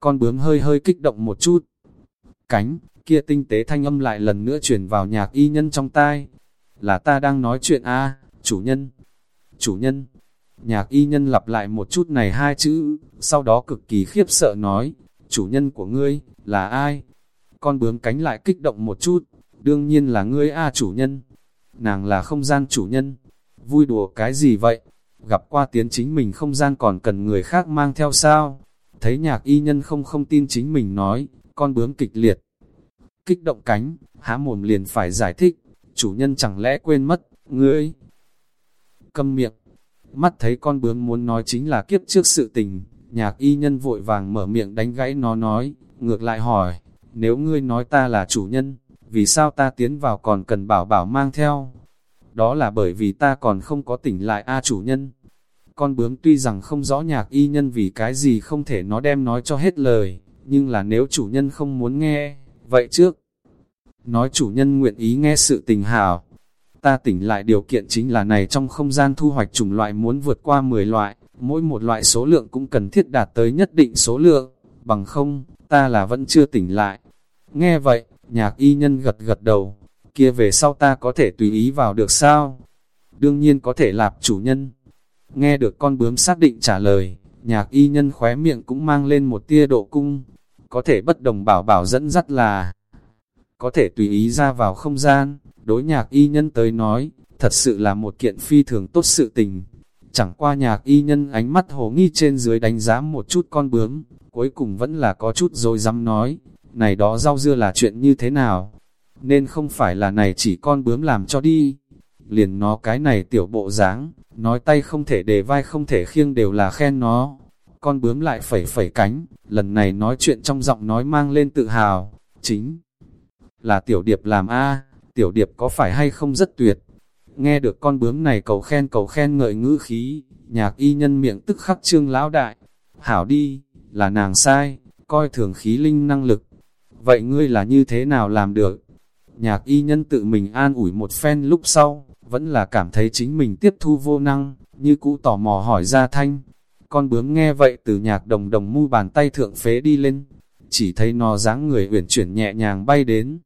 con bướm hơi hơi kích động một chút. Cánh, kia tinh tế thanh âm lại lần nữa chuyển vào nhạc y nhân trong tai. Là ta đang nói chuyện a chủ nhân, chủ nhân. Nhạc y nhân lặp lại một chút này hai chữ, sau đó cực kỳ khiếp sợ nói, chủ nhân của ngươi, là ai? Con bướm cánh lại kích động một chút, đương nhiên là ngươi a chủ nhân. Nàng là không gian chủ nhân. Vui đùa cái gì vậy? Gặp qua tiến chính mình không gian còn cần người khác mang theo sao? Thấy nhạc y nhân không không tin chính mình nói, con bướm kịch liệt. Kích động cánh, há mồm liền phải giải thích, chủ nhân chẳng lẽ quên mất, ngươi. Câm miệng, mắt thấy con bướm muốn nói chính là kiếp trước sự tình, nhạc y nhân vội vàng mở miệng đánh gãy nó nói, ngược lại hỏi, nếu ngươi nói ta là chủ nhân, vì sao ta tiến vào còn cần bảo bảo mang theo? Đó là bởi vì ta còn không có tỉnh lại a chủ nhân. Con bướm tuy rằng không rõ nhạc y nhân vì cái gì không thể nó đem nói cho hết lời, nhưng là nếu chủ nhân không muốn nghe, vậy trước, nói chủ nhân nguyện ý nghe sự tình hào. Ta tỉnh lại điều kiện chính là này trong không gian thu hoạch chủng loại muốn vượt qua 10 loại, mỗi một loại số lượng cũng cần thiết đạt tới nhất định số lượng, bằng không, ta là vẫn chưa tỉnh lại. Nghe vậy, nhạc y nhân gật gật đầu, kia về sau ta có thể tùy ý vào được sao? Đương nhiên có thể lạp chủ nhân. Nghe được con bướm xác định trả lời, nhạc y nhân khóe miệng cũng mang lên một tia độ cung. Có thể bất đồng bảo bảo dẫn dắt là có thể tùy ý ra vào không gian, đối nhạc y nhân tới nói, thật sự là một kiện phi thường tốt sự tình. Chẳng qua nhạc y nhân ánh mắt hồ nghi trên dưới đánh giá một chút con bướm, cuối cùng vẫn là có chút rồi dám nói, này đó rau dưa là chuyện như thế nào, nên không phải là này chỉ con bướm làm cho đi. Liền nó cái này tiểu bộ dáng, nói tay không thể để vai không thể khiêng đều là khen nó. Con bướm lại phẩy phẩy cánh, lần này nói chuyện trong giọng nói mang lên tự hào, chính là tiểu điệp làm a tiểu điệp có phải hay không rất tuyệt. Nghe được con bướm này cầu khen cầu khen ngợi ngữ khí, nhạc y nhân miệng tức khắc trương lão đại. Hảo đi, là nàng sai, coi thường khí linh năng lực. Vậy ngươi là như thế nào làm được? Nhạc y nhân tự mình an ủi một phen lúc sau, vẫn là cảm thấy chính mình tiếp thu vô năng, như cũ tò mò hỏi ra thanh. Con bướm nghe vậy từ nhạc đồng đồng mu bàn tay thượng phế đi lên, chỉ thấy nó dáng người uyển chuyển nhẹ nhàng bay đến.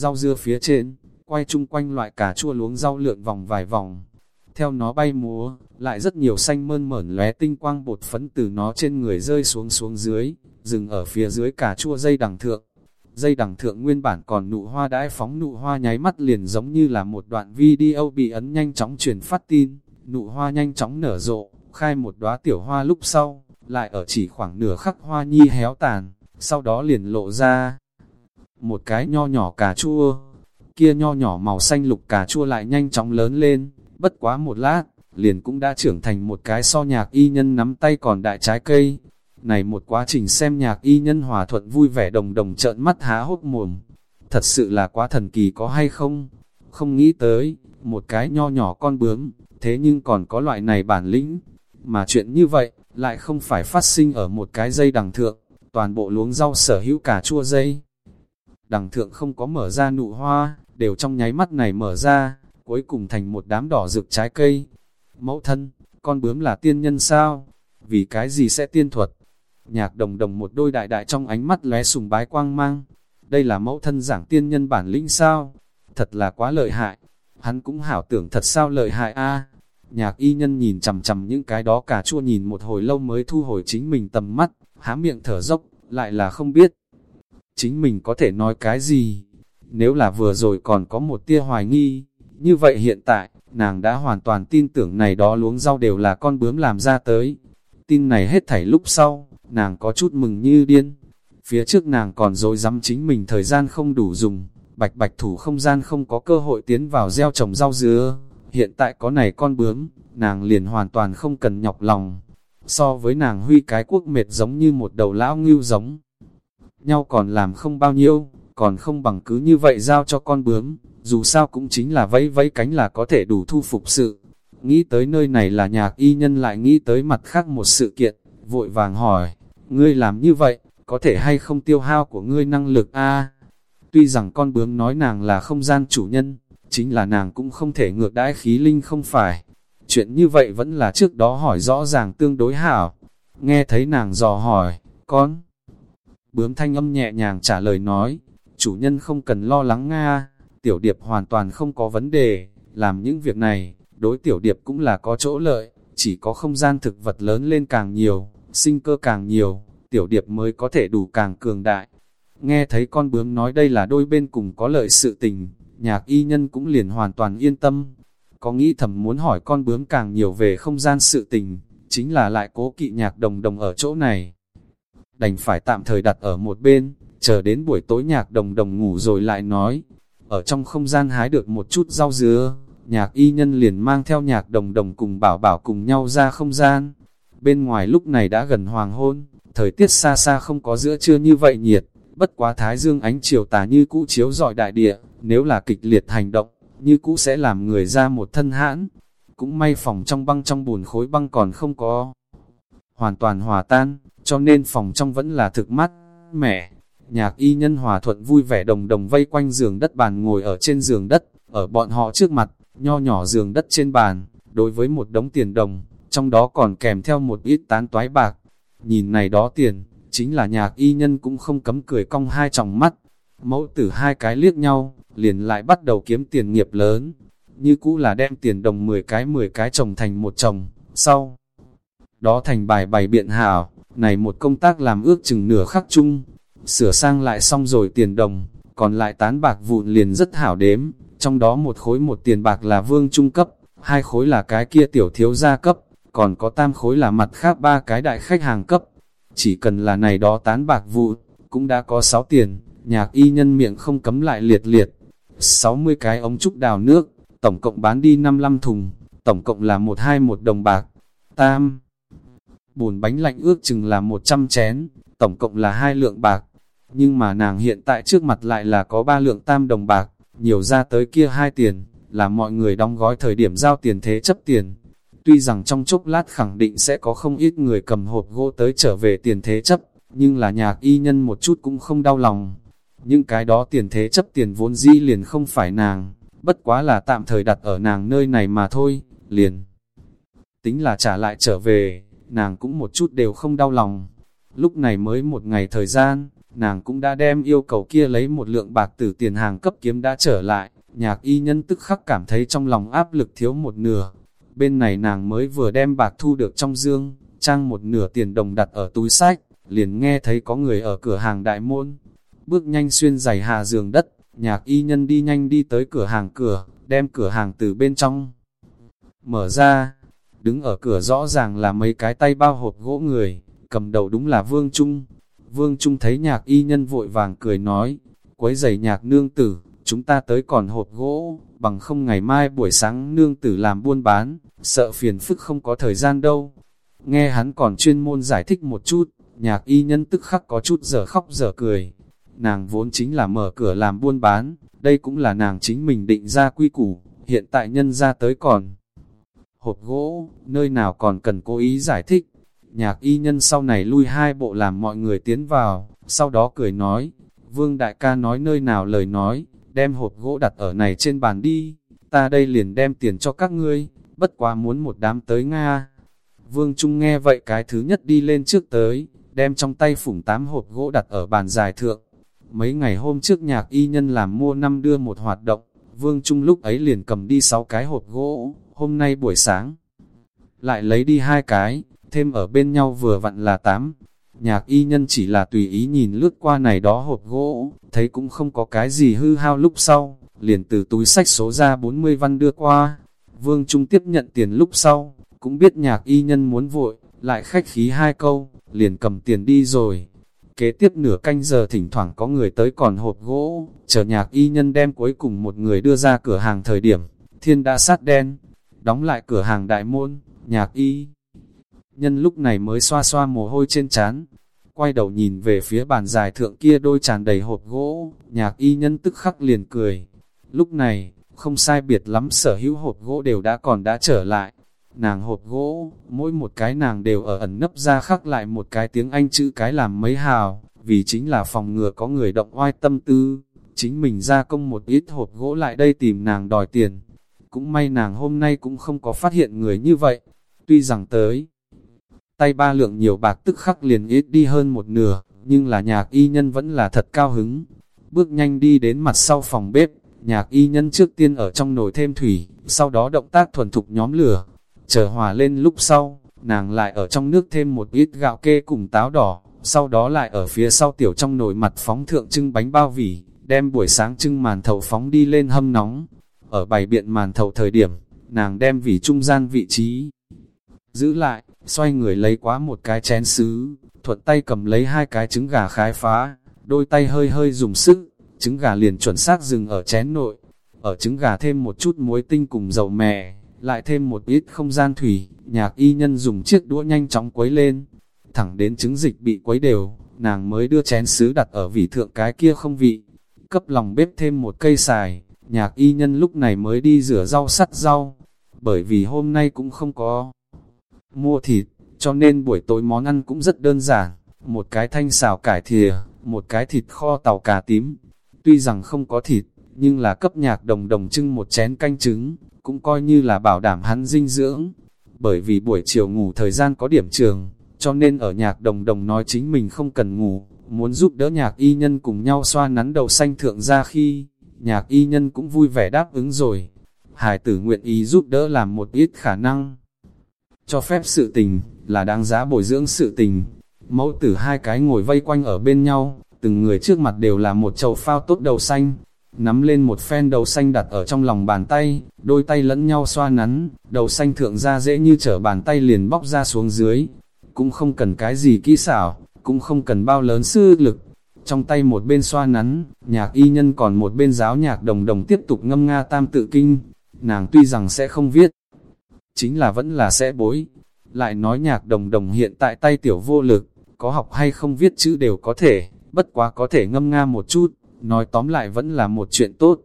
Rau dưa phía trên, quay chung quanh loại cà chua luống rau lượn vòng vài vòng. Theo nó bay múa, lại rất nhiều xanh mơn mởn lóe tinh quang bột phấn từ nó trên người rơi xuống xuống dưới, dừng ở phía dưới cà chua dây đằng thượng. Dây đằng thượng nguyên bản còn nụ hoa đãi phóng nụ hoa nháy mắt liền giống như là một đoạn video bị ấn nhanh chóng truyền phát tin, nụ hoa nhanh chóng nở rộ, khai một đóa tiểu hoa lúc sau, lại ở chỉ khoảng nửa khắc hoa nhi héo tàn, sau đó liền lộ ra một cái nho nhỏ cà chua, kia nho nhỏ màu xanh lục cà chua lại nhanh chóng lớn lên, bất quá một lát, liền cũng đã trưởng thành một cái so nhạc y nhân nắm tay còn đại trái cây. Này một quá trình xem nhạc y nhân hòa thuận vui vẻ đồng đồng trợn mắt há hốc mồm. Thật sự là quá thần kỳ có hay không? Không nghĩ tới, một cái nho nhỏ con bướm, thế nhưng còn có loại này bản lĩnh. Mà chuyện như vậy, lại không phải phát sinh ở một cái dây đằng thượng, toàn bộ luống rau sở hữu cả chua dây. Đằng thượng không có mở ra nụ hoa, đều trong nháy mắt này mở ra, cuối cùng thành một đám đỏ rực trái cây. Mẫu thân, con bướm là tiên nhân sao? Vì cái gì sẽ tiên thuật? Nhạc đồng đồng một đôi đại đại trong ánh mắt lóe sùng bái quang mang. Đây là mẫu thân giảng tiên nhân bản lĩnh sao? Thật là quá lợi hại. Hắn cũng hảo tưởng thật sao lợi hại a Nhạc y nhân nhìn chầm chầm những cái đó cả chua nhìn một hồi lâu mới thu hồi chính mình tầm mắt, há miệng thở dốc, lại là không biết. Chính mình có thể nói cái gì? Nếu là vừa rồi còn có một tia hoài nghi, như vậy hiện tại, nàng đã hoàn toàn tin tưởng này đó luống rau đều là con bướm làm ra tới. Tin này hết thảy lúc sau, nàng có chút mừng như điên. Phía trước nàng còn dối dám chính mình thời gian không đủ dùng, bạch bạch thủ không gian không có cơ hội tiến vào gieo trồng rau dứa. Hiện tại có này con bướm, nàng liền hoàn toàn không cần nhọc lòng. So với nàng huy cái quốc mệt giống như một đầu lão ngưu giống. Nhau còn làm không bao nhiêu, còn không bằng cứ như vậy giao cho con bướm, dù sao cũng chính là vẫy vẫy cánh là có thể đủ thu phục sự. Nghĩ tới nơi này là nhạc y nhân lại nghĩ tới mặt khác một sự kiện, vội vàng hỏi, ngươi làm như vậy, có thể hay không tiêu hao của ngươi năng lực a Tuy rằng con bướm nói nàng là không gian chủ nhân, chính là nàng cũng không thể ngược đãi khí linh không phải. Chuyện như vậy vẫn là trước đó hỏi rõ ràng tương đối hảo. Nghe thấy nàng dò hỏi, con. Bướm thanh âm nhẹ nhàng trả lời nói, chủ nhân không cần lo lắng Nga, tiểu điệp hoàn toàn không có vấn đề, làm những việc này, đối tiểu điệp cũng là có chỗ lợi, chỉ có không gian thực vật lớn lên càng nhiều, sinh cơ càng nhiều, tiểu điệp mới có thể đủ càng cường đại. Nghe thấy con bướm nói đây là đôi bên cùng có lợi sự tình, nhạc y nhân cũng liền hoàn toàn yên tâm. Có nghĩ thầm muốn hỏi con bướm càng nhiều về không gian sự tình, chính là lại cố kỵ nhạc đồng đồng ở chỗ này. Đành phải tạm thời đặt ở một bên, chờ đến buổi tối nhạc đồng đồng ngủ rồi lại nói, ở trong không gian hái được một chút rau dứa, nhạc y nhân liền mang theo nhạc đồng đồng cùng bảo bảo cùng nhau ra không gian. Bên ngoài lúc này đã gần hoàng hôn, thời tiết xa xa không có giữa trưa như vậy nhiệt, bất quá thái dương ánh chiều tà như cũ chiếu dọi đại địa, nếu là kịch liệt hành động, như cũ sẽ làm người ra một thân hãn. Cũng may phòng trong băng trong bùn khối băng còn không có hoàn toàn hòa tan, cho nên phòng trong vẫn là thực mắt, mẻ. Nhạc y nhân hòa thuận vui vẻ đồng đồng vây quanh giường đất bàn ngồi ở trên giường đất, ở bọn họ trước mặt, nho nhỏ giường đất trên bàn, đối với một đống tiền đồng, trong đó còn kèm theo một ít tán toái bạc. Nhìn này đó tiền, chính là nhạc y nhân cũng không cấm cười cong hai tròng mắt. Mẫu tử hai cái liếc nhau, liền lại bắt đầu kiếm tiền nghiệp lớn. Như cũ là đem tiền đồng 10 cái 10 cái chồng thành một chồng, sau. Đó thành bài bày biện hảo, này một công tác làm ước chừng nửa khắc chung. Sửa sang lại xong rồi tiền đồng, còn lại tán bạc vụn liền rất hảo đếm. Trong đó một khối một tiền bạc là vương trung cấp, hai khối là cái kia tiểu thiếu gia cấp, còn có tam khối là mặt khác ba cái đại khách hàng cấp. Chỉ cần là này đó tán bạc vụ, cũng đã có 6 tiền, nhạc y nhân miệng không cấm lại liệt liệt. 60 cái ống trúc đào nước, tổng cộng bán đi 55 thùng, tổng cộng là 121 đồng bạc. Tam, bùn bánh lạnh ước chừng là 100 chén, tổng cộng là hai lượng bạc. Nhưng mà nàng hiện tại trước mặt lại là có ba lượng tam đồng bạc, nhiều ra tới kia hai tiền, là mọi người đóng gói thời điểm giao tiền thế chấp tiền. Tuy rằng trong chốc lát khẳng định sẽ có không ít người cầm hộp gỗ tới trở về tiền thế chấp, nhưng là nhạc y nhân một chút cũng không đau lòng. Những cái đó tiền thế chấp tiền vốn dĩ liền không phải nàng, bất quá là tạm thời đặt ở nàng nơi này mà thôi, liền. Tính là trả lại trở về, nàng cũng một chút đều không đau lòng. Lúc này mới một ngày thời gian, nàng cũng đã đem yêu cầu kia lấy một lượng bạc từ tiền hàng cấp kiếm đã trở lại, nhạc y nhân tức khắc cảm thấy trong lòng áp lực thiếu một nửa. Bên này nàng mới vừa đem bạc thu được trong dương, trang một nửa tiền đồng đặt ở túi sách, liền nghe thấy có người ở cửa hàng đại môn. Bước nhanh xuyên giày hạ giường đất, nhạc y nhân đi nhanh đi tới cửa hàng cửa, đem cửa hàng từ bên trong. Mở ra, đứng ở cửa rõ ràng là mấy cái tay bao hộp gỗ người, cầm đầu đúng là Vương Trung. Vương Trung thấy nhạc y nhân vội vàng cười nói, quấy giày nhạc nương tử, chúng ta tới còn hộp gỗ, bằng không ngày mai buổi sáng nương tử làm buôn bán, sợ phiền phức không có thời gian đâu. Nghe hắn còn chuyên môn giải thích một chút, nhạc y nhân tức khắc có chút giờ khóc giờ cười. Nàng vốn chính là mở cửa làm buôn bán, đây cũng là nàng chính mình định ra quy củ, hiện tại nhân ra tới còn. Hộp gỗ, nơi nào còn cần cố ý giải thích. Nhạc y nhân sau này lui hai bộ làm mọi người tiến vào, sau đó cười nói, Vương đại ca nói nơi nào lời nói, đem hộp gỗ đặt ở này trên bàn đi, ta đây liền đem tiền cho các ngươi, bất quá muốn một đám tới Nga. Vương Trung nghe vậy cái thứ nhất đi lên trước tới, đem trong tay phủng tám hộp gỗ đặt ở bàn dài thượng. Mấy ngày hôm trước nhạc y nhân làm mua năm đưa một hoạt động, Vương Trung lúc ấy liền cầm đi sáu cái hộp gỗ, hôm nay buổi sáng. Lại lấy đi hai cái, thêm ở bên nhau vừa vặn là tám. Nhạc y nhân chỉ là tùy ý nhìn lướt qua này đó hộp gỗ, thấy cũng không có cái gì hư hao lúc sau, liền từ túi sách số ra 40 văn đưa qua. Vương Trung tiếp nhận tiền lúc sau, cũng biết nhạc y nhân muốn vội, lại khách khí hai câu, liền cầm tiền đi rồi. Kế tiếp nửa canh giờ thỉnh thoảng có người tới còn hộp gỗ, chờ nhạc y nhân đem cuối cùng một người đưa ra cửa hàng thời điểm, thiên đã sát đen, đóng lại cửa hàng đại môn, nhạc y. Nhân lúc này mới xoa xoa mồ hôi trên trán quay đầu nhìn về phía bàn dài thượng kia đôi tràn đầy hộp gỗ, nhạc y nhân tức khắc liền cười. Lúc này, không sai biệt lắm sở hữu hộp gỗ đều đã còn đã trở lại. Nàng hộp gỗ, mỗi một cái nàng đều ở ẩn nấp ra khắc lại một cái tiếng Anh chữ cái làm mấy hào, vì chính là phòng ngừa có người động oai tâm tư. Chính mình ra công một ít hộp gỗ lại đây tìm nàng đòi tiền. Cũng may nàng hôm nay cũng không có phát hiện người như vậy. Tuy rằng tới, tay ba lượng nhiều bạc tức khắc liền ít đi hơn một nửa, nhưng là nhạc y nhân vẫn là thật cao hứng. Bước nhanh đi đến mặt sau phòng bếp, nhạc y nhân trước tiên ở trong nồi thêm thủy, sau đó động tác thuần thục nhóm lửa. Chờ hòa lên lúc sau, nàng lại ở trong nước thêm một ít gạo kê cùng táo đỏ, sau đó lại ở phía sau tiểu trong nồi mặt phóng thượng trưng bánh bao vỉ, đem buổi sáng trưng màn thầu phóng đi lên hâm nóng. Ở bày biện màn thầu thời điểm, nàng đem vỉ trung gian vị trí giữ lại, xoay người lấy quá một cái chén sứ, thuận tay cầm lấy hai cái trứng gà khái phá, đôi tay hơi hơi dùng sức, trứng gà liền chuẩn xác dừng ở chén nội. Ở trứng gà thêm một chút muối tinh cùng dầu mè, lại thêm một ít không gian thủy, nhạc y nhân dùng chiếc đũa nhanh chóng quấy lên. Thẳng đến trứng dịch bị quấy đều, nàng mới đưa chén sứ đặt ở vị thượng cái kia không vị. Cấp lòng bếp thêm một cây xài, nhạc y nhân lúc này mới đi rửa rau sắt rau. Bởi vì hôm nay cũng không có mua thịt, cho nên buổi tối món ăn cũng rất đơn giản, một cái thanh xào cải thìa, một cái thịt kho tàu cà tím. Tuy rằng không có thịt, nhưng là cấp nhạc đồng đồng trưng một chén canh trứng, cũng coi như là bảo đảm hắn dinh dưỡng. Bởi vì buổi chiều ngủ thời gian có điểm trường, cho nên ở nhạc đồng đồng nói chính mình không cần ngủ, muốn giúp đỡ nhạc y nhân cùng nhau xoa nắn đầu xanh thượng ra khi, nhạc y nhân cũng vui vẻ đáp ứng rồi. Hải tử nguyện ý giúp đỡ làm một ít khả năng. Cho phép sự tình, là đáng giá bồi dưỡng sự tình. Mẫu tử hai cái ngồi vây quanh ở bên nhau, từng người trước mặt đều là một chậu phao tốt đầu xanh. Nắm lên một phen đầu xanh đặt ở trong lòng bàn tay, đôi tay lẫn nhau xoa nắn, đầu xanh thượng ra dễ như trở bàn tay liền bóc ra xuống dưới. Cũng không cần cái gì kỹ xảo, cũng không cần bao lớn sư lực. Trong tay một bên xoa nắn, nhạc y nhân còn một bên giáo nhạc đồng đồng tiếp tục ngâm nga tam tự kinh. Nàng tuy rằng sẽ không viết, chính là vẫn là sẽ bối. Lại nói nhạc đồng đồng hiện tại tay tiểu vô lực, có học hay không viết chữ đều có thể, bất quá có thể ngâm nga một chút, nói tóm lại vẫn là một chuyện tốt.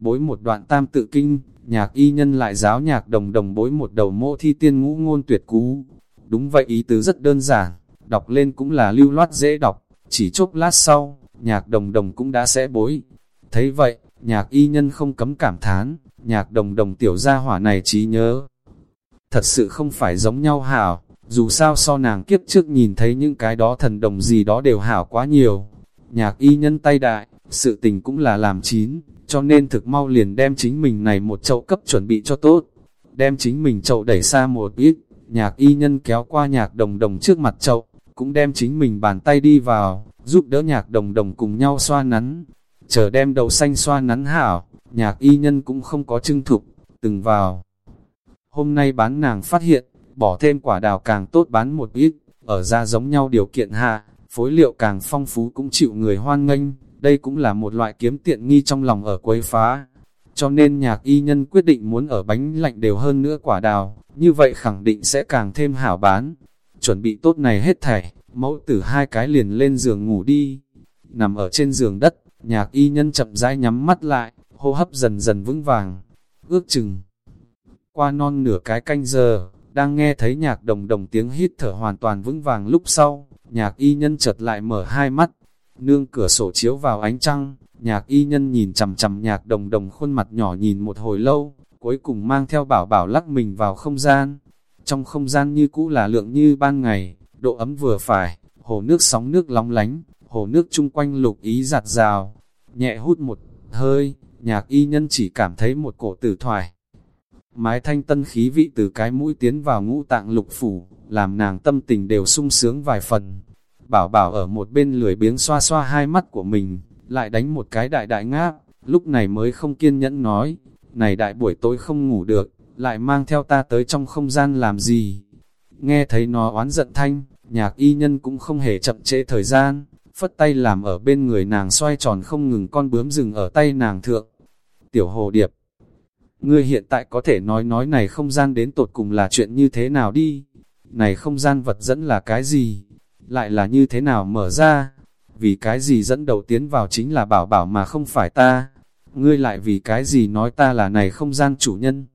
Bối một đoạn tam tự kinh, nhạc y nhân lại giáo nhạc đồng đồng bối một đầu mộ thi tiên ngũ ngôn tuyệt cú. Đúng vậy ý tứ rất đơn giản, đọc lên cũng là lưu loát dễ đọc, chỉ chốc lát sau, nhạc đồng đồng cũng đã sẽ bối. Thấy vậy, nhạc y nhân không cấm cảm thán, nhạc đồng đồng tiểu gia hỏa này trí nhớ. Thật sự không phải giống nhau hảo, dù sao so nàng kiếp trước nhìn thấy những cái đó thần đồng gì đó đều hảo quá nhiều. Nhạc y nhân tay đại, sự tình cũng là làm chín, cho nên thực mau liền đem chính mình này một chậu cấp chuẩn bị cho tốt. Đem chính mình chậu đẩy xa một ít, nhạc y nhân kéo qua nhạc đồng đồng trước mặt chậu, cũng đem chính mình bàn tay đi vào, giúp đỡ nhạc đồng đồng cùng nhau xoa nắn. Chờ đem đầu xanh xoa nắn hảo, nhạc y nhân cũng không có trưng thục, từng vào. Hôm nay bán nàng phát hiện, bỏ thêm quả đào càng tốt bán một ít, ở ra giống nhau điều kiện hạ, phối liệu càng phong phú cũng chịu người hoan nghênh, đây cũng là một loại kiếm tiện nghi trong lòng ở quấy phá. Cho nên nhạc y nhân quyết định muốn ở bánh lạnh đều hơn nữa quả đào, như vậy khẳng định sẽ càng thêm hảo bán. Chuẩn bị tốt này hết thảy, mẫu tử hai cái liền lên giường ngủ đi. Nằm ở trên giường đất, nhạc y nhân chậm rãi nhắm mắt lại, hô hấp dần dần vững vàng. Ước chừng, qua non nửa cái canh giờ, đang nghe thấy nhạc đồng đồng tiếng hít thở hoàn toàn vững vàng lúc sau, nhạc y nhân chợt lại mở hai mắt, nương cửa sổ chiếu vào ánh trăng, nhạc y nhân nhìn chầm chầm nhạc đồng đồng khuôn mặt nhỏ nhìn một hồi lâu, cuối cùng mang theo bảo bảo lắc mình vào không gian. Trong không gian như cũ là lượng như ban ngày, độ ấm vừa phải, hồ nước sóng nước long lánh, hồ nước chung quanh lục ý giặt rào, nhẹ hút một hơi, nhạc y nhân chỉ cảm thấy một cổ tử thoải. Mái thanh tân khí vị từ cái mũi tiến vào ngũ tạng lục phủ, làm nàng tâm tình đều sung sướng vài phần. Bảo bảo ở một bên lười biếng xoa xoa hai mắt của mình, lại đánh một cái đại đại ngáp, lúc này mới không kiên nhẫn nói, này đại buổi tối không ngủ được, lại mang theo ta tới trong không gian làm gì. Nghe thấy nó oán giận thanh, nhạc y nhân cũng không hề chậm trễ thời gian, phất tay làm ở bên người nàng xoay tròn không ngừng con bướm rừng ở tay nàng thượng. Tiểu hồ điệp, ngươi hiện tại có thể nói nói này không gian đến tột cùng là chuyện như thế nào đi, này không gian vật dẫn là cái gì, lại là như thế nào mở ra, vì cái gì dẫn đầu tiến vào chính là bảo bảo mà không phải ta, ngươi lại vì cái gì nói ta là này không gian chủ nhân.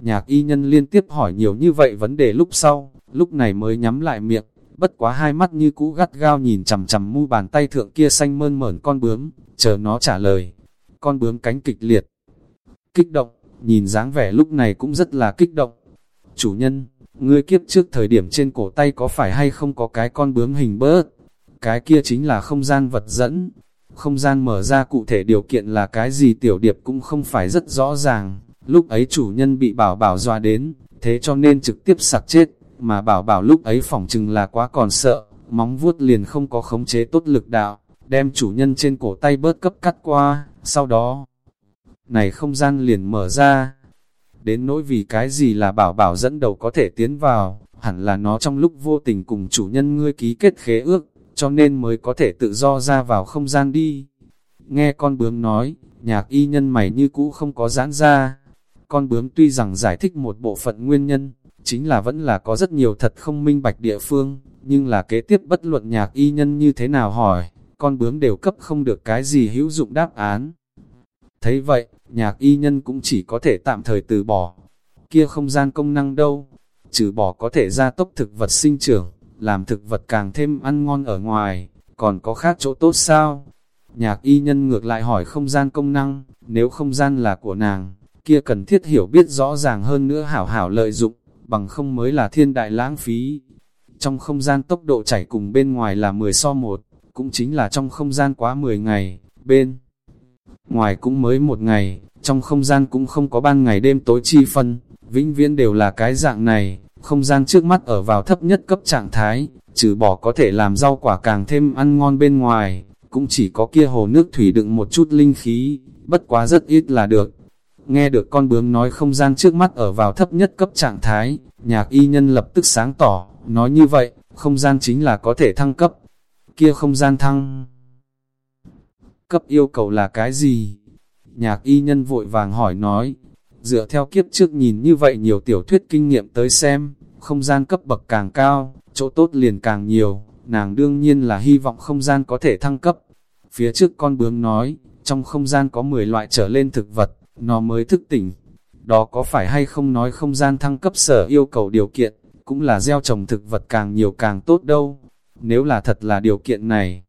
Nhạc y nhân liên tiếp hỏi nhiều như vậy vấn đề lúc sau, lúc này mới nhắm lại miệng, bất quá hai mắt như cũ gắt gao nhìn chằm chằm mu bàn tay thượng kia xanh mơn mởn con bướm, chờ nó trả lời. Con bướm cánh kịch liệt, kích động, nhìn dáng vẻ lúc này cũng rất là kích động. Chủ nhân, ngươi kiếp trước thời điểm trên cổ tay có phải hay không có cái con bướm hình bớt? Cái kia chính là không gian vật dẫn. Không gian mở ra cụ thể điều kiện là cái gì tiểu điệp cũng không phải rất rõ ràng. Lúc ấy chủ nhân bị bảo bảo doa đến, thế cho nên trực tiếp sặc chết, mà bảo bảo lúc ấy phỏng chừng là quá còn sợ, móng vuốt liền không có khống chế tốt lực đạo, đem chủ nhân trên cổ tay bớt cấp cắt qua, sau đó, này không gian liền mở ra. Đến nỗi vì cái gì là bảo bảo dẫn đầu có thể tiến vào, hẳn là nó trong lúc vô tình cùng chủ nhân ngươi ký kết khế ước, cho nên mới có thể tự do ra vào không gian đi. Nghe con bướm nói, nhạc y nhân mày như cũ không có giãn ra. Con bướm tuy rằng giải thích một bộ phận nguyên nhân, chính là vẫn là có rất nhiều thật không minh bạch địa phương, nhưng là kế tiếp bất luận nhạc y nhân như thế nào hỏi, con bướm đều cấp không được cái gì hữu dụng đáp án. Thấy vậy, nhạc y nhân cũng chỉ có thể tạm thời từ bỏ. Kia không gian công năng đâu, trừ bỏ có thể gia tốc thực vật sinh trưởng, làm thực vật càng thêm ăn ngon ở ngoài, còn có khác chỗ tốt sao? Nhạc y nhân ngược lại hỏi không gian công năng, nếu không gian là của nàng, kia cần thiết hiểu biết rõ ràng hơn nữa hảo hảo lợi dụng, bằng không mới là thiên đại lãng phí. trong không gian tốc độ chảy cùng bên ngoài là 10 so 1, cũng chính là trong không gian quá 10 ngày, bên ngoài cũng mới một ngày, trong không gian cũng không có ban ngày đêm tối chi phân, vĩnh viễn đều là cái dạng này, không gian trước mắt ở vào thấp nhất cấp trạng thái, trừ bỏ có thể làm rau quả càng thêm ăn ngon bên ngoài, cũng chỉ có kia hồ nước thủy đựng một chút linh khí, bất quá rất ít là được. Nghe được con bướm nói không gian trước mắt ở vào thấp nhất cấp trạng thái, nhạc y nhân lập tức sáng tỏ, nói như vậy, không gian chính là có thể thăng cấp. Kia không gian thăng cấp yêu cầu là cái gì? Nhạc y nhân vội vàng hỏi nói, dựa theo kiếp trước nhìn như vậy nhiều tiểu thuyết kinh nghiệm tới xem, không gian cấp bậc càng cao, chỗ tốt liền càng nhiều, nàng đương nhiên là hy vọng không gian có thể thăng cấp. Phía trước con bướm nói, trong không gian có 10 loại trở lên thực vật, nó mới thức tỉnh. Đó có phải hay không nói không gian thăng cấp sở yêu cầu điều kiện, cũng là gieo trồng thực vật càng nhiều càng tốt đâu. Nếu là thật là điều kiện này,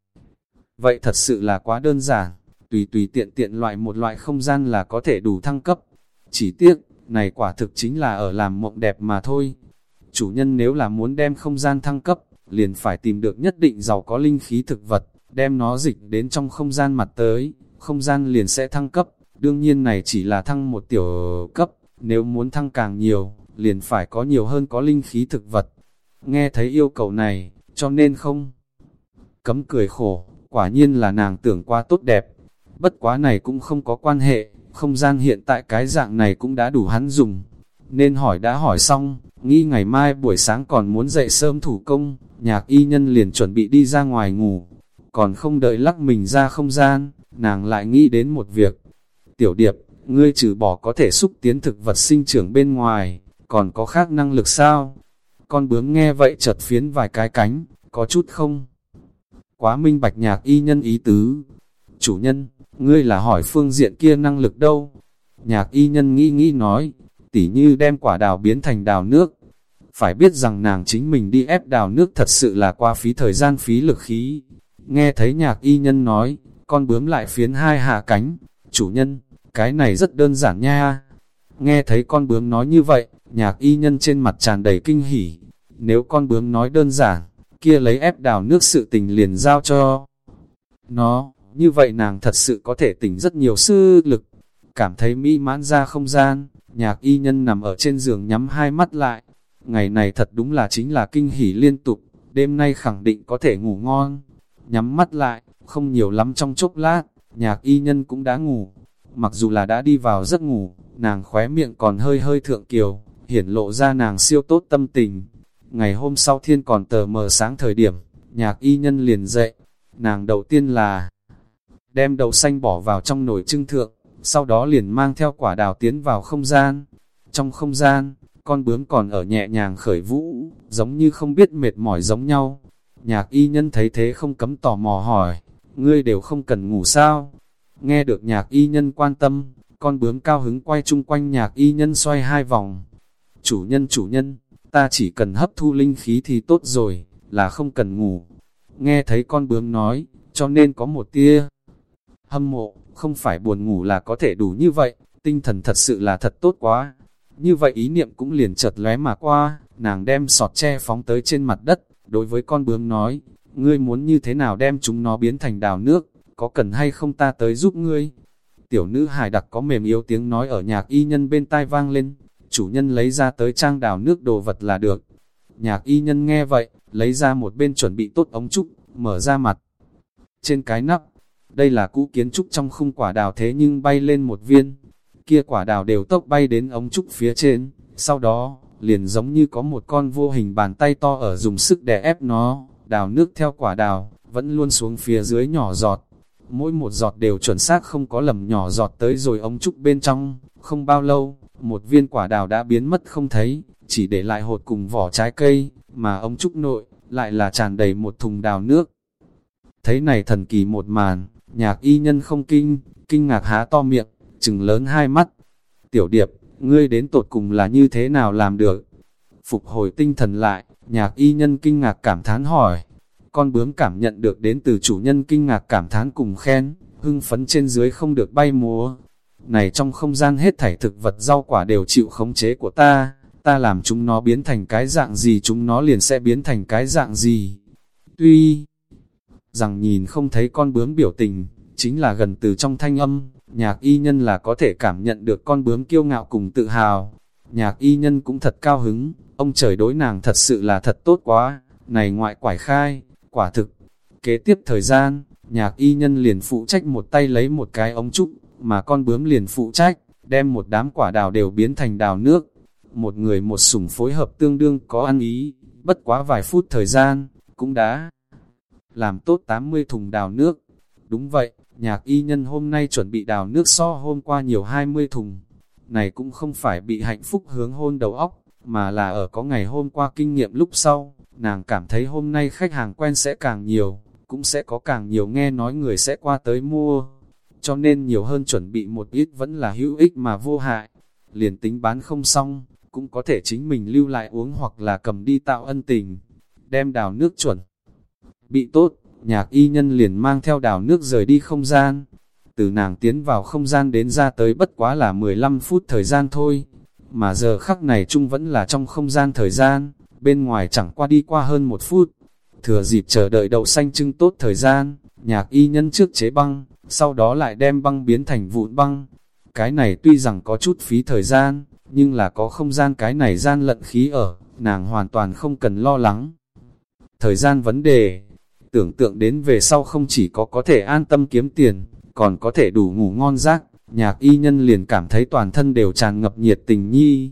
vậy thật sự là quá đơn giản, tùy tùy tiện tiện loại một loại không gian là có thể đủ thăng cấp. Chỉ tiếc, này quả thực chính là ở làm mộng đẹp mà thôi. Chủ nhân nếu là muốn đem không gian thăng cấp, liền phải tìm được nhất định giàu có linh khí thực vật, đem nó dịch đến trong không gian mặt tới, không gian liền sẽ thăng cấp. Đương nhiên này chỉ là thăng một tiểu cấp, nếu muốn thăng càng nhiều, liền phải có nhiều hơn có linh khí thực vật. Nghe thấy yêu cầu này, cho nên không cấm cười khổ, quả nhiên là nàng tưởng quá tốt đẹp. Bất quá này cũng không có quan hệ, không gian hiện tại cái dạng này cũng đã đủ hắn dùng. Nên hỏi đã hỏi xong, nghĩ ngày mai buổi sáng còn muốn dậy sớm thủ công, nhạc y nhân liền chuẩn bị đi ra ngoài ngủ. Còn không đợi lắc mình ra không gian, nàng lại nghĩ đến một việc. Tiểu điệp, ngươi trừ bỏ có thể xúc tiến thực vật sinh trưởng bên ngoài, còn có khác năng lực sao? Con bướm nghe vậy chợt phiến vài cái cánh, có chút không? Quá minh bạch nhạc y nhân ý tứ. Chủ nhân, ngươi là hỏi phương diện kia năng lực đâu? Nhạc y nhân nghĩ nghĩ nói, tỉ như đem quả đào biến thành đào nước. Phải biết rằng nàng chính mình đi ép đào nước thật sự là qua phí thời gian phí lực khí. Nghe thấy nhạc y nhân nói, con bướm lại phiến hai hạ cánh. Chủ nhân, cái này rất đơn giản nha. Nghe thấy con bướm nói như vậy, nhạc y nhân trên mặt tràn đầy kinh hỉ. Nếu con bướm nói đơn giản, kia lấy ép đào nước sự tình liền giao cho nó, như vậy nàng thật sự có thể tỉnh rất nhiều sư lực. Cảm thấy mỹ mãn ra không gian, nhạc y nhân nằm ở trên giường nhắm hai mắt lại. Ngày này thật đúng là chính là kinh hỉ liên tục, đêm nay khẳng định có thể ngủ ngon. Nhắm mắt lại, không nhiều lắm trong chốc lát, nhạc y nhân cũng đã ngủ. Mặc dù là đã đi vào giấc ngủ, nàng khóe miệng còn hơi hơi thượng kiều, hiển lộ ra nàng siêu tốt tâm tình. Ngày hôm sau thiên còn tờ mờ sáng thời điểm, nhạc y nhân liền dậy. Nàng đầu tiên là đem đậu xanh bỏ vào trong nồi trưng thượng, sau đó liền mang theo quả đào tiến vào không gian. Trong không gian, con bướm còn ở nhẹ nhàng khởi vũ, giống như không biết mệt mỏi giống nhau. Nhạc y nhân thấy thế không cấm tò mò hỏi, ngươi đều không cần ngủ sao? Nghe được nhạc y nhân quan tâm, con bướm cao hứng quay chung quanh nhạc y nhân xoay hai vòng. Chủ nhân chủ nhân, ta chỉ cần hấp thu linh khí thì tốt rồi, là không cần ngủ. Nghe thấy con bướm nói, cho nên có một tia hâm mộ, không phải buồn ngủ là có thể đủ như vậy, tinh thần thật sự là thật tốt quá. Như vậy ý niệm cũng liền chợt lóe mà qua, nàng đem sọt tre phóng tới trên mặt đất, đối với con bướm nói, ngươi muốn như thế nào đem chúng nó biến thành đào nước, có cần hay không ta tới giúp ngươi? Tiểu nữ hài đặc có mềm yếu tiếng nói ở nhạc y nhân bên tai vang lên, chủ nhân lấy ra tới trang đào nước đồ vật là được. Nhạc y nhân nghe vậy, lấy ra một bên chuẩn bị tốt ống trúc, mở ra mặt. Trên cái nắp, đây là cũ kiến trúc trong khung quả đào thế nhưng bay lên một viên. Kia quả đào đều tốc bay đến ống trúc phía trên, sau đó, liền giống như có một con vô hình bàn tay to ở dùng sức đè ép nó, đào nước theo quả đào, vẫn luôn xuống phía dưới nhỏ giọt. Mỗi một giọt đều chuẩn xác không có lầm nhỏ giọt tới rồi ống trúc bên trong, không bao lâu, một viên quả đào đã biến mất không thấy, chỉ để lại hột cùng vỏ trái cây, mà ống trúc nội, lại là tràn đầy một thùng đào nước. Thấy này thần kỳ một màn, nhạc y nhân không kinh, kinh ngạc há to miệng, chừng lớn hai mắt. Tiểu điệp, ngươi đến tột cùng là như thế nào làm được? Phục hồi tinh thần lại, nhạc y nhân kinh ngạc cảm thán hỏi. Con bướm cảm nhận được đến từ chủ nhân kinh ngạc cảm thán cùng khen, hưng phấn trên dưới không được bay múa. Này trong không gian hết thảy thực vật rau quả đều chịu khống chế của ta, ta làm chúng nó biến thành cái dạng gì chúng nó liền sẽ biến thành cái dạng gì. Tuy rằng nhìn không thấy con bướm biểu tình, chính là gần từ trong thanh âm, nhạc y nhân là có thể cảm nhận được con bướm kiêu ngạo cùng tự hào. Nhạc y nhân cũng thật cao hứng, ông trời đối nàng thật sự là thật tốt quá, này ngoại quải khai, quả thực. Kế tiếp thời gian, nhạc y nhân liền phụ trách một tay lấy một cái ống trúc, mà con bướm liền phụ trách, đem một đám quả đào đều biến thành đào nước. Một người một sủng phối hợp tương đương có ăn ý, bất quá vài phút thời gian, cũng đã làm tốt 80 thùng đào nước. Đúng vậy, nhạc y nhân hôm nay chuẩn bị đào nước so hôm qua nhiều 20 thùng. Này cũng không phải bị hạnh phúc hướng hôn đầu óc, mà là ở có ngày hôm qua kinh nghiệm lúc sau, nàng cảm thấy hôm nay khách hàng quen sẽ càng nhiều, cũng sẽ có càng nhiều nghe nói người sẽ qua tới mua. Cho nên nhiều hơn chuẩn bị một ít vẫn là hữu ích mà vô hại. Liền tính bán không xong, cũng có thể chính mình lưu lại uống hoặc là cầm đi tạo ân tình. Đem đào nước chuẩn. Bị tốt, nhạc y nhân liền mang theo đào nước rời đi không gian. Từ nàng tiến vào không gian đến ra tới bất quá là 15 phút thời gian thôi. Mà giờ khắc này chung vẫn là trong không gian thời gian, bên ngoài chẳng qua đi qua hơn một phút. Thừa dịp chờ đợi đậu xanh trưng tốt thời gian, nhạc y nhân trước chế băng, sau đó lại đem băng biến thành vụn băng. Cái này tuy rằng có chút phí thời gian, nhưng là có không gian cái này gian lận khí ở, nàng hoàn toàn không cần lo lắng. Thời gian vấn đề, tưởng tượng đến về sau không chỉ có có thể an tâm kiếm tiền, còn có thể đủ ngủ ngon giấc, nhạc y nhân liền cảm thấy toàn thân đều tràn ngập nhiệt tình nhi.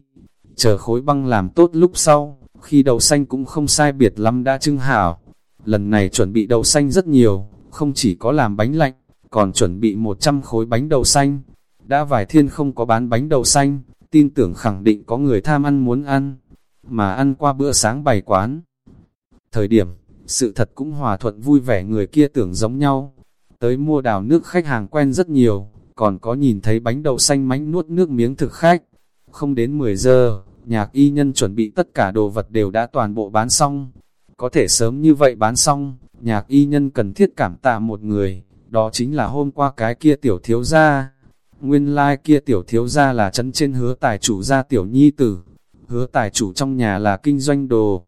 Chờ khối băng làm tốt lúc sau, khi đậu xanh cũng không sai biệt lắm đã trưng hảo. Lần này chuẩn bị đậu xanh rất nhiều, không chỉ có làm bánh lạnh, còn chuẩn bị 100 khối bánh đậu xanh. Đã vài thiên không có bán bánh đậu xanh, tin tưởng khẳng định có người tham ăn muốn ăn, mà ăn qua bữa sáng bày quán. Thời điểm, sự thật cũng hòa thuận vui vẻ người kia tưởng giống nhau. Tới mua đào nước khách hàng quen rất nhiều, còn có nhìn thấy bánh đậu xanh mánh nuốt nước miếng thực khách. Không đến 10 giờ, nhạc y nhân chuẩn bị tất cả đồ vật đều đã toàn bộ bán xong. Có thể sớm như vậy bán xong, nhạc y nhân cần thiết cảm tạ một người, đó chính là hôm qua cái kia tiểu thiếu gia. Nguyên lai like kia tiểu thiếu gia là chân trên hứa tài chủ gia tiểu nhi tử, hứa tài chủ trong nhà là kinh doanh đồ.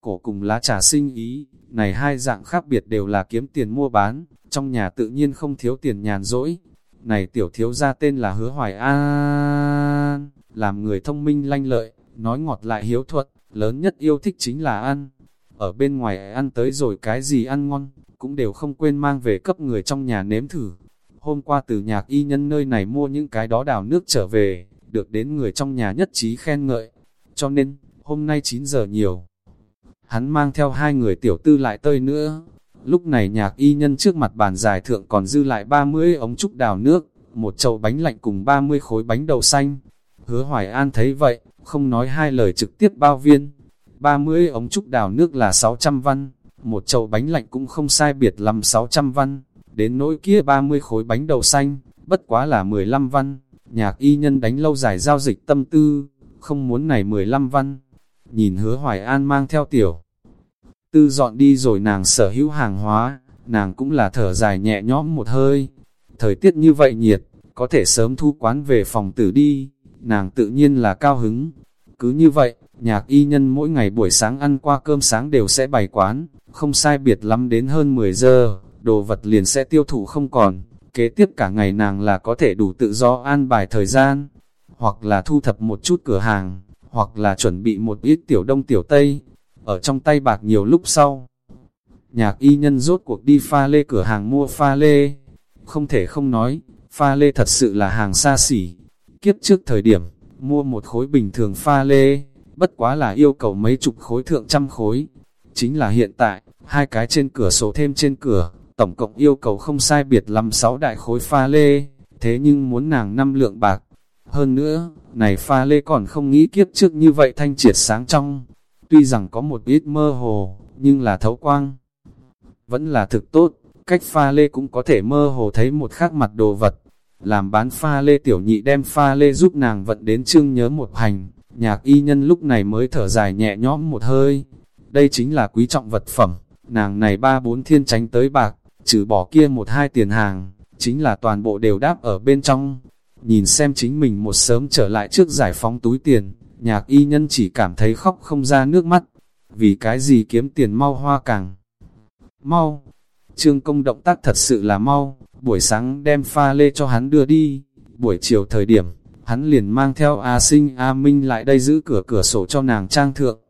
Cổ cùng lá trà sinh ý, này hai dạng khác biệt đều là kiếm tiền mua bán, trong nhà tự nhiên không thiếu tiền nhàn rỗi. Này tiểu thiếu gia tên là hứa hoài an, làm người thông minh lanh lợi, nói ngọt lại hiếu thuật, lớn nhất yêu thích chính là ăn. Ở bên ngoài ăn tới rồi cái gì ăn ngon, cũng đều không quên mang về cấp người trong nhà nếm thử. Hôm qua từ nhạc y nhân nơi này mua những cái đó đào nước trở về, được đến người trong nhà nhất trí khen ngợi. Cho nên, hôm nay 9 giờ nhiều. Hắn mang theo hai người tiểu tư lại tơi nữa. Lúc này nhạc y nhân trước mặt bàn dài thượng còn dư lại 30 ống trúc đào nước, một chậu bánh lạnh cùng 30 khối bánh đậu xanh. Hứa Hoài An thấy vậy, không nói hai lời trực tiếp bao viên. 30 ống trúc đào nước là 600 văn, một chậu bánh lạnh cũng không sai biệt lắm 600 văn, đến nỗi kia 30 khối bánh đậu xanh, bất quá là 15 văn, nhạc y nhân đánh lâu dài giao dịch tâm tư, không muốn này 15 văn. Nhìn hứa Hoài An mang theo tiểu, tư dọn đi rồi nàng sở hữu hàng hóa, nàng cũng là thở dài nhẹ nhõm một hơi. Thời tiết như vậy nhiệt, có thể sớm thu quán về phòng tử đi, nàng tự nhiên là cao hứng. Cứ như vậy, nhạc y nhân mỗi ngày buổi sáng ăn qua cơm sáng đều sẽ bày quán, không sai biệt lắm đến hơn 10 giờ, đồ vật liền sẽ tiêu thụ không còn. Kế tiếp cả ngày nàng là có thể đủ tự do an bài thời gian, hoặc là thu thập một chút cửa hàng, hoặc là chuẩn bị một ít tiểu đông tiểu tây, ở trong tay bạc nhiều lúc sau. Nhạc y nhân rốt cuộc đi pha lê cửa hàng mua pha lê, không thể không nói, pha lê thật sự là hàng xa xỉ. Kiếp trước thời điểm, mua một khối bình thường pha lê, bất quá là yêu cầu mấy chục khối thượng trăm khối. Chính là hiện tại, hai cái trên cửa sổ thêm trên cửa, tổng cộng yêu cầu không sai biệt lắm sáu đại khối pha lê, thế nhưng muốn nàng năm lượng bạc. Hơn nữa, này pha lê còn không nghĩ kiếp trước như vậy thanh triệt sáng trong. Tuy rằng có một ít mơ hồ, nhưng là thấu quang. Vẫn là thực tốt, cách pha lê cũng có thể mơ hồ thấy một khác mặt đồ vật. Làm bán pha lê tiểu nhị đem pha lê giúp nàng vận đến trương nhớ một hành, nhạc y nhân lúc này mới thở dài nhẹ nhõm một hơi. Đây chính là quý trọng vật phẩm, nàng này ba bốn thiên tránh tới bạc, trừ bỏ kia một hai tiền hàng, chính là toàn bộ đều đáp ở bên trong. Nhìn xem chính mình một sớm trở lại trước giải phóng túi tiền, nhạc y nhân chỉ cảm thấy khóc không ra nước mắt, vì cái gì kiếm tiền mau hoa càng mau. Trương công động tác thật sự là mau, buổi sáng đem pha lê cho hắn đưa đi, buổi chiều thời điểm, hắn liền mang theo A Sinh A Minh lại đây giữ cửa cửa sổ cho nàng trang thượng.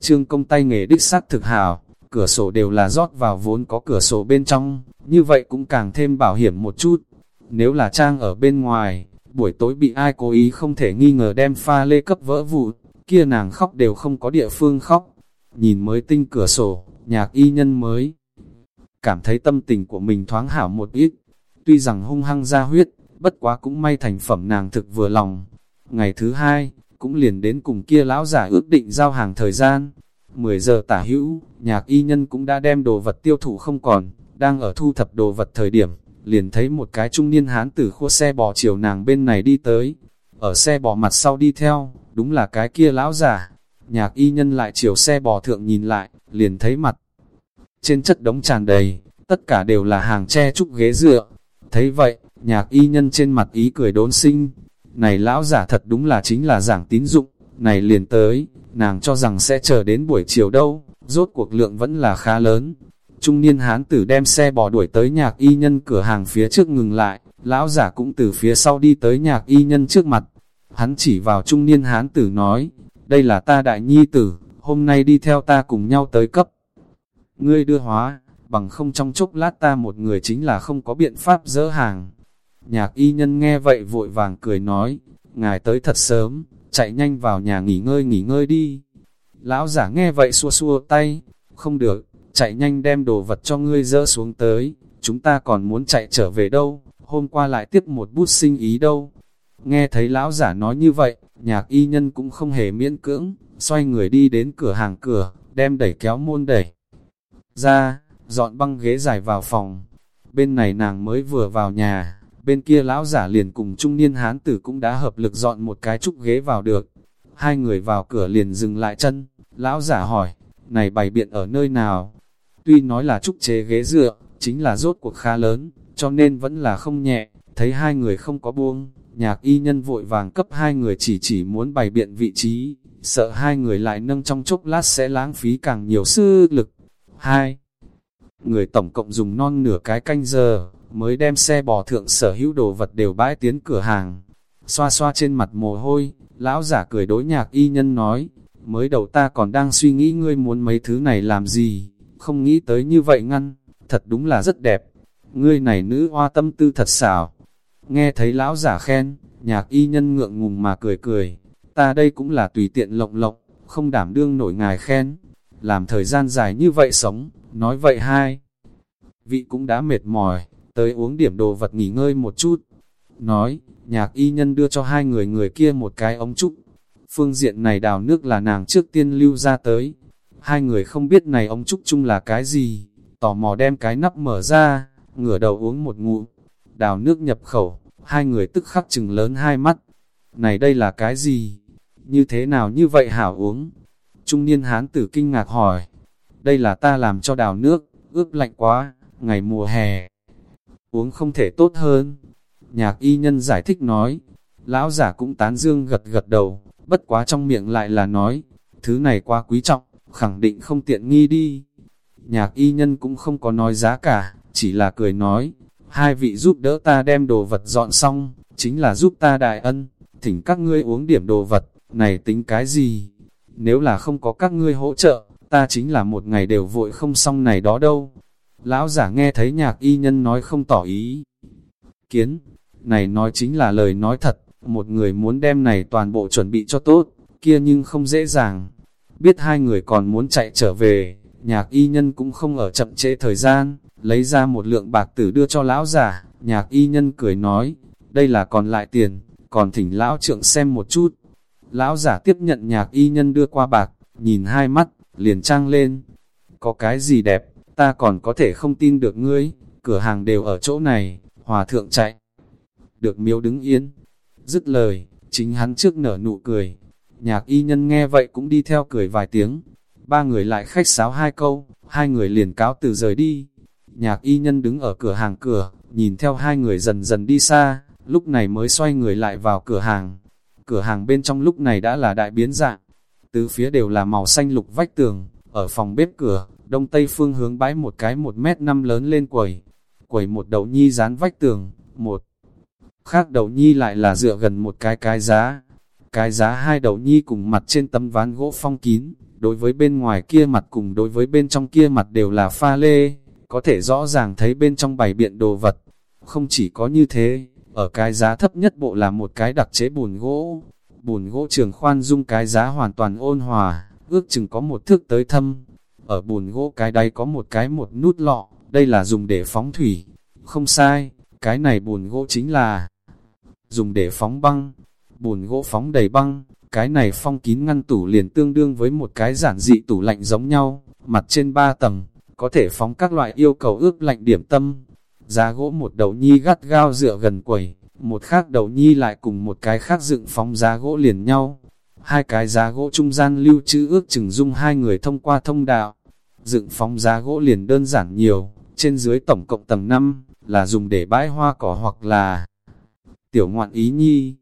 Trương công tay nghề đích xác thực hảo, cửa sổ đều là rót vào vốn có cửa sổ bên trong, như vậy cũng càng thêm bảo hiểm một chút. Nếu là trang ở bên ngoài, buổi tối bị ai cố ý không thể nghi ngờ đem pha lê cấp vỡ vụt, kia nàng khóc đều không có địa phương khóc. Nhìn mới tinh cửa sổ, nhạc y nhân mới cảm thấy tâm tình của mình thoáng hảo một ít. Tuy rằng hung hăng ra huyết, bất quá cũng may thành phẩm nàng thực vừa lòng. Ngày thứ hai, cũng liền đến cùng kia lão giả ước định giao hàng thời gian. 10 giờ tả hữu, nhạc y nhân cũng đã đem đồ vật tiêu thụ không còn, đang ở thu thập đồ vật thời điểm, liền thấy một cái trung niên hán tử khua xe bò chiều nàng bên này đi tới. Ở xe bò mặt sau đi theo, đúng là cái kia lão giả. Nhạc y nhân lại chiều xe bò thượng nhìn lại, liền thấy mặt. Trên chất đống tràn đầy, tất cả đều là hàng tre trúc ghế dựa. Thấy vậy, nhạc y nhân trên mặt ý cười đốn sinh. Này lão giả thật đúng là chính là giảng tín dụng, này liền tới, nàng cho rằng sẽ chờ đến buổi chiều đâu, rốt cuộc lượng vẫn là khá lớn. Trung niên hán tử đem xe bò đuổi tới nhạc y nhân cửa hàng phía trước ngừng lại, lão giả cũng từ phía sau đi tới nhạc y nhân trước mặt. Hắn chỉ vào trung niên hán tử nói, đây là ta đại nhi tử, hôm nay đi theo ta cùng nhau tới cấp. Ngươi đưa hóa, bằng không trong chốc lát ta một người chính là không có biện pháp dỡ hàng. Nhạc y nhân nghe vậy vội vàng cười nói, ngài tới thật sớm, chạy nhanh vào nhà nghỉ ngơi nghỉ ngơi đi. Lão giả nghe vậy xua xua tay, không được, chạy nhanh đem đồ vật cho ngươi dỡ xuống tới, chúng ta còn muốn chạy trở về đâu, hôm qua lại tiếp một bút sinh ý đâu. Nghe thấy lão giả nói như vậy, nhạc y nhân cũng không hề miễn cưỡng, xoay người đi đến cửa hàng cửa, đem đẩy kéo môn đẩy ra, dọn băng ghế dài vào phòng. Bên này nàng mới vừa vào nhà, bên kia lão giả liền cùng trung niên hán tử cũng đã hợp lực dọn một cái trúc ghế vào được. Hai người vào cửa liền dừng lại chân, lão giả hỏi, này bày biện ở nơi nào? Tuy nói là trúc chế ghế dựa, chính là rốt cuộc khá lớn, cho nên vẫn là không nhẹ, thấy hai người không có buông, nhạc y nhân vội vàng cấp hai người chỉ chỉ muốn bày biện vị trí, sợ hai người lại nâng trong chốc lát sẽ lãng phí càng nhiều sư lực. Hai Người tổng cộng dùng non nửa cái canh giờ, mới đem xe bò thượng sở hữu đồ vật đều bãi tiến cửa hàng. Xoa xoa trên mặt mồ hôi, lão giả cười đối nhạc y nhân nói, mới đầu ta còn đang suy nghĩ ngươi muốn mấy thứ này làm gì, không nghĩ tới như vậy ngăn, thật đúng là rất đẹp. Ngươi này nữ hoa tâm tư thật xảo. Nghe thấy lão giả khen, nhạc y nhân ngượng ngùng mà cười cười, ta đây cũng là tùy tiện lộng lộng, không đảm đương nổi ngài khen. Làm thời gian dài như vậy sống, nói vậy hai. Vị cũng đã mệt mỏi, tới uống điểm đồ vật nghỉ ngơi một chút. Nói, nhạc y nhân đưa cho hai người người kia một cái ống trúc. Phương diện này đào nước là nàng trước tiên lưu ra tới. Hai người không biết này ống trúc chung là cái gì, tò mò đem cái nắp mở ra, ngửa đầu uống một ngụm. Đào nước nhập khẩu, hai người tức khắc chừng lớn hai mắt. Này đây là cái gì? Như thế nào như vậy hảo uống? Trung niên hán tử kinh ngạc hỏi. Đây là ta làm cho đào nước, ướp lạnh quá, ngày mùa hè. Uống không thể tốt hơn. Nhạc y nhân giải thích nói. Lão giả cũng tán dương gật gật đầu, bất quá trong miệng lại là nói. Thứ này quá quý trọng, khẳng định không tiện nghi đi. Nhạc y nhân cũng không có nói giá cả, chỉ là cười nói. Hai vị giúp đỡ ta đem đồ vật dọn xong, chính là giúp ta đại ân. Thỉnh các ngươi uống điểm đồ vật, này tính cái gì? nếu là không có các ngươi hỗ trợ, ta chính là một ngày đều vội không xong này đó đâu. Lão giả nghe thấy nhạc y nhân nói không tỏ ý. Kiến, này nói chính là lời nói thật, một người muốn đem này toàn bộ chuẩn bị cho tốt, kia nhưng không dễ dàng. Biết hai người còn muốn chạy trở về, nhạc y nhân cũng không ở chậm trễ thời gian, lấy ra một lượng bạc tử đưa cho lão giả, nhạc y nhân cười nói, đây là còn lại tiền, còn thỉnh lão trượng xem một chút. Lão giả tiếp nhận nhạc y nhân đưa qua bạc, nhìn hai mắt, liền trang lên. Có cái gì đẹp, ta còn có thể không tin được ngươi, cửa hàng đều ở chỗ này, hòa thượng chạy. Được miếu đứng yên. Dứt lời, chính hắn trước nở nụ cười. Nhạc y nhân nghe vậy cũng đi theo cười vài tiếng. Ba người lại khách sáo hai câu, hai người liền cáo từ rời đi. Nhạc y nhân đứng ở cửa hàng cửa, nhìn theo hai người dần dần đi xa, lúc này mới xoay người lại vào cửa hàng Cửa hàng bên trong lúc này đã là đại biến dạng, tứ phía đều là màu xanh lục vách tường, ở phòng bếp cửa, đông tây phương hướng bãi một cái một mét năm lớn lên quầy, quầy một đầu nhi dán vách tường, một khác đầu nhi lại là dựa gần một cái cái giá, cái giá hai đầu nhi cùng mặt trên tấm ván gỗ phong kín, đối với bên ngoài kia mặt cùng đối với bên trong kia mặt đều là pha lê, có thể rõ ràng thấy bên trong bày biện đồ vật. Không chỉ có như thế, ở cái giá thấp nhất bộ là một cái đặc chế bùn gỗ. Bùn gỗ trường khoan dung cái giá hoàn toàn ôn hòa, ước chừng có một thước tới thâm. Ở bùn gỗ cái đáy có một cái một nút lọ, đây là dùng để phóng thủy. Không sai, cái này bùn gỗ chính là dùng để phóng băng. Bùn gỗ phóng đầy băng, cái này phong kín ngăn tủ liền tương đương với một cái giản dị tủ lạnh giống nhau, mặt trên ba tầng, có thể phóng các loại yêu cầu ước lạnh điểm tâm. Giá gỗ một đầu nhi gắt gao dựa gần quầy, một khác đầu nhi lại cùng một cái khác dựng phóng giá gỗ liền nhau. Hai cái giá gỗ trung gian lưu trữ ước chừng dung hai người thông qua thông đạo. Dựng phóng giá gỗ liền đơn giản nhiều, trên dưới tổng cộng tầng 5, là dùng để bãi hoa cỏ hoặc là tiểu ngoạn ý nhi.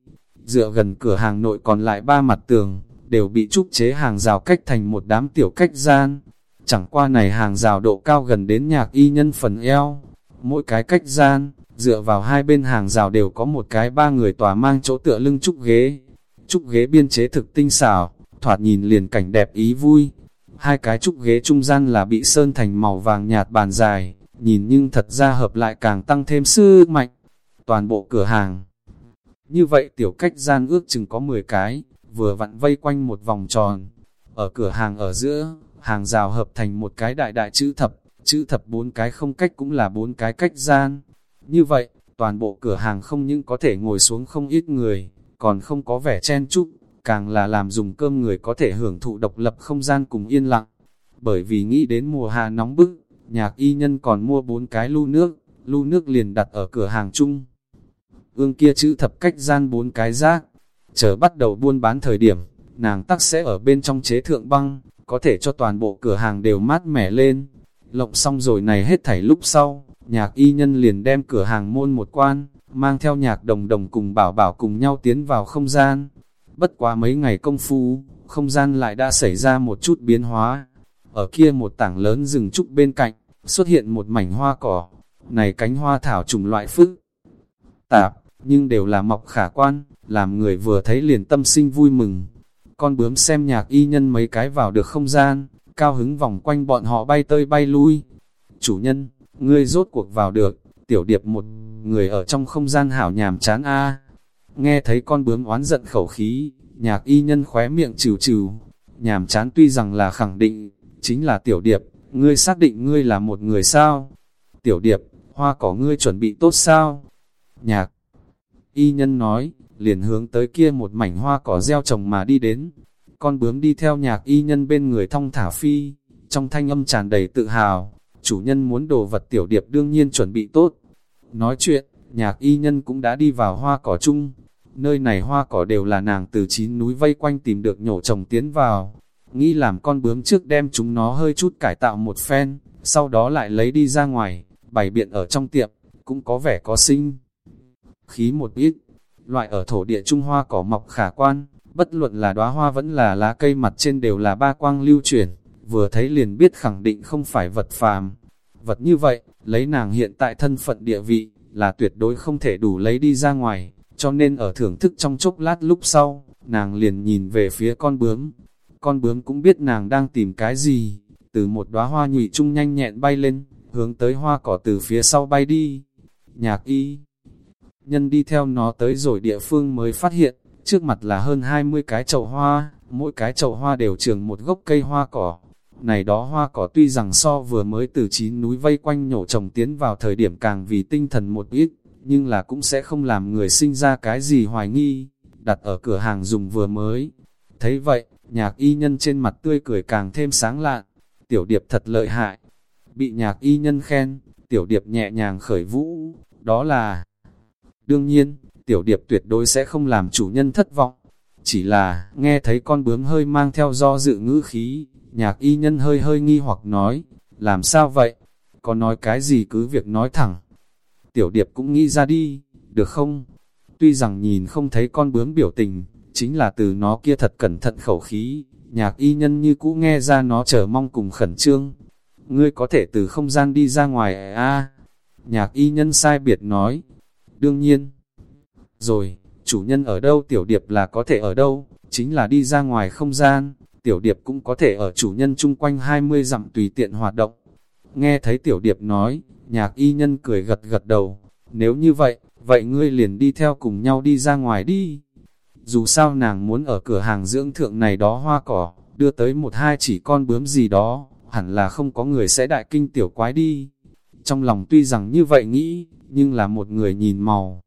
Dựa gần cửa hàng nội còn lại ba mặt tường, đều bị trúc chế hàng rào cách thành một đám tiểu cách gian. Chẳng qua này hàng rào độ cao gần đến nhạc y nhân phần eo. Mỗi cái cách gian, dựa vào hai bên hàng rào đều có một cái ba người tòa mang chỗ tựa lưng trúc ghế. Trúc ghế biên chế thực tinh xảo, thoạt nhìn liền cảnh đẹp ý vui. Hai cái trúc ghế trung gian là bị sơn thành màu vàng nhạt bàn dài, nhìn nhưng thật ra hợp lại càng tăng thêm sư mạnh. Toàn bộ cửa hàng. Như vậy tiểu cách gian ước chừng có 10 cái, vừa vặn vây quanh một vòng tròn. Ở cửa hàng ở giữa, hàng rào hợp thành một cái đại đại chữ thập, chữ thập bốn cái không cách cũng là bốn cái cách gian. Như vậy, toàn bộ cửa hàng không những có thể ngồi xuống không ít người, còn không có vẻ chen chúc, càng là làm dùng cơm người có thể hưởng thụ độc lập không gian cùng yên lặng. Bởi vì nghĩ đến mùa hạ nóng bức, nhạc y nhân còn mua bốn cái lu nước, lu nước liền đặt ở cửa hàng chung. Ương kia chữ thập cách gian bốn cái rác, chờ bắt đầu buôn bán thời điểm, nàng tắc sẽ ở bên trong chế thượng băng, có thể cho toàn bộ cửa hàng đều mát mẻ lên. Lộng xong rồi này hết thảy lúc sau, nhạc y nhân liền đem cửa hàng môn một quan, mang theo nhạc đồng đồng cùng bảo bảo cùng nhau tiến vào không gian. Bất quá mấy ngày công phu, không gian lại đã xảy ra một chút biến hóa. Ở kia một tảng lớn rừng trúc bên cạnh, xuất hiện một mảnh hoa cỏ. Này cánh hoa thảo trùng loại phức tạp, nhưng đều là mọc khả quan, làm người vừa thấy liền tâm sinh vui mừng. Con bướm xem nhạc y nhân mấy cái vào được không gian, cao hứng vòng quanh bọn họ bay tơi bay lui. Chủ nhân, ngươi rốt cuộc vào được, tiểu điệp một người ở trong không gian hảo nhàm chán a Nghe thấy con bướm oán giận khẩu khí, nhạc y nhân khóe miệng trừ trừ. Nhàm chán tuy rằng là khẳng định, chính là tiểu điệp, ngươi xác định ngươi là một người sao? Tiểu điệp, hoa cỏ ngươi chuẩn bị tốt sao? Nhạc y nhân nói, liền hướng tới kia một mảnh hoa cỏ gieo trồng mà đi đến. Con bướm đi theo nhạc y nhân bên người thong thả phi, trong thanh âm tràn đầy tự hào, chủ nhân muốn đồ vật tiểu điệp đương nhiên chuẩn bị tốt. Nói chuyện, nhạc y nhân cũng đã đi vào hoa cỏ chung, nơi này hoa cỏ đều là nàng từ chín núi vây quanh tìm được nhổ trồng tiến vào. Nghĩ làm con bướm trước đem chúng nó hơi chút cải tạo một phen, sau đó lại lấy đi ra ngoài, bày biện ở trong tiệm, cũng có vẻ có sinh khí một ít. Loại ở thổ địa Trung Hoa cỏ mọc khả quan, bất luận là đóa hoa vẫn là lá cây mặt trên đều là ba quang lưu chuyển, vừa thấy liền biết khẳng định không phải vật phàm. Vật như vậy, lấy nàng hiện tại thân phận địa vị, là tuyệt đối không thể đủ lấy đi ra ngoài, cho nên ở thưởng thức trong chốc lát lúc sau, nàng liền nhìn về phía con bướm. Con bướm cũng biết nàng đang tìm cái gì, từ một đóa hoa nhụy trung nhanh nhẹn bay lên, hướng tới hoa cỏ từ phía sau bay đi. Nhạc y nhân đi theo nó tới rồi địa phương mới phát hiện, trước mặt là hơn 20 cái chậu hoa, mỗi cái chậu hoa đều trường một gốc cây hoa cỏ. Này đó hoa cỏ tuy rằng so vừa mới từ chín núi vây quanh nhổ trồng tiến vào thời điểm càng vì tinh thần một ít, nhưng là cũng sẽ không làm người sinh ra cái gì hoài nghi, đặt ở cửa hàng dùng vừa mới. Thấy vậy, nhạc y nhân trên mặt tươi cười càng thêm sáng lạn, tiểu điệp thật lợi hại. Bị nhạc y nhân khen, tiểu điệp nhẹ nhàng khởi vũ, đó là Đương nhiên, tiểu điệp tuyệt đối sẽ không làm chủ nhân thất vọng. Chỉ là, nghe thấy con bướm hơi mang theo do dự ngữ khí, nhạc y nhân hơi hơi nghi hoặc nói, làm sao vậy? Có nói cái gì cứ việc nói thẳng. Tiểu điệp cũng nghĩ ra đi, được không? Tuy rằng nhìn không thấy con bướm biểu tình, chính là từ nó kia thật cẩn thận khẩu khí, nhạc y nhân như cũ nghe ra nó chờ mong cùng khẩn trương. Ngươi có thể từ không gian đi ra ngoài a à? Nhạc y nhân sai biệt nói. Đương nhiên. Rồi, chủ nhân ở đâu tiểu điệp là có thể ở đâu, chính là đi ra ngoài không gian, tiểu điệp cũng có thể ở chủ nhân chung quanh 20 dặm tùy tiện hoạt động. Nghe thấy tiểu điệp nói, nhạc y nhân cười gật gật đầu, nếu như vậy, vậy ngươi liền đi theo cùng nhau đi ra ngoài đi. Dù sao nàng muốn ở cửa hàng dưỡng thượng này đó hoa cỏ, đưa tới một hai chỉ con bướm gì đó, hẳn là không có người sẽ đại kinh tiểu quái đi. Trong lòng tuy rằng như vậy nghĩ, nhưng là một người nhìn màu.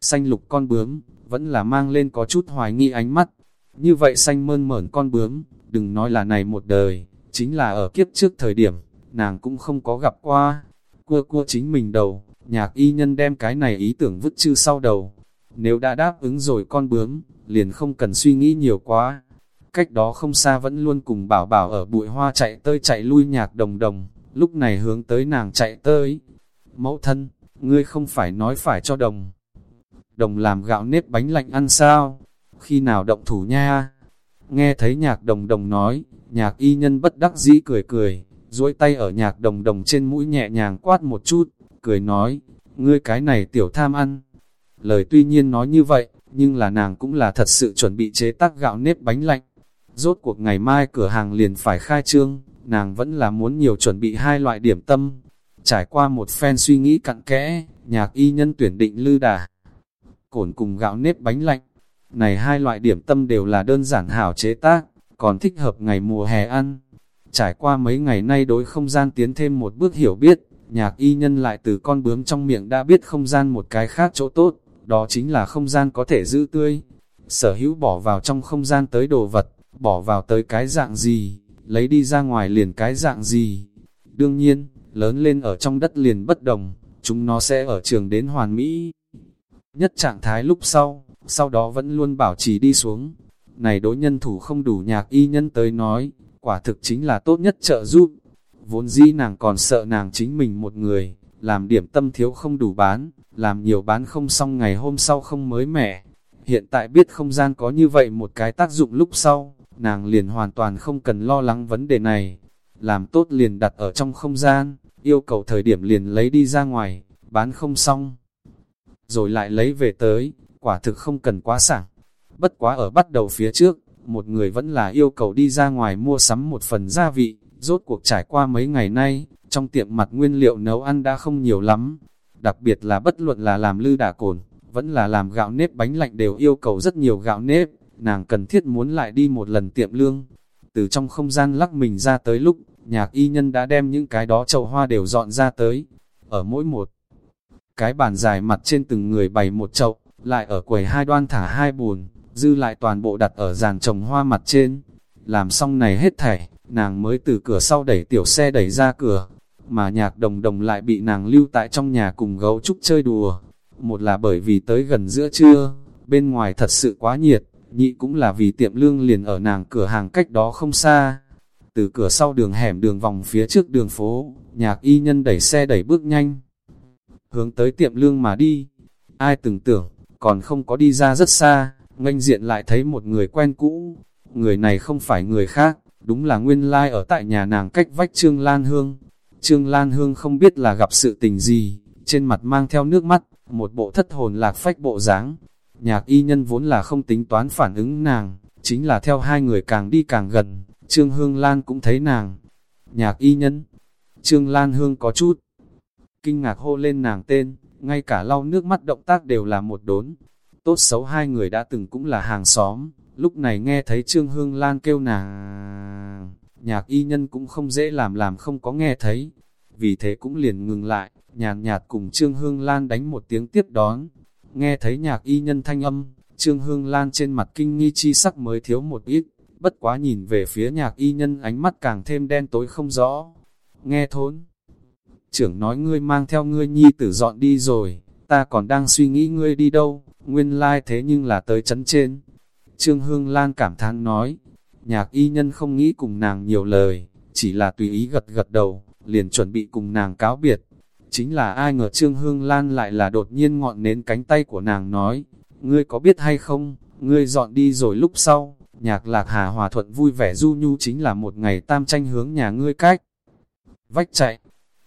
Xanh lục con bướm, vẫn là mang lên có chút hoài nghi ánh mắt. Như vậy xanh mơn mởn con bướm, đừng nói là này một đời, chính là ở kiếp trước thời điểm, nàng cũng không có gặp qua. Cua cua chính mình đầu, nhạc y nhân đem cái này ý tưởng vứt chư sau đầu. Nếu đã đáp ứng rồi con bướm, liền không cần suy nghĩ nhiều quá. Cách đó không xa vẫn luôn cùng bảo bảo ở bụi hoa chạy tơi chạy lui nhạc đồng đồng, lúc này hướng tới nàng chạy tới. Mẫu thân, ngươi không phải nói phải cho đồng. Đồng làm gạo nếp bánh lạnh ăn sao? Khi nào động thủ nha? Nghe thấy nhạc đồng đồng nói, nhạc y nhân bất đắc dĩ cười cười, duỗi tay ở nhạc đồng đồng trên mũi nhẹ nhàng quát một chút, cười nói, ngươi cái này tiểu tham ăn. Lời tuy nhiên nói như vậy, nhưng là nàng cũng là thật sự chuẩn bị chế tác gạo nếp bánh lạnh. Rốt cuộc ngày mai cửa hàng liền phải khai trương, nàng vẫn là muốn nhiều chuẩn bị hai loại điểm tâm. Trải qua một phen suy nghĩ cặn kẽ, nhạc y nhân tuyển định lư đà. Cổn cùng gạo nếp bánh lạnh. Này hai loại điểm tâm đều là đơn giản hảo chế tác, còn thích hợp ngày mùa hè ăn. Trải qua mấy ngày nay đối không gian tiến thêm một bước hiểu biết, nhạc y nhân lại từ con bướm trong miệng đã biết không gian một cái khác chỗ tốt, đó chính là không gian có thể giữ tươi. Sở hữu bỏ vào trong không gian tới đồ vật, bỏ vào tới cái dạng gì, lấy đi ra ngoài liền cái dạng gì. Đương nhiên, lớn lên ở trong đất liền bất đồng, chúng nó sẽ ở trường đến hoàn mỹ. Nhất trạng thái lúc sau, sau đó vẫn luôn bảo trì đi xuống. Này đối nhân thủ không đủ nhạc y nhân tới nói, quả thực chính là tốt nhất trợ giúp. Vốn dĩ nàng còn sợ nàng chính mình một người, làm điểm tâm thiếu không đủ bán, làm nhiều bán không xong ngày hôm sau không mới mẻ. Hiện tại biết không gian có như vậy một cái tác dụng lúc sau, nàng liền hoàn toàn không cần lo lắng vấn đề này. Làm tốt liền đặt ở trong không gian, yêu cầu thời điểm liền lấy đi ra ngoài, bán không xong. Rồi lại lấy về tới, quả thực không cần quá sảng. Bất quá ở bắt đầu phía trước, một người vẫn là yêu cầu đi ra ngoài mua sắm một phần gia vị, rốt cuộc trải qua mấy ngày nay, trong tiệm mặt nguyên liệu nấu ăn đã không nhiều lắm. Đặc biệt là bất luận là làm lư đả cồn, vẫn là làm gạo nếp bánh lạnh đều yêu cầu rất nhiều gạo nếp, nàng cần thiết muốn lại đi một lần tiệm lương. Từ trong không gian lắc mình ra tới lúc, nhạc y nhân đã đem những cái đó chậu hoa đều dọn ra tới. Ở mỗi một cái bàn dài mặt trên từng người bày một chậu, lại ở quầy hai đoan thả hai bùn, dư lại toàn bộ đặt ở giàn trồng hoa mặt trên. Làm xong này hết thảy, nàng mới từ cửa sau đẩy tiểu xe đẩy ra cửa, mà nhạc đồng đồng lại bị nàng lưu tại trong nhà cùng gấu trúc chơi đùa. Một là bởi vì tới gần giữa trưa, bên ngoài thật sự quá nhiệt, nhị cũng là vì tiệm lương liền ở nàng cửa hàng cách đó không xa. Từ cửa sau đường hẻm đường vòng phía trước đường phố, nhạc y nhân đẩy xe đẩy bước nhanh, hướng tới tiệm lương mà đi. Ai từng tưởng, còn không có đi ra rất xa, nganh diện lại thấy một người quen cũ. Người này không phải người khác, đúng là nguyên lai like ở tại nhà nàng cách vách Trương Lan Hương. Trương Lan Hương không biết là gặp sự tình gì, trên mặt mang theo nước mắt, một bộ thất hồn lạc phách bộ dáng. Nhạc y nhân vốn là không tính toán phản ứng nàng, chính là theo hai người càng đi càng gần, Trương Hương Lan cũng thấy nàng. Nhạc y nhân, Trương Lan Hương có chút, kinh ngạc hô lên nàng tên, ngay cả lau nước mắt động tác đều là một đốn. Tốt xấu hai người đã từng cũng là hàng xóm, lúc này nghe thấy Trương Hương Lan kêu nàng, nhạc y nhân cũng không dễ làm làm không có nghe thấy, vì thế cũng liền ngừng lại, nhàn nhạt, cùng Trương Hương Lan đánh một tiếng tiếp đón. Nghe thấy nhạc y nhân thanh âm, Trương Hương Lan trên mặt kinh nghi chi sắc mới thiếu một ít, bất quá nhìn về phía nhạc y nhân ánh mắt càng thêm đen tối không rõ. Nghe thốn, trưởng nói ngươi mang theo ngươi nhi tử dọn đi rồi, ta còn đang suy nghĩ ngươi đi đâu, nguyên lai thế nhưng là tới chấn trên. Trương Hương Lan cảm thán nói, nhạc y nhân không nghĩ cùng nàng nhiều lời, chỉ là tùy ý gật gật đầu, liền chuẩn bị cùng nàng cáo biệt. Chính là ai ngờ Trương Hương Lan lại là đột nhiên ngọn nến cánh tay của nàng nói, ngươi có biết hay không, Ngươi dọn đi rồi lúc sau, nhạc lạc hà hòa thuận vui vẻ du nhu chính là một ngày tam tranh hướng nhà ngươi cách. Vách chạy,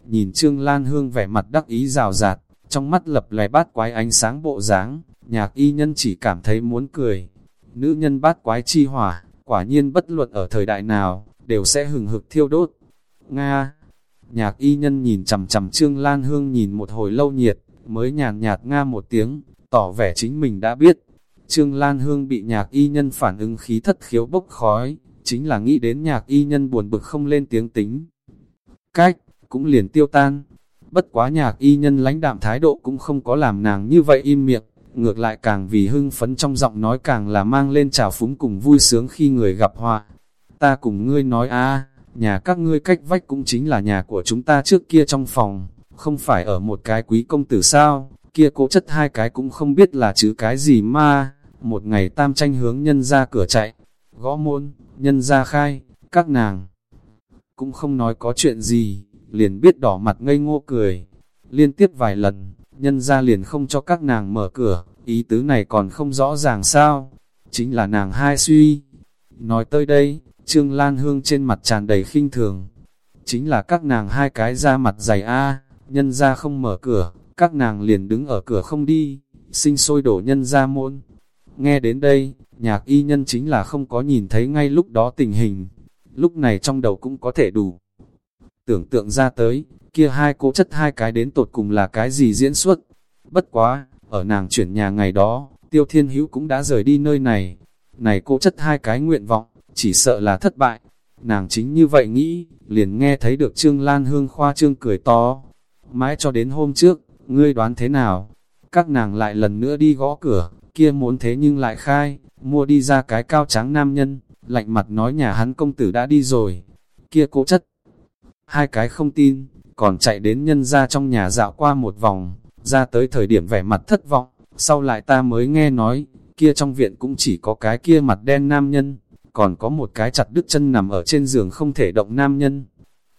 nhìn Trương Lan Hương vẻ mặt đắc ý rào rạt, trong mắt lập lè bát quái ánh sáng bộ dáng, nhạc y nhân chỉ cảm thấy muốn cười. Nữ nhân bát quái chi hỏa, quả nhiên bất luận ở thời đại nào, đều sẽ hừng hực thiêu đốt. Nga, nhạc y nhân nhìn chầm chầm Trương Lan Hương nhìn một hồi lâu nhiệt, mới nhàn nhạt Nga một tiếng, tỏ vẻ chính mình đã biết. Trương Lan Hương bị nhạc y nhân phản ứng khí thất khiếu bốc khói, chính là nghĩ đến nhạc y nhân buồn bực không lên tiếng tính. Cách, cũng liền tiêu tan. Bất quá nhạc y nhân lãnh đạm thái độ cũng không có làm nàng như vậy im miệng, ngược lại càng vì hưng phấn trong giọng nói càng là mang lên trào phúng cùng vui sướng khi người gặp họa. Ta cùng ngươi nói a nhà các ngươi cách vách cũng chính là nhà của chúng ta trước kia trong phòng, không phải ở một cái quý công tử sao, kia cố chất hai cái cũng không biết là chứ cái gì mà, một ngày tam tranh hướng nhân ra cửa chạy, gõ môn, nhân ra khai, các nàng cũng không nói có chuyện gì, liền biết đỏ mặt ngây ngô cười, liên tiếp vài lần, nhân ra liền không cho các nàng mở cửa, ý tứ này còn không rõ ràng sao, chính là nàng hai suy. Nói tới đây, Trương Lan Hương trên mặt tràn đầy khinh thường, chính là các nàng hai cái da mặt dày a nhân ra không mở cửa, các nàng liền đứng ở cửa không đi, sinh sôi đổ nhân ra môn. Nghe đến đây, nhạc y nhân chính là không có nhìn thấy ngay lúc đó tình hình, lúc này trong đầu cũng có thể đủ. Tưởng tượng ra tới, kia hai cố chất hai cái đến tột cùng là cái gì diễn xuất. Bất quá, ở nàng chuyển nhà ngày đó, tiêu thiên hữu cũng đã rời đi nơi này. Này cố chất hai cái nguyện vọng, chỉ sợ là thất bại. Nàng chính như vậy nghĩ, liền nghe thấy được Trương Lan Hương khoa trương cười to. Mãi cho đến hôm trước, ngươi đoán thế nào? Các nàng lại lần nữa đi gõ cửa, kia muốn thế nhưng lại khai, mua đi ra cái cao trắng nam nhân, lạnh mặt nói nhà hắn công tử đã đi rồi. Kia cố chất, hai cái không tin, còn chạy đến nhân ra trong nhà dạo qua một vòng, ra tới thời điểm vẻ mặt thất vọng, sau lại ta mới nghe nói, kia trong viện cũng chỉ có cái kia mặt đen nam nhân, còn có một cái chặt đứt chân nằm ở trên giường không thể động nam nhân.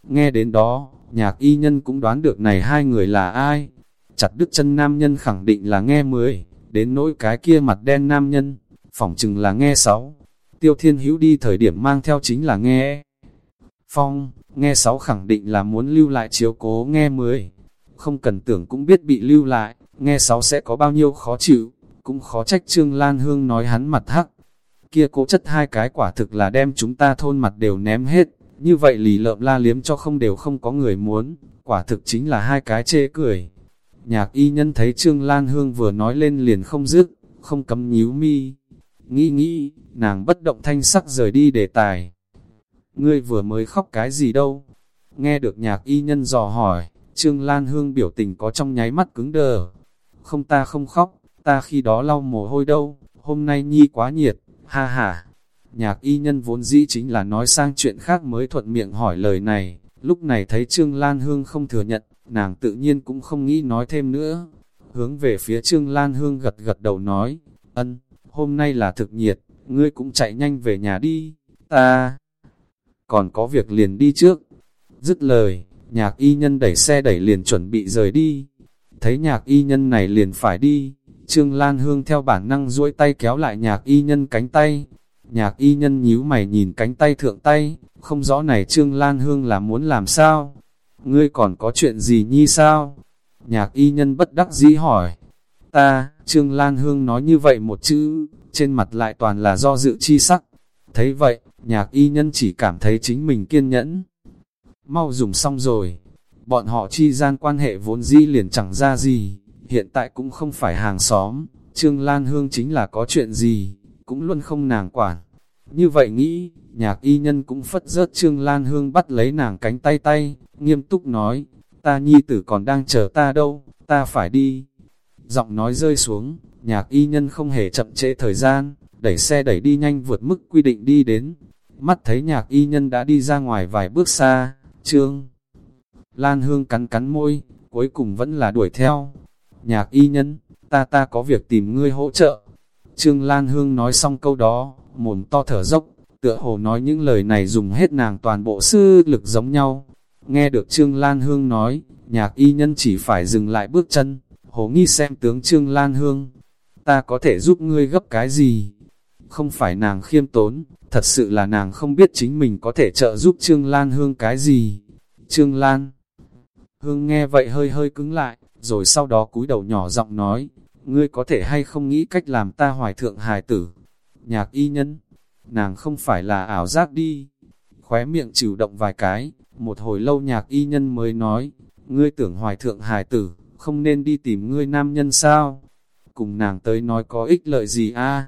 Nghe đến đó, nhạc y nhân cũng đoán được này hai người là ai. Chặt đứt chân nam nhân khẳng định là nghe mới đến nỗi cái kia mặt đen nam nhân, phỏng chừng là nghe sáu. Tiêu thiên hữu đi thời điểm mang theo chính là nghe. Phong, nghe sáu khẳng định là muốn lưu lại chiếu cố nghe mười. Không cần tưởng cũng biết bị lưu lại, nghe sáu sẽ có bao nhiêu khó chịu, cũng khó trách Trương Lan Hương nói hắn mặt hắc. Kia cố chất hai cái quả thực là đem chúng ta thôn mặt đều ném hết, như vậy lì lợm la liếm cho không đều không có người muốn, quả thực chính là hai cái chê cười. Nhạc y nhân thấy Trương Lan Hương vừa nói lên liền không dứt, không cấm nhíu mi. Nghĩ nghĩ, nàng bất động thanh sắc rời đi đề tài ngươi vừa mới khóc cái gì đâu? Nghe được nhạc y nhân dò hỏi, Trương Lan Hương biểu tình có trong nháy mắt cứng đờ. Không ta không khóc, ta khi đó lau mồ hôi đâu, hôm nay nhi quá nhiệt, ha ha. Nhạc y nhân vốn dĩ chính là nói sang chuyện khác mới thuận miệng hỏi lời này, lúc này thấy Trương Lan Hương không thừa nhận, nàng tự nhiên cũng không nghĩ nói thêm nữa. Hướng về phía Trương Lan Hương gật gật đầu nói, ân, hôm nay là thực nhiệt, ngươi cũng chạy nhanh về nhà đi, ta còn có việc liền đi trước. Dứt lời, nhạc y nhân đẩy xe đẩy liền chuẩn bị rời đi. Thấy nhạc y nhân này liền phải đi, Trương Lan Hương theo bản năng duỗi tay kéo lại nhạc y nhân cánh tay. Nhạc y nhân nhíu mày nhìn cánh tay thượng tay, không rõ này Trương Lan Hương là muốn làm sao? Ngươi còn có chuyện gì nhi sao? Nhạc y nhân bất đắc dĩ hỏi. Ta, Trương Lan Hương nói như vậy một chữ, trên mặt lại toàn là do dự chi sắc. Thấy vậy, nhạc y nhân chỉ cảm thấy chính mình kiên nhẫn. Mau dùng xong rồi, bọn họ chi gian quan hệ vốn dĩ liền chẳng ra gì, hiện tại cũng không phải hàng xóm, Trương Lan Hương chính là có chuyện gì, cũng luôn không nàng quản. Như vậy nghĩ, nhạc y nhân cũng phất rớt Trương Lan Hương bắt lấy nàng cánh tay tay, nghiêm túc nói, ta nhi tử còn đang chờ ta đâu, ta phải đi. Giọng nói rơi xuống, nhạc y nhân không hề chậm trễ thời gian, đẩy xe đẩy đi nhanh vượt mức quy định đi đến, Mắt thấy nhạc y nhân đã đi ra ngoài vài bước xa, trương. Lan Hương cắn cắn môi, cuối cùng vẫn là đuổi theo. Nhạc y nhân, ta ta có việc tìm ngươi hỗ trợ. Trương Lan Hương nói xong câu đó, mồm to thở dốc, tựa hồ nói những lời này dùng hết nàng toàn bộ sư lực giống nhau. Nghe được Trương Lan Hương nói, nhạc y nhân chỉ phải dừng lại bước chân, hồ nghi xem tướng Trương Lan Hương. Ta có thể giúp ngươi gấp cái gì? Không phải nàng khiêm tốn, thật sự là nàng không biết chính mình có thể trợ giúp Trương Lan Hương cái gì. Trương Lan Hương nghe vậy hơi hơi cứng lại, rồi sau đó cúi đầu nhỏ giọng nói, ngươi có thể hay không nghĩ cách làm ta hoài thượng hài tử. Nhạc y nhân, nàng không phải là ảo giác đi. Khóe miệng chịu động vài cái, một hồi lâu nhạc y nhân mới nói, ngươi tưởng hoài thượng hài tử, không nên đi tìm ngươi nam nhân sao? Cùng nàng tới nói có ích lợi gì a?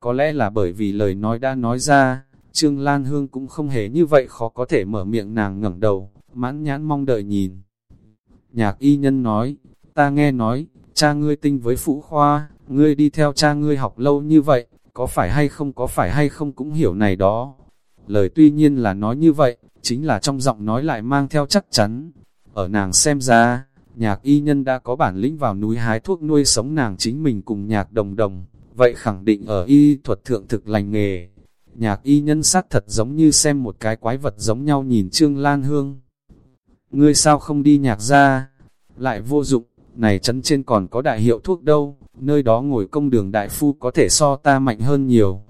Có lẽ là bởi vì lời nói đã nói ra, Trương Lan Hương cũng không hề như vậy khó có thể mở miệng nàng ngẩng đầu, mãn nhãn mong đợi nhìn. Nhạc y nhân nói, ta nghe nói, cha ngươi tinh với phụ khoa, ngươi đi theo cha ngươi học lâu như vậy, có phải hay không có phải hay không cũng hiểu này đó. Lời tuy nhiên là nói như vậy, chính là trong giọng nói lại mang theo chắc chắn. Ở nàng xem ra, nhạc y nhân đã có bản lĩnh vào núi hái thuốc nuôi sống nàng chính mình cùng nhạc đồng đồng, vậy khẳng định ở y thuật thượng thực lành nghề. Nhạc y nhân sắc thật giống như xem một cái quái vật giống nhau nhìn Trương Lan Hương. Ngươi sao không đi nhạc ra? Lại vô dụng, này chấn trên còn có đại hiệu thuốc đâu, nơi đó ngồi công đường đại phu có thể so ta mạnh hơn nhiều.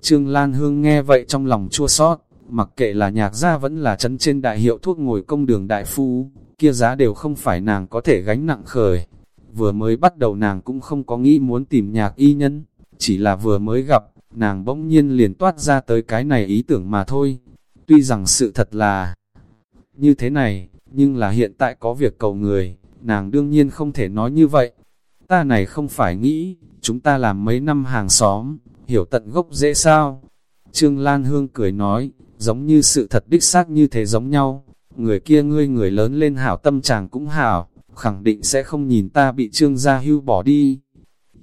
Trương Lan Hương nghe vậy trong lòng chua sót, mặc kệ là nhạc gia vẫn là chấn trên đại hiệu thuốc ngồi công đường đại phu, kia giá đều không phải nàng có thể gánh nặng khởi. Vừa mới bắt đầu nàng cũng không có nghĩ muốn tìm nhạc y nhân, chỉ là vừa mới gặp, nàng bỗng nhiên liền toát ra tới cái này ý tưởng mà thôi. Tuy rằng sự thật là như thế này, nhưng là hiện tại có việc cầu người, nàng đương nhiên không thể nói như vậy. Ta này không phải nghĩ, chúng ta làm mấy năm hàng xóm, hiểu tận gốc dễ sao? Trương Lan Hương cười nói, giống như sự thật đích xác như thế giống nhau. Người kia ngươi người lớn lên hảo tâm chàng cũng hảo, khẳng định sẽ không nhìn ta bị Trương gia hưu bỏ đi.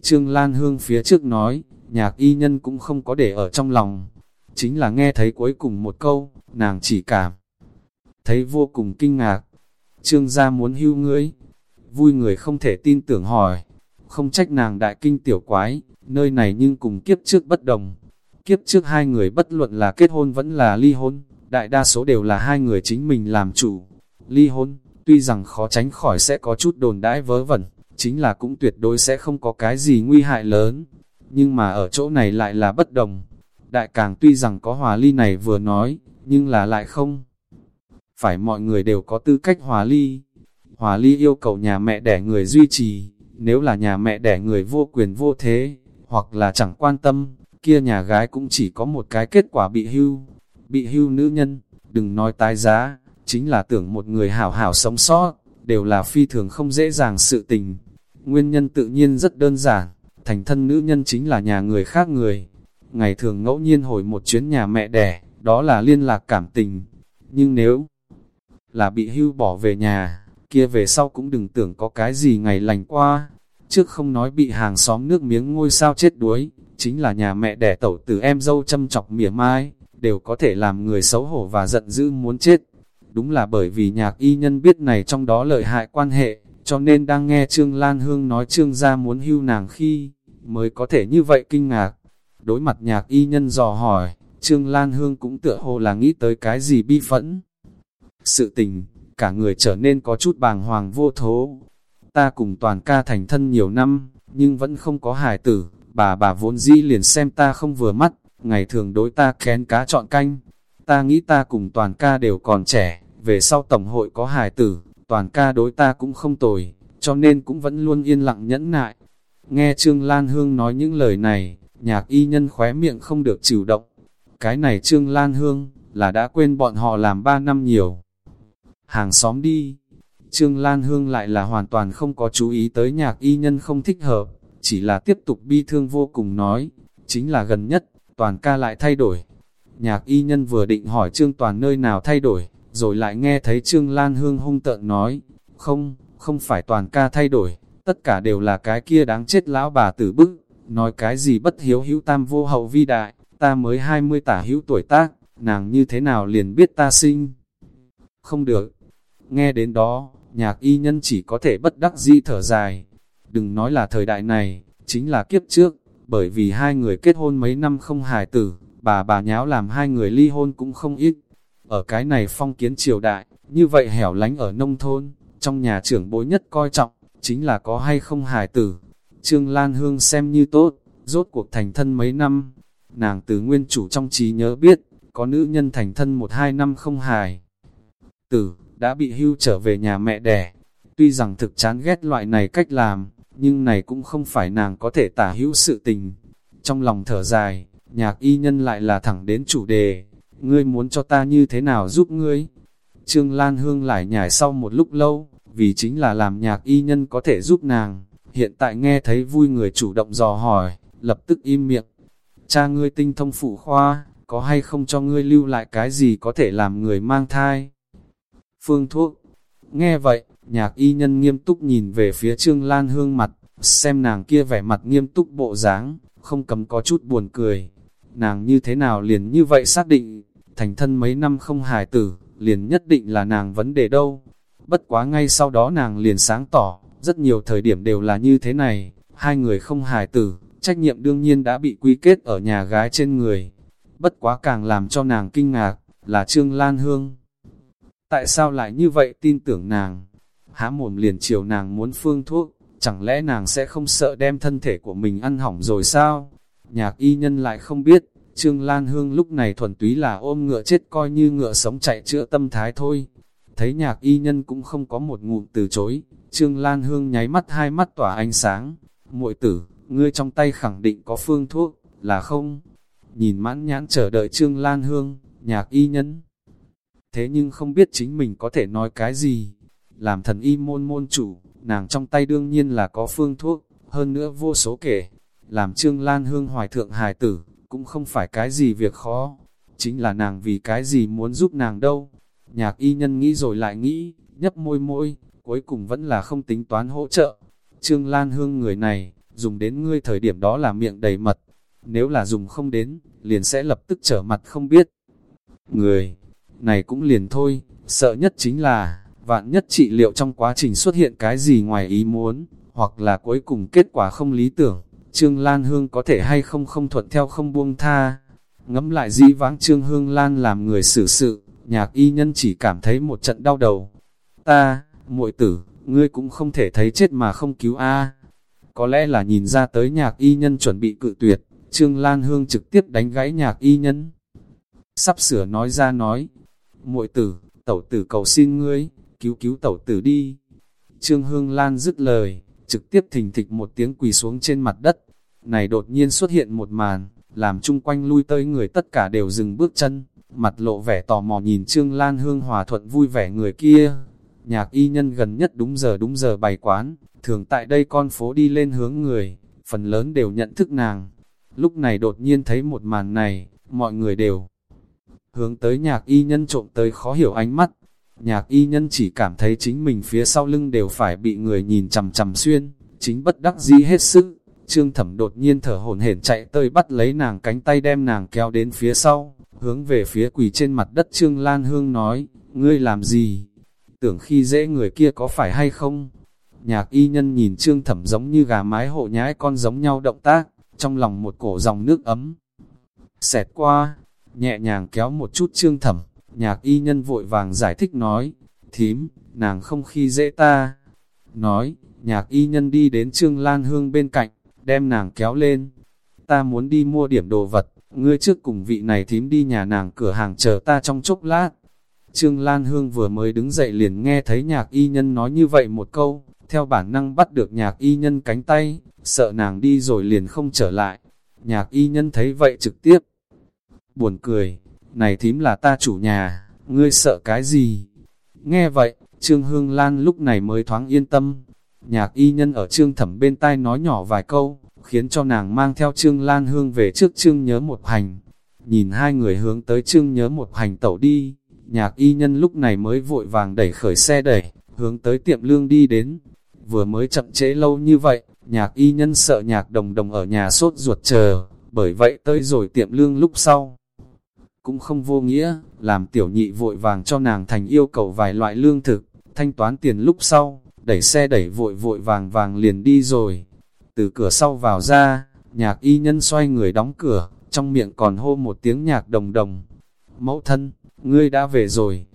Trương Lan Hương phía trước nói, nhạc y nhân cũng không có để ở trong lòng. Chính là nghe thấy cuối cùng một câu, nàng chỉ cảm. Thấy vô cùng kinh ngạc. Trương gia muốn hưu ngươi. Vui người không thể tin tưởng hỏi. Không trách nàng đại kinh tiểu quái, nơi này nhưng cùng kiếp trước bất đồng. Kiếp trước hai người bất luận là kết hôn vẫn là ly hôn, đại đa số đều là hai người chính mình làm chủ. Ly hôn, tuy rằng khó tránh khỏi sẽ có chút đồn đãi vớ vẩn, chính là cũng tuyệt đối sẽ không có cái gì nguy hại lớn. Nhưng mà ở chỗ này lại là bất đồng. Đại càng tuy rằng có hòa ly này vừa nói, nhưng là lại không. Phải mọi người đều có tư cách hòa ly. Hòa ly yêu cầu nhà mẹ đẻ người duy trì, nếu là nhà mẹ đẻ người vô quyền vô thế, hoặc là chẳng quan tâm, kia nhà gái cũng chỉ có một cái kết quả bị hưu. Bị hưu nữ nhân, đừng nói tái giá, chính là tưởng một người hảo hảo sống sót, đều là phi thường không dễ dàng sự tình. Nguyên nhân tự nhiên rất đơn giản, thành thân nữ nhân chính là nhà người khác người. Ngày thường ngẫu nhiên hồi một chuyến nhà mẹ đẻ, đó là liên lạc cảm tình. Nhưng nếu là bị hưu bỏ về nhà, kia về sau cũng đừng tưởng có cái gì ngày lành qua. Trước không nói bị hàng xóm nước miếng ngôi sao chết đuối, chính là nhà mẹ đẻ tẩu từ em dâu châm chọc mỉa mai, đều có thể làm người xấu hổ và giận dữ muốn chết. Đúng là bởi vì nhạc y nhân biết này trong đó lợi hại quan hệ, cho nên đang nghe Trương Lan Hương nói Trương gia muốn hưu nàng khi, mới có thể như vậy kinh ngạc. Đối mặt nhạc y nhân dò hỏi, Trương Lan Hương cũng tựa hồ là nghĩ tới cái gì bi phẫn. Sự tình, cả người trở nên có chút bàng hoàng vô thố. Ta cùng toàn ca thành thân nhiều năm, nhưng vẫn không có hài tử, bà bà vốn dĩ liền xem ta không vừa mắt, ngày thường đối ta kén cá chọn canh. Ta nghĩ ta cùng toàn ca đều còn trẻ, về sau tổng hội có hài tử, toàn ca đối ta cũng không tồi, cho nên cũng vẫn luôn yên lặng nhẫn nại. Nghe Trương Lan Hương nói những lời này, nhạc y nhân khóe miệng không được chịu động. Cái này Trương Lan Hương, là đã quên bọn họ làm ba năm nhiều. Hàng xóm đi, Trương Lan Hương lại là hoàn toàn không có chú ý tới nhạc y nhân không thích hợp, chỉ là tiếp tục bi thương vô cùng nói, chính là gần nhất, toàn ca lại thay đổi. Nhạc y nhân vừa định hỏi Trương Toàn nơi nào thay đổi, rồi lại nghe thấy Trương Lan Hương hung tợn nói, không, không phải toàn ca thay đổi, tất cả đều là cái kia đáng chết lão bà tử bức, nói cái gì bất hiếu hữu tam vô hậu vi đại, ta mới 20 tả hữu tuổi tác, nàng như thế nào liền biết ta sinh. Không được, nghe đến đó, nhạc y nhân chỉ có thể bất đắc dĩ thở dài, đừng nói là thời đại này, chính là kiếp trước, bởi vì hai người kết hôn mấy năm không hài tử, bà bà nháo làm hai người ly hôn cũng không ít. Ở cái này phong kiến triều đại, như vậy hẻo lánh ở nông thôn, trong nhà trưởng bối nhất coi trọng, chính là có hay không hài tử. Trương Lan Hương xem như tốt, rốt cuộc thành thân mấy năm, nàng từ nguyên chủ trong trí nhớ biết, có nữ nhân thành thân một hai năm không hài. Tử, đã bị hưu trở về nhà mẹ đẻ. Tuy rằng thực chán ghét loại này cách làm, nhưng này cũng không phải nàng có thể tả hữu sự tình. Trong lòng thở dài, nhạc y nhân lại là thẳng đến chủ đề, ngươi muốn cho ta như thế nào giúp ngươi? Trương Lan Hương lại nhảy sau một lúc lâu, vì chính là làm nhạc y nhân có thể giúp nàng. Hiện tại nghe thấy vui người chủ động dò hỏi, lập tức im miệng. Cha ngươi tinh thông phụ khoa, có hay không cho ngươi lưu lại cái gì có thể làm người mang thai? Phương thuốc. Nghe vậy, nhạc y nhân nghiêm túc nhìn về phía Trương Lan Hương mặt, xem nàng kia vẻ mặt nghiêm túc bộ dáng, không cầm có chút buồn cười. Nàng như thế nào liền như vậy xác định, thành thân mấy năm không hài tử, liền nhất định là nàng vấn đề đâu. Bất quá ngay sau đó nàng liền sáng tỏ, rất nhiều thời điểm đều là như thế này, hai người không hài tử, trách nhiệm đương nhiên đã bị quy kết ở nhà gái trên người. Bất quá càng làm cho nàng kinh ngạc, là Trương Lan Hương. Tại sao lại như vậy tin tưởng nàng? Há mồm liền chiều nàng muốn phương thuốc, chẳng lẽ nàng sẽ không sợ đem thân thể của mình ăn hỏng rồi sao? Nhạc y nhân lại không biết, Trương Lan Hương lúc này thuần túy là ôm ngựa chết coi như ngựa sống chạy chữa tâm thái thôi. Thấy nhạc y nhân cũng không có một ngụm từ chối, Trương Lan Hương nháy mắt hai mắt tỏa ánh sáng. muội tử, ngươi trong tay khẳng định có phương thuốc, là không? Nhìn mãn nhãn chờ đợi Trương Lan Hương, nhạc y nhân. Thế nhưng không biết chính mình có thể nói cái gì. Làm thần y môn môn chủ, nàng trong tay đương nhiên là có phương thuốc, hơn nữa vô số kể. Làm Trương Lan Hương hoài thượng hài tử, cũng không phải cái gì việc khó. Chính là nàng vì cái gì muốn giúp nàng đâu. Nhạc y nhân nghĩ rồi lại nghĩ, nhấp môi môi, cuối cùng vẫn là không tính toán hỗ trợ. Trương Lan Hương người này, dùng đến ngươi thời điểm đó là miệng đầy mật. Nếu là dùng không đến, liền sẽ lập tức trở mặt không biết. Người, này cũng liền thôi, sợ nhất chính là, vạn nhất trị liệu trong quá trình xuất hiện cái gì ngoài ý muốn, hoặc là cuối cùng kết quả không lý tưởng, Trương Lan Hương có thể hay không không thuận theo không buông tha. ngẫm lại di vãng Trương Hương Lan làm người xử sự, nhạc y nhân chỉ cảm thấy một trận đau đầu. Ta, muội tử, ngươi cũng không thể thấy chết mà không cứu a. Có lẽ là nhìn ra tới nhạc y nhân chuẩn bị cự tuyệt, Trương Lan Hương trực tiếp đánh gãy nhạc y nhân. Sắp sửa nói ra nói, muội tử, tẩu tử cầu xin ngươi, cứu cứu tẩu tử đi. Trương Hương Lan dứt lời, trực tiếp thình thịch một tiếng quỳ xuống trên mặt đất. Này đột nhiên xuất hiện một màn, làm chung quanh lui tới người tất cả đều dừng bước chân, mặt lộ vẻ tò mò nhìn Trương Lan Hương hòa thuận vui vẻ người kia. Nhạc y nhân gần nhất đúng giờ đúng giờ bày quán, thường tại đây con phố đi lên hướng người, phần lớn đều nhận thức nàng. Lúc này đột nhiên thấy một màn này, mọi người đều hướng tới nhạc y nhân trộm tới khó hiểu ánh mắt. Nhạc y nhân chỉ cảm thấy chính mình phía sau lưng đều phải bị người nhìn chằm chằm xuyên, chính bất đắc dĩ hết sức. Trương thẩm đột nhiên thở hổn hển chạy tới bắt lấy nàng cánh tay đem nàng kéo đến phía sau, hướng về phía quỳ trên mặt đất Trương Lan Hương nói, ngươi làm gì? Tưởng khi dễ người kia có phải hay không? Nhạc y nhân nhìn Trương thẩm giống như gà mái hộ nhái con giống nhau động tác, trong lòng một cổ dòng nước ấm. Xẹt qua, nhẹ nhàng kéo một chút trương thẩm, nhạc y nhân vội vàng giải thích nói, thím, nàng không khi dễ ta. Nói, nhạc y nhân đi đến trương lan hương bên cạnh, đem nàng kéo lên. Ta muốn đi mua điểm đồ vật, ngươi trước cùng vị này thím đi nhà nàng cửa hàng chờ ta trong chốc lát. Trương Lan Hương vừa mới đứng dậy liền nghe thấy nhạc y nhân nói như vậy một câu, theo bản năng bắt được nhạc y nhân cánh tay, sợ nàng đi rồi liền không trở lại. Nhạc y nhân thấy vậy trực tiếp, buồn cười, này thím là ta chủ nhà, ngươi sợ cái gì? Nghe vậy, Trương Hương Lan lúc này mới thoáng yên tâm. Nhạc y nhân ở Trương Thẩm bên tai nói nhỏ vài câu, khiến cho nàng mang theo Trương Lan Hương về trước Trương nhớ một hành. Nhìn hai người hướng tới Trương nhớ một hành tẩu đi, nhạc y nhân lúc này mới vội vàng đẩy khởi xe đẩy, hướng tới tiệm lương đi đến. Vừa mới chậm trễ lâu như vậy, nhạc y nhân sợ nhạc đồng đồng ở nhà sốt ruột chờ, bởi vậy tới rồi tiệm lương lúc sau, cũng không vô nghĩa, làm tiểu nhị vội vàng cho nàng thành yêu cầu vài loại lương thực, thanh toán tiền lúc sau, đẩy xe đẩy vội vội vàng vàng liền đi rồi. Từ cửa sau vào ra, nhạc y nhân xoay người đóng cửa, trong miệng còn hô một tiếng nhạc đồng đồng. Mẫu thân, ngươi đã về rồi.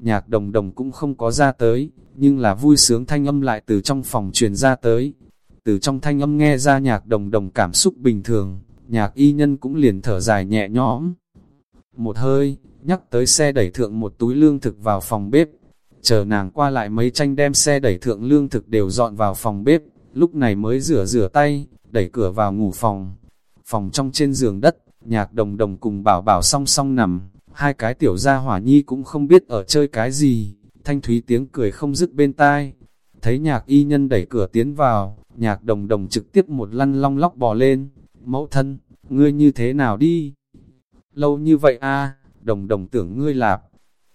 Nhạc đồng đồng cũng không có ra tới, nhưng là vui sướng thanh âm lại từ trong phòng truyền ra tới. Từ trong thanh âm nghe ra nhạc đồng đồng cảm xúc bình thường, nhạc y nhân cũng liền thở dài nhẹ nhõm. Một hơi, nhắc tới xe đẩy thượng một túi lương thực vào phòng bếp, chờ nàng qua lại mấy tranh đem xe đẩy thượng lương thực đều dọn vào phòng bếp, lúc này mới rửa rửa tay, đẩy cửa vào ngủ phòng. Phòng trong trên giường đất, nhạc đồng đồng cùng bảo bảo song song nằm, hai cái tiểu gia hỏa nhi cũng không biết ở chơi cái gì, thanh thúy tiếng cười không dứt bên tai. Thấy nhạc y nhân đẩy cửa tiến vào, nhạc đồng đồng trực tiếp một lăn long lóc bò lên, mẫu thân, ngươi như thế nào đi? Lâu như vậy a đồng đồng tưởng ngươi lạp.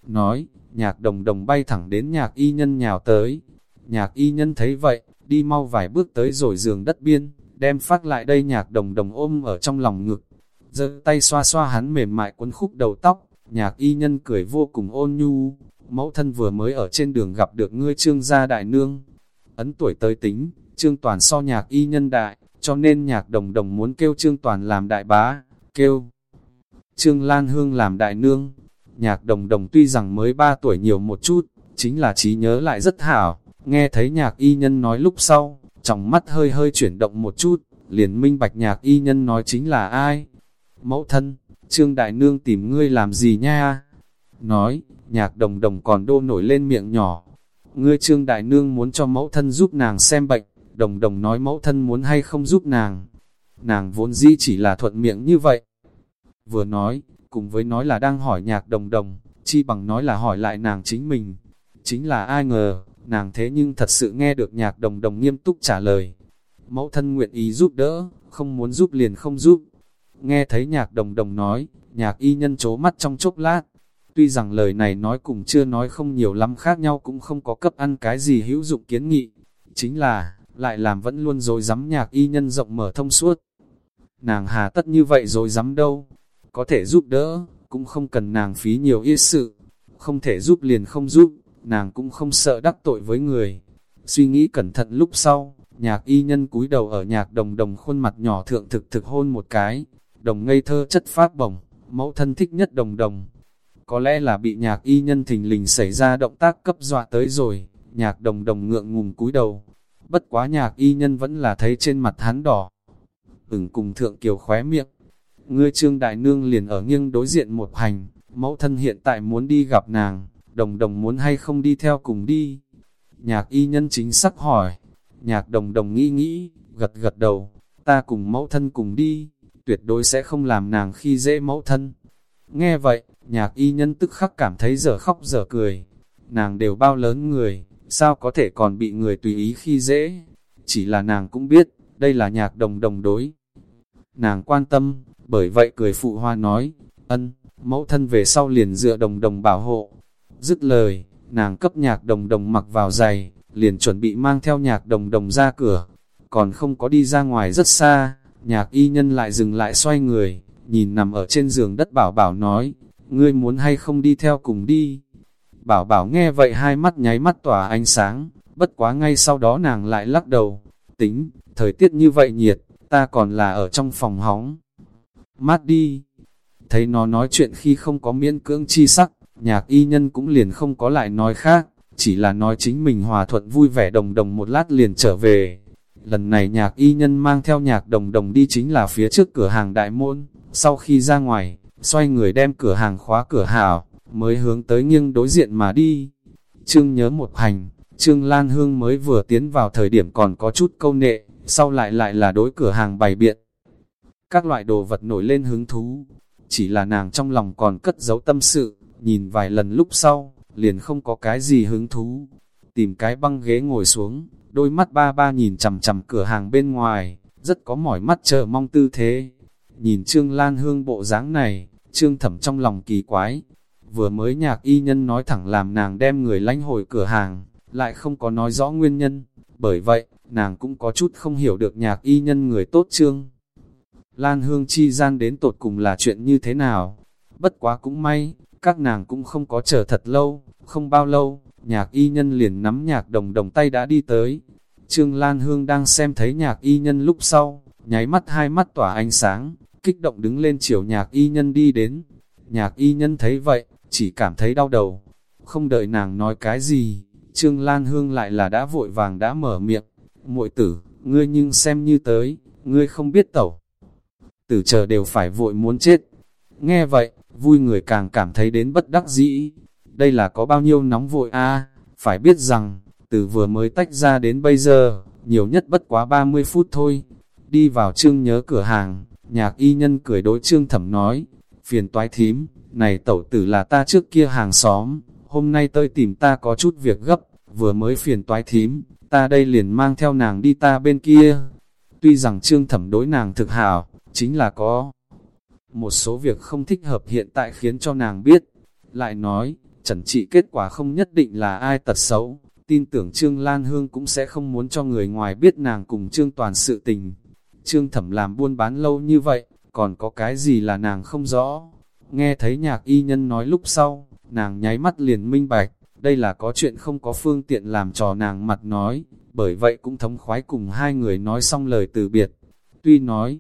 Nói, nhạc đồng đồng bay thẳng đến nhạc y nhân nhào tới. Nhạc y nhân thấy vậy, đi mau vài bước tới rồi giường đất biên, đem phát lại đây nhạc đồng đồng ôm ở trong lòng ngực. giơ tay xoa xoa hắn mềm mại quấn khúc đầu tóc, nhạc y nhân cười vô cùng ôn nhu. Mẫu thân vừa mới ở trên đường gặp được ngươi trương gia đại nương. Ấn tuổi tới tính, trương toàn so nhạc y nhân đại, cho nên nhạc đồng đồng muốn kêu trương toàn làm đại bá, kêu. Trương Lan Hương làm đại nương, nhạc đồng đồng tuy rằng mới 3 tuổi nhiều một chút, chính là trí nhớ lại rất hảo, nghe thấy nhạc y nhân nói lúc sau, trong mắt hơi hơi chuyển động một chút, liền minh bạch nhạc y nhân nói chính là ai. Mẫu thân, Trương Đại Nương tìm ngươi làm gì nha? Nói, nhạc đồng đồng còn đô nổi lên miệng nhỏ. Ngươi Trương Đại Nương muốn cho mẫu thân giúp nàng xem bệnh, đồng đồng nói mẫu thân muốn hay không giúp nàng. Nàng vốn dĩ chỉ là thuận miệng như vậy. Vừa nói, cùng với nói là đang hỏi nhạc đồng đồng, chi bằng nói là hỏi lại nàng chính mình. Chính là ai ngờ, nàng thế nhưng thật sự nghe được nhạc đồng đồng nghiêm túc trả lời. Mẫu thân nguyện ý giúp đỡ, không muốn giúp liền không giúp. Nghe thấy nhạc đồng đồng nói, nhạc y nhân chố mắt trong chốc lát. Tuy rằng lời này nói cùng chưa nói không nhiều lắm khác nhau cũng không có cấp ăn cái gì hữu dụng kiến nghị. Chính là, lại làm vẫn luôn rồi dám nhạc y nhân rộng mở thông suốt. Nàng hà tất như vậy rồi dám đâu, có thể giúp đỡ, cũng không cần nàng phí nhiều ít sự, không thể giúp liền không giúp, nàng cũng không sợ đắc tội với người. Suy nghĩ cẩn thận lúc sau, nhạc y nhân cúi đầu ở nhạc đồng đồng khuôn mặt nhỏ thượng thực thực hôn một cái, đồng ngây thơ chất phát bổng, mẫu thân thích nhất đồng đồng. Có lẽ là bị nhạc y nhân thình lình xảy ra động tác cấp dọa tới rồi, nhạc đồng đồng ngượng ngùng cúi đầu. Bất quá nhạc y nhân vẫn là thấy trên mặt hắn đỏ. Ửng cùng thượng kiều khóe miệng, Ngươi trương đại nương liền ở nghiêng đối diện một hành, mẫu thân hiện tại muốn đi gặp nàng, đồng đồng muốn hay không đi theo cùng đi. Nhạc y nhân chính sắc hỏi, nhạc đồng đồng nghĩ nghĩ, gật gật đầu, ta cùng mẫu thân cùng đi, tuyệt đối sẽ không làm nàng khi dễ mẫu thân. Nghe vậy, nhạc y nhân tức khắc cảm thấy giờ khóc giờ cười, nàng đều bao lớn người, sao có thể còn bị người tùy ý khi dễ, chỉ là nàng cũng biết, đây là nhạc đồng đồng đối. Nàng quan tâm, bởi vậy cười phụ hoa nói, ân, mẫu thân về sau liền dựa đồng đồng bảo hộ. Dứt lời, nàng cấp nhạc đồng đồng mặc vào giày, liền chuẩn bị mang theo nhạc đồng đồng ra cửa. Còn không có đi ra ngoài rất xa, nhạc y nhân lại dừng lại xoay người, nhìn nằm ở trên giường đất bảo bảo nói, ngươi muốn hay không đi theo cùng đi. Bảo bảo nghe vậy hai mắt nháy mắt tỏa ánh sáng, bất quá ngay sau đó nàng lại lắc đầu, tính, thời tiết như vậy nhiệt, ta còn là ở trong phòng hóng mát đi. Thấy nó nói chuyện khi không có miễn cưỡng chi sắc, nhạc y nhân cũng liền không có lại nói khác, chỉ là nói chính mình hòa thuận vui vẻ đồng đồng một lát liền trở về. Lần này nhạc y nhân mang theo nhạc đồng đồng đi chính là phía trước cửa hàng đại môn, sau khi ra ngoài, xoay người đem cửa hàng khóa cửa hảo, mới hướng tới nghiêng đối diện mà đi. Trương nhớ một hành, Trương Lan Hương mới vừa tiến vào thời điểm còn có chút câu nệ, sau lại lại là đối cửa hàng bày biện, các loại đồ vật nổi lên hứng thú. Chỉ là nàng trong lòng còn cất giấu tâm sự, nhìn vài lần lúc sau, liền không có cái gì hứng thú. Tìm cái băng ghế ngồi xuống, đôi mắt ba ba nhìn chằm chằm cửa hàng bên ngoài, rất có mỏi mắt chờ mong tư thế. Nhìn Trương Lan Hương bộ dáng này, Trương Thẩm trong lòng kỳ quái. Vừa mới nhạc y nhân nói thẳng làm nàng đem người lánh hồi cửa hàng, lại không có nói rõ nguyên nhân. Bởi vậy, nàng cũng có chút không hiểu được nhạc y nhân người tốt Trương. Lan Hương chi gian đến tột cùng là chuyện như thế nào. Bất quá cũng may, các nàng cũng không có chờ thật lâu, không bao lâu, nhạc y nhân liền nắm nhạc đồng đồng tay đã đi tới. Trương Lan Hương đang xem thấy nhạc y nhân lúc sau, nháy mắt hai mắt tỏa ánh sáng, kích động đứng lên chiều nhạc y nhân đi đến. Nhạc y nhân thấy vậy, chỉ cảm thấy đau đầu. Không đợi nàng nói cái gì, Trương Lan Hương lại là đã vội vàng đã mở miệng. muội tử, ngươi nhưng xem như tới, ngươi không biết tẩu tử chờ đều phải vội muốn chết. Nghe vậy, vui người càng cảm thấy đến bất đắc dĩ. Đây là có bao nhiêu nóng vội a phải biết rằng, từ vừa mới tách ra đến bây giờ, nhiều nhất bất quá 30 phút thôi. Đi vào trương nhớ cửa hàng, nhạc y nhân cười đối trương thẩm nói, phiền toái thím, này tẩu tử là ta trước kia hàng xóm, hôm nay tôi tìm ta có chút việc gấp, vừa mới phiền toái thím, ta đây liền mang theo nàng đi ta bên kia. Tuy rằng trương thẩm đối nàng thực hảo, chính là có một số việc không thích hợp hiện tại khiến cho nàng biết. Lại nói, trần trị kết quả không nhất định là ai tật xấu, tin tưởng Trương Lan Hương cũng sẽ không muốn cho người ngoài biết nàng cùng Trương Toàn sự tình. Trương Thẩm làm buôn bán lâu như vậy, còn có cái gì là nàng không rõ. Nghe thấy nhạc y nhân nói lúc sau, nàng nháy mắt liền minh bạch, đây là có chuyện không có phương tiện làm trò nàng mặt nói, bởi vậy cũng thống khoái cùng hai người nói xong lời từ biệt. Tuy nói,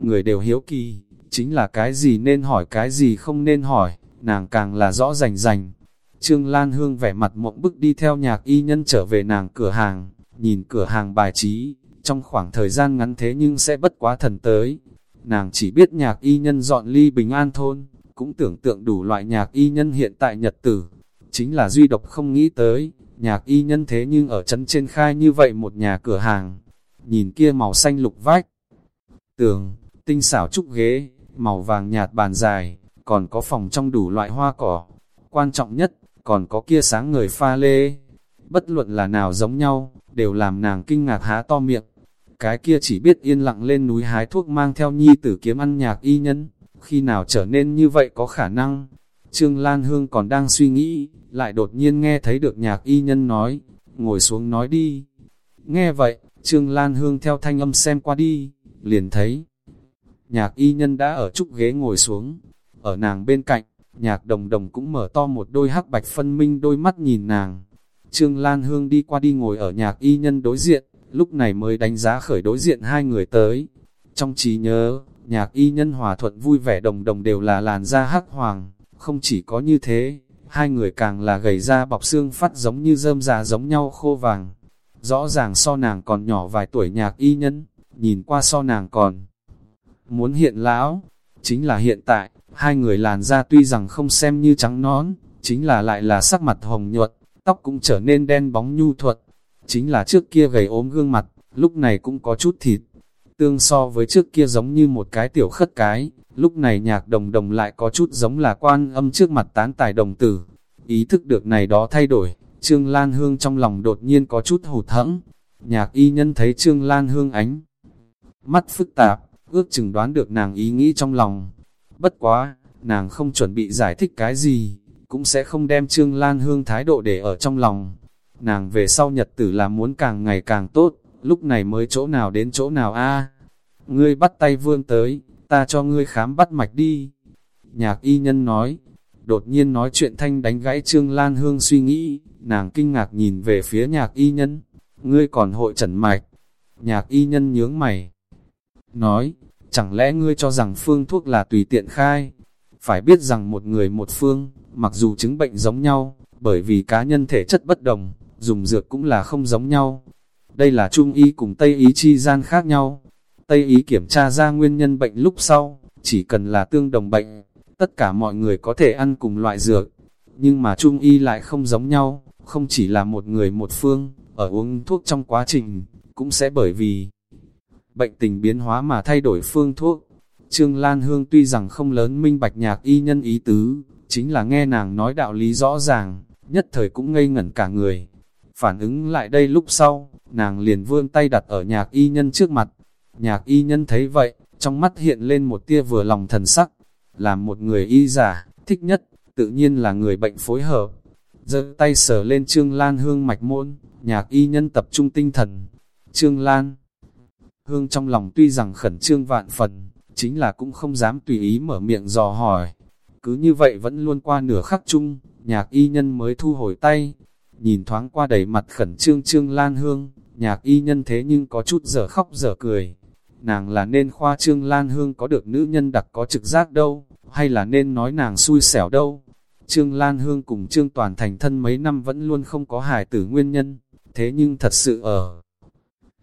người đều hiếu kỳ, chính là cái gì nên hỏi cái gì không nên hỏi, nàng càng là rõ rành rành. Trương Lan Hương vẻ mặt mộng bức đi theo nhạc y nhân trở về nàng cửa hàng, nhìn cửa hàng bài trí, trong khoảng thời gian ngắn thế nhưng sẽ bất quá thần tới. Nàng chỉ biết nhạc y nhân dọn ly bình an thôn, cũng tưởng tượng đủ loại nhạc y nhân hiện tại nhật tử. Chính là duy độc không nghĩ tới, nhạc y nhân thế nhưng ở chân trên khai như vậy một nhà cửa hàng. Nhìn kia màu xanh lục vách, tường, tinh xảo trúc ghế, màu vàng nhạt bàn dài, còn có phòng trong đủ loại hoa cỏ. Quan trọng nhất, còn có kia sáng người pha lê. Bất luận là nào giống nhau, đều làm nàng kinh ngạc há to miệng. Cái kia chỉ biết yên lặng lên núi hái thuốc mang theo nhi tử kiếm ăn nhạc y nhân, khi nào trở nên như vậy có khả năng. Trương Lan Hương còn đang suy nghĩ, lại đột nhiên nghe thấy được nhạc y nhân nói, ngồi xuống nói đi. Nghe vậy, Trương Lan Hương theo thanh âm xem qua đi, liền thấy. Nhạc y nhân đã ở trúc ghế ngồi xuống, ở nàng bên cạnh, nhạc đồng đồng cũng mở to một đôi hắc bạch phân minh đôi mắt nhìn nàng. Trương Lan Hương đi qua đi ngồi ở nhạc y nhân đối diện, lúc này mới đánh giá khởi đối diện hai người tới. Trong trí nhớ, nhạc y nhân hòa thuận vui vẻ đồng đồng đều là làn da hắc hoàng, không chỉ có như thế, hai người càng là gầy da bọc xương phát giống như rơm già giống nhau khô vàng. Rõ ràng so nàng còn nhỏ vài tuổi nhạc y nhân, nhìn qua so nàng còn muốn hiện lão, chính là hiện tại, hai người làn da tuy rằng không xem như trắng nón, chính là lại là sắc mặt hồng nhuận, tóc cũng trở nên đen bóng nhu thuật, chính là trước kia gầy ốm gương mặt, lúc này cũng có chút thịt, tương so với trước kia giống như một cái tiểu khất cái, lúc này nhạc đồng đồng lại có chút giống là quan âm trước mặt tán tài đồng tử, ý thức được này đó thay đổi, Trương Lan Hương trong lòng đột nhiên có chút hụt hẫng nhạc y nhân thấy Trương Lan Hương ánh, mắt phức tạp, ước chừng đoán được nàng ý nghĩ trong lòng. Bất quá, nàng không chuẩn bị giải thích cái gì, cũng sẽ không đem Trương Lan Hương thái độ để ở trong lòng. Nàng về sau nhật tử là muốn càng ngày càng tốt, lúc này mới chỗ nào đến chỗ nào a Ngươi bắt tay vương tới, ta cho ngươi khám bắt mạch đi. Nhạc y nhân nói, đột nhiên nói chuyện thanh đánh gãy Trương Lan Hương suy nghĩ, nàng kinh ngạc nhìn về phía nhạc y nhân, ngươi còn hội trần mạch. Nhạc y nhân nhướng mày, nói, chẳng lẽ ngươi cho rằng phương thuốc là tùy tiện khai? Phải biết rằng một người một phương, mặc dù chứng bệnh giống nhau, bởi vì cá nhân thể chất bất đồng, dùng dược cũng là không giống nhau. Đây là trung y cùng Tây ý chi gian khác nhau. Tây ý kiểm tra ra nguyên nhân bệnh lúc sau, chỉ cần là tương đồng bệnh, tất cả mọi người có thể ăn cùng loại dược. Nhưng mà trung y lại không giống nhau, không chỉ là một người một phương, ở uống thuốc trong quá trình, cũng sẽ bởi vì bệnh tình biến hóa mà thay đổi phương thuốc. Trương Lan Hương tuy rằng không lớn minh bạch nhạc y nhân ý tứ, chính là nghe nàng nói đạo lý rõ ràng, nhất thời cũng ngây ngẩn cả người. Phản ứng lại đây lúc sau, nàng liền vươn tay đặt ở nhạc y nhân trước mặt. Nhạc y nhân thấy vậy, trong mắt hiện lên một tia vừa lòng thần sắc. là một người y giả, thích nhất, tự nhiên là người bệnh phối hợp. giơ tay sờ lên Trương Lan Hương mạch môn, nhạc y nhân tập trung tinh thần. Trương Lan Hương trong lòng tuy rằng khẩn trương vạn phần, chính là cũng không dám tùy ý mở miệng dò hỏi. Cứ như vậy vẫn luôn qua nửa khắc chung, nhạc y nhân mới thu hồi tay. Nhìn thoáng qua đầy mặt khẩn trương trương lan hương, nhạc y nhân thế nhưng có chút dở khóc dở cười. Nàng là nên khoa trương lan hương có được nữ nhân đặc có trực giác đâu, hay là nên nói nàng xui xẻo đâu. Trương Lan Hương cùng Trương Toàn thành thân mấy năm vẫn luôn không có hài tử nguyên nhân, thế nhưng thật sự ở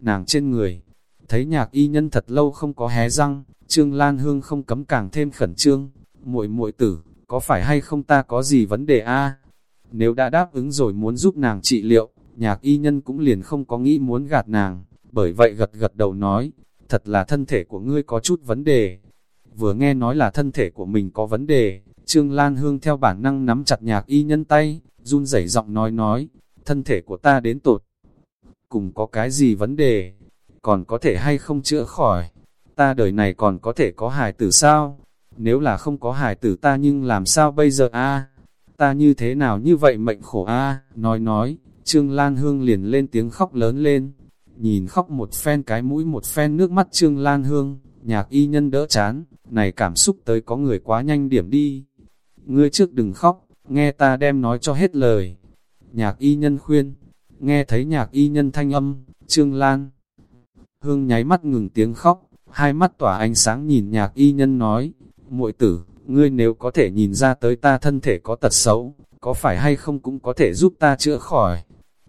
nàng trên người, Thấy nhạc y nhân thật lâu không có hé răng, Trương Lan Hương không cấm càng thêm khẩn trương. muội muội tử, có phải hay không ta có gì vấn đề a Nếu đã đáp ứng rồi muốn giúp nàng trị liệu, nhạc y nhân cũng liền không có nghĩ muốn gạt nàng, bởi vậy gật gật đầu nói, thật là thân thể của ngươi có chút vấn đề. Vừa nghe nói là thân thể của mình có vấn đề, Trương Lan Hương theo bản năng nắm chặt nhạc y nhân tay, run rẩy giọng nói nói, thân thể của ta đến tột. Cùng có cái gì vấn đề, còn có thể hay không chữa khỏi, ta đời này còn có thể có hài tử sao? Nếu là không có hài tử ta nhưng làm sao bây giờ a Ta như thế nào như vậy mệnh khổ a Nói nói, Trương Lan Hương liền lên tiếng khóc lớn lên. Nhìn khóc một phen cái mũi một phen nước mắt Trương Lan Hương, nhạc y nhân đỡ chán, này cảm xúc tới có người quá nhanh điểm đi. Ngươi trước đừng khóc, nghe ta đem nói cho hết lời. Nhạc y nhân khuyên, nghe thấy nhạc y nhân thanh âm, Trương Lan. Hương nháy mắt ngừng tiếng khóc, hai mắt tỏa ánh sáng nhìn nhạc y nhân nói, muội tử, ngươi nếu có thể nhìn ra tới ta thân thể có tật xấu, có phải hay không cũng có thể giúp ta chữa khỏi.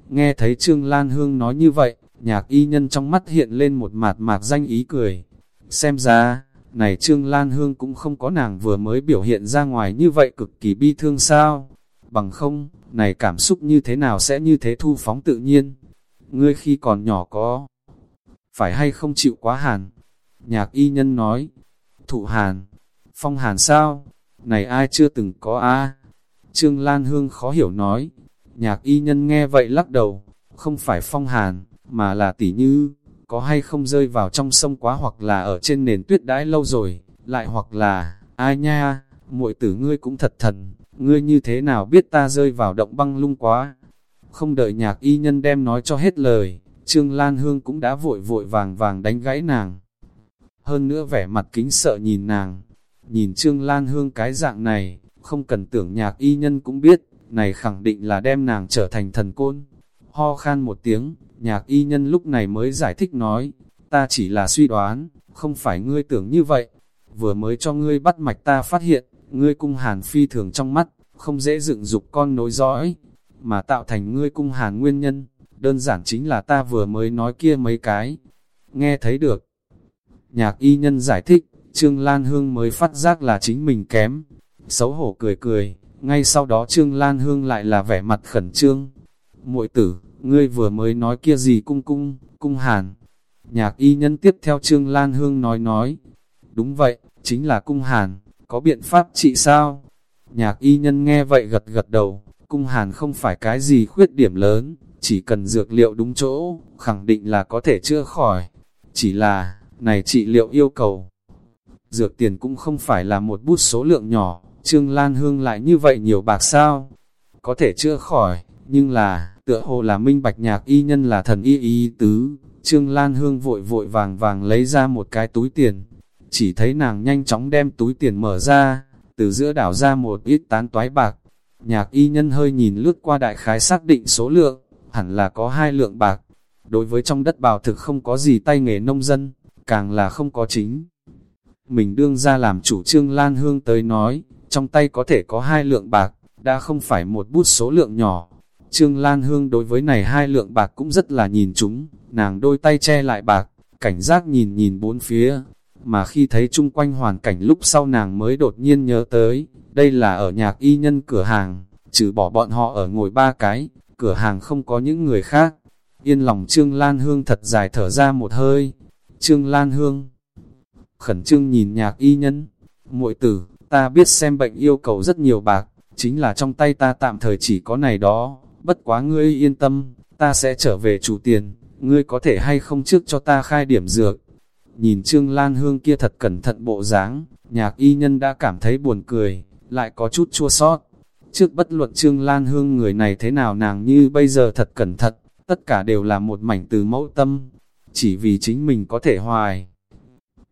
Nghe thấy Trương Lan Hương nói như vậy, nhạc y nhân trong mắt hiện lên một mạt mạc danh ý cười. Xem ra, này Trương Lan Hương cũng không có nàng vừa mới biểu hiện ra ngoài như vậy cực kỳ bi thương sao. Bằng không, này cảm xúc như thế nào sẽ như thế thu phóng tự nhiên. Ngươi khi còn nhỏ có, phải hay không chịu quá hàn? Nhạc y nhân nói, thụ hàn, phong hàn sao? Này ai chưa từng có a Trương Lan Hương khó hiểu nói, nhạc y nhân nghe vậy lắc đầu, không phải phong hàn, mà là tỉ như, có hay không rơi vào trong sông quá hoặc là ở trên nền tuyết đãi lâu rồi, lại hoặc là, ai nha, muội tử ngươi cũng thật thần, ngươi như thế nào biết ta rơi vào động băng lung quá. Không đợi nhạc y nhân đem nói cho hết lời, Trương Lan Hương cũng đã vội vội vàng vàng đánh gãy nàng. Hơn nữa vẻ mặt kính sợ nhìn nàng, nhìn Trương Lan Hương cái dạng này, không cần tưởng nhạc y nhân cũng biết, này khẳng định là đem nàng trở thành thần côn. Ho khan một tiếng, nhạc y nhân lúc này mới giải thích nói, ta chỉ là suy đoán, không phải ngươi tưởng như vậy. Vừa mới cho ngươi bắt mạch ta phát hiện, ngươi cung hàn phi thường trong mắt, không dễ dựng dục con nối dõi, mà tạo thành ngươi cung hàn nguyên nhân, đơn giản chính là ta vừa mới nói kia mấy cái. Nghe thấy được. Nhạc y nhân giải thích, Trương Lan Hương mới phát giác là chính mình kém. Xấu hổ cười cười, ngay sau đó Trương Lan Hương lại là vẻ mặt khẩn trương. muội tử, ngươi vừa mới nói kia gì cung cung, cung hàn. Nhạc y nhân tiếp theo Trương Lan Hương nói nói. Đúng vậy, chính là cung hàn, có biện pháp trị sao? Nhạc y nhân nghe vậy gật gật đầu, cung hàn không phải cái gì khuyết điểm lớn, chỉ cần dược liệu đúng chỗ, khẳng định là có thể chữa khỏi. Chỉ là, này trị liệu yêu cầu. Dược tiền cũng không phải là một bút số lượng nhỏ, Trương Lan Hương lại như vậy nhiều bạc sao? Có thể chữa khỏi, nhưng là, tựa hồ là minh bạch nhạc y nhân là thần y y tứ. Trương Lan Hương vội vội vàng vàng lấy ra một cái túi tiền. Chỉ thấy nàng nhanh chóng đem túi tiền mở ra, từ giữa đảo ra một ít tán toái bạc. Nhạc y nhân hơi nhìn lướt qua đại khái xác định số lượng, hẳn là có hai lượng bạc. Đối với trong đất bào thực không có gì tay nghề nông dân, càng là không có chính. Mình đương ra làm chủ trương Lan Hương tới nói, trong tay có thể có hai lượng bạc, đã không phải một bút số lượng nhỏ. Trương Lan Hương đối với này hai lượng bạc cũng rất là nhìn chúng, nàng đôi tay che lại bạc, cảnh giác nhìn nhìn bốn phía, mà khi thấy chung quanh hoàn cảnh lúc sau nàng mới đột nhiên nhớ tới, đây là ở nhạc y nhân cửa hàng, trừ bỏ bọn họ ở ngồi ba cái, cửa hàng không có những người khác. Yên lòng Trương Lan Hương thật dài thở ra một hơi. Trương Lan Hương khẩn trương nhìn nhạc y nhân, muội tử, ta biết xem bệnh yêu cầu rất nhiều bạc, chính là trong tay ta tạm thời chỉ có này đó, bất quá ngươi yên tâm, ta sẽ trở về chủ tiền, ngươi có thể hay không trước cho ta khai điểm dược. Nhìn Trương Lan Hương kia thật cẩn thận bộ dáng, nhạc y nhân đã cảm thấy buồn cười, lại có chút chua sót. Trước bất luận Trương Lan Hương người này thế nào nàng như bây giờ thật cẩn thận, tất cả đều là một mảnh từ mẫu tâm, chỉ vì chính mình có thể hoài.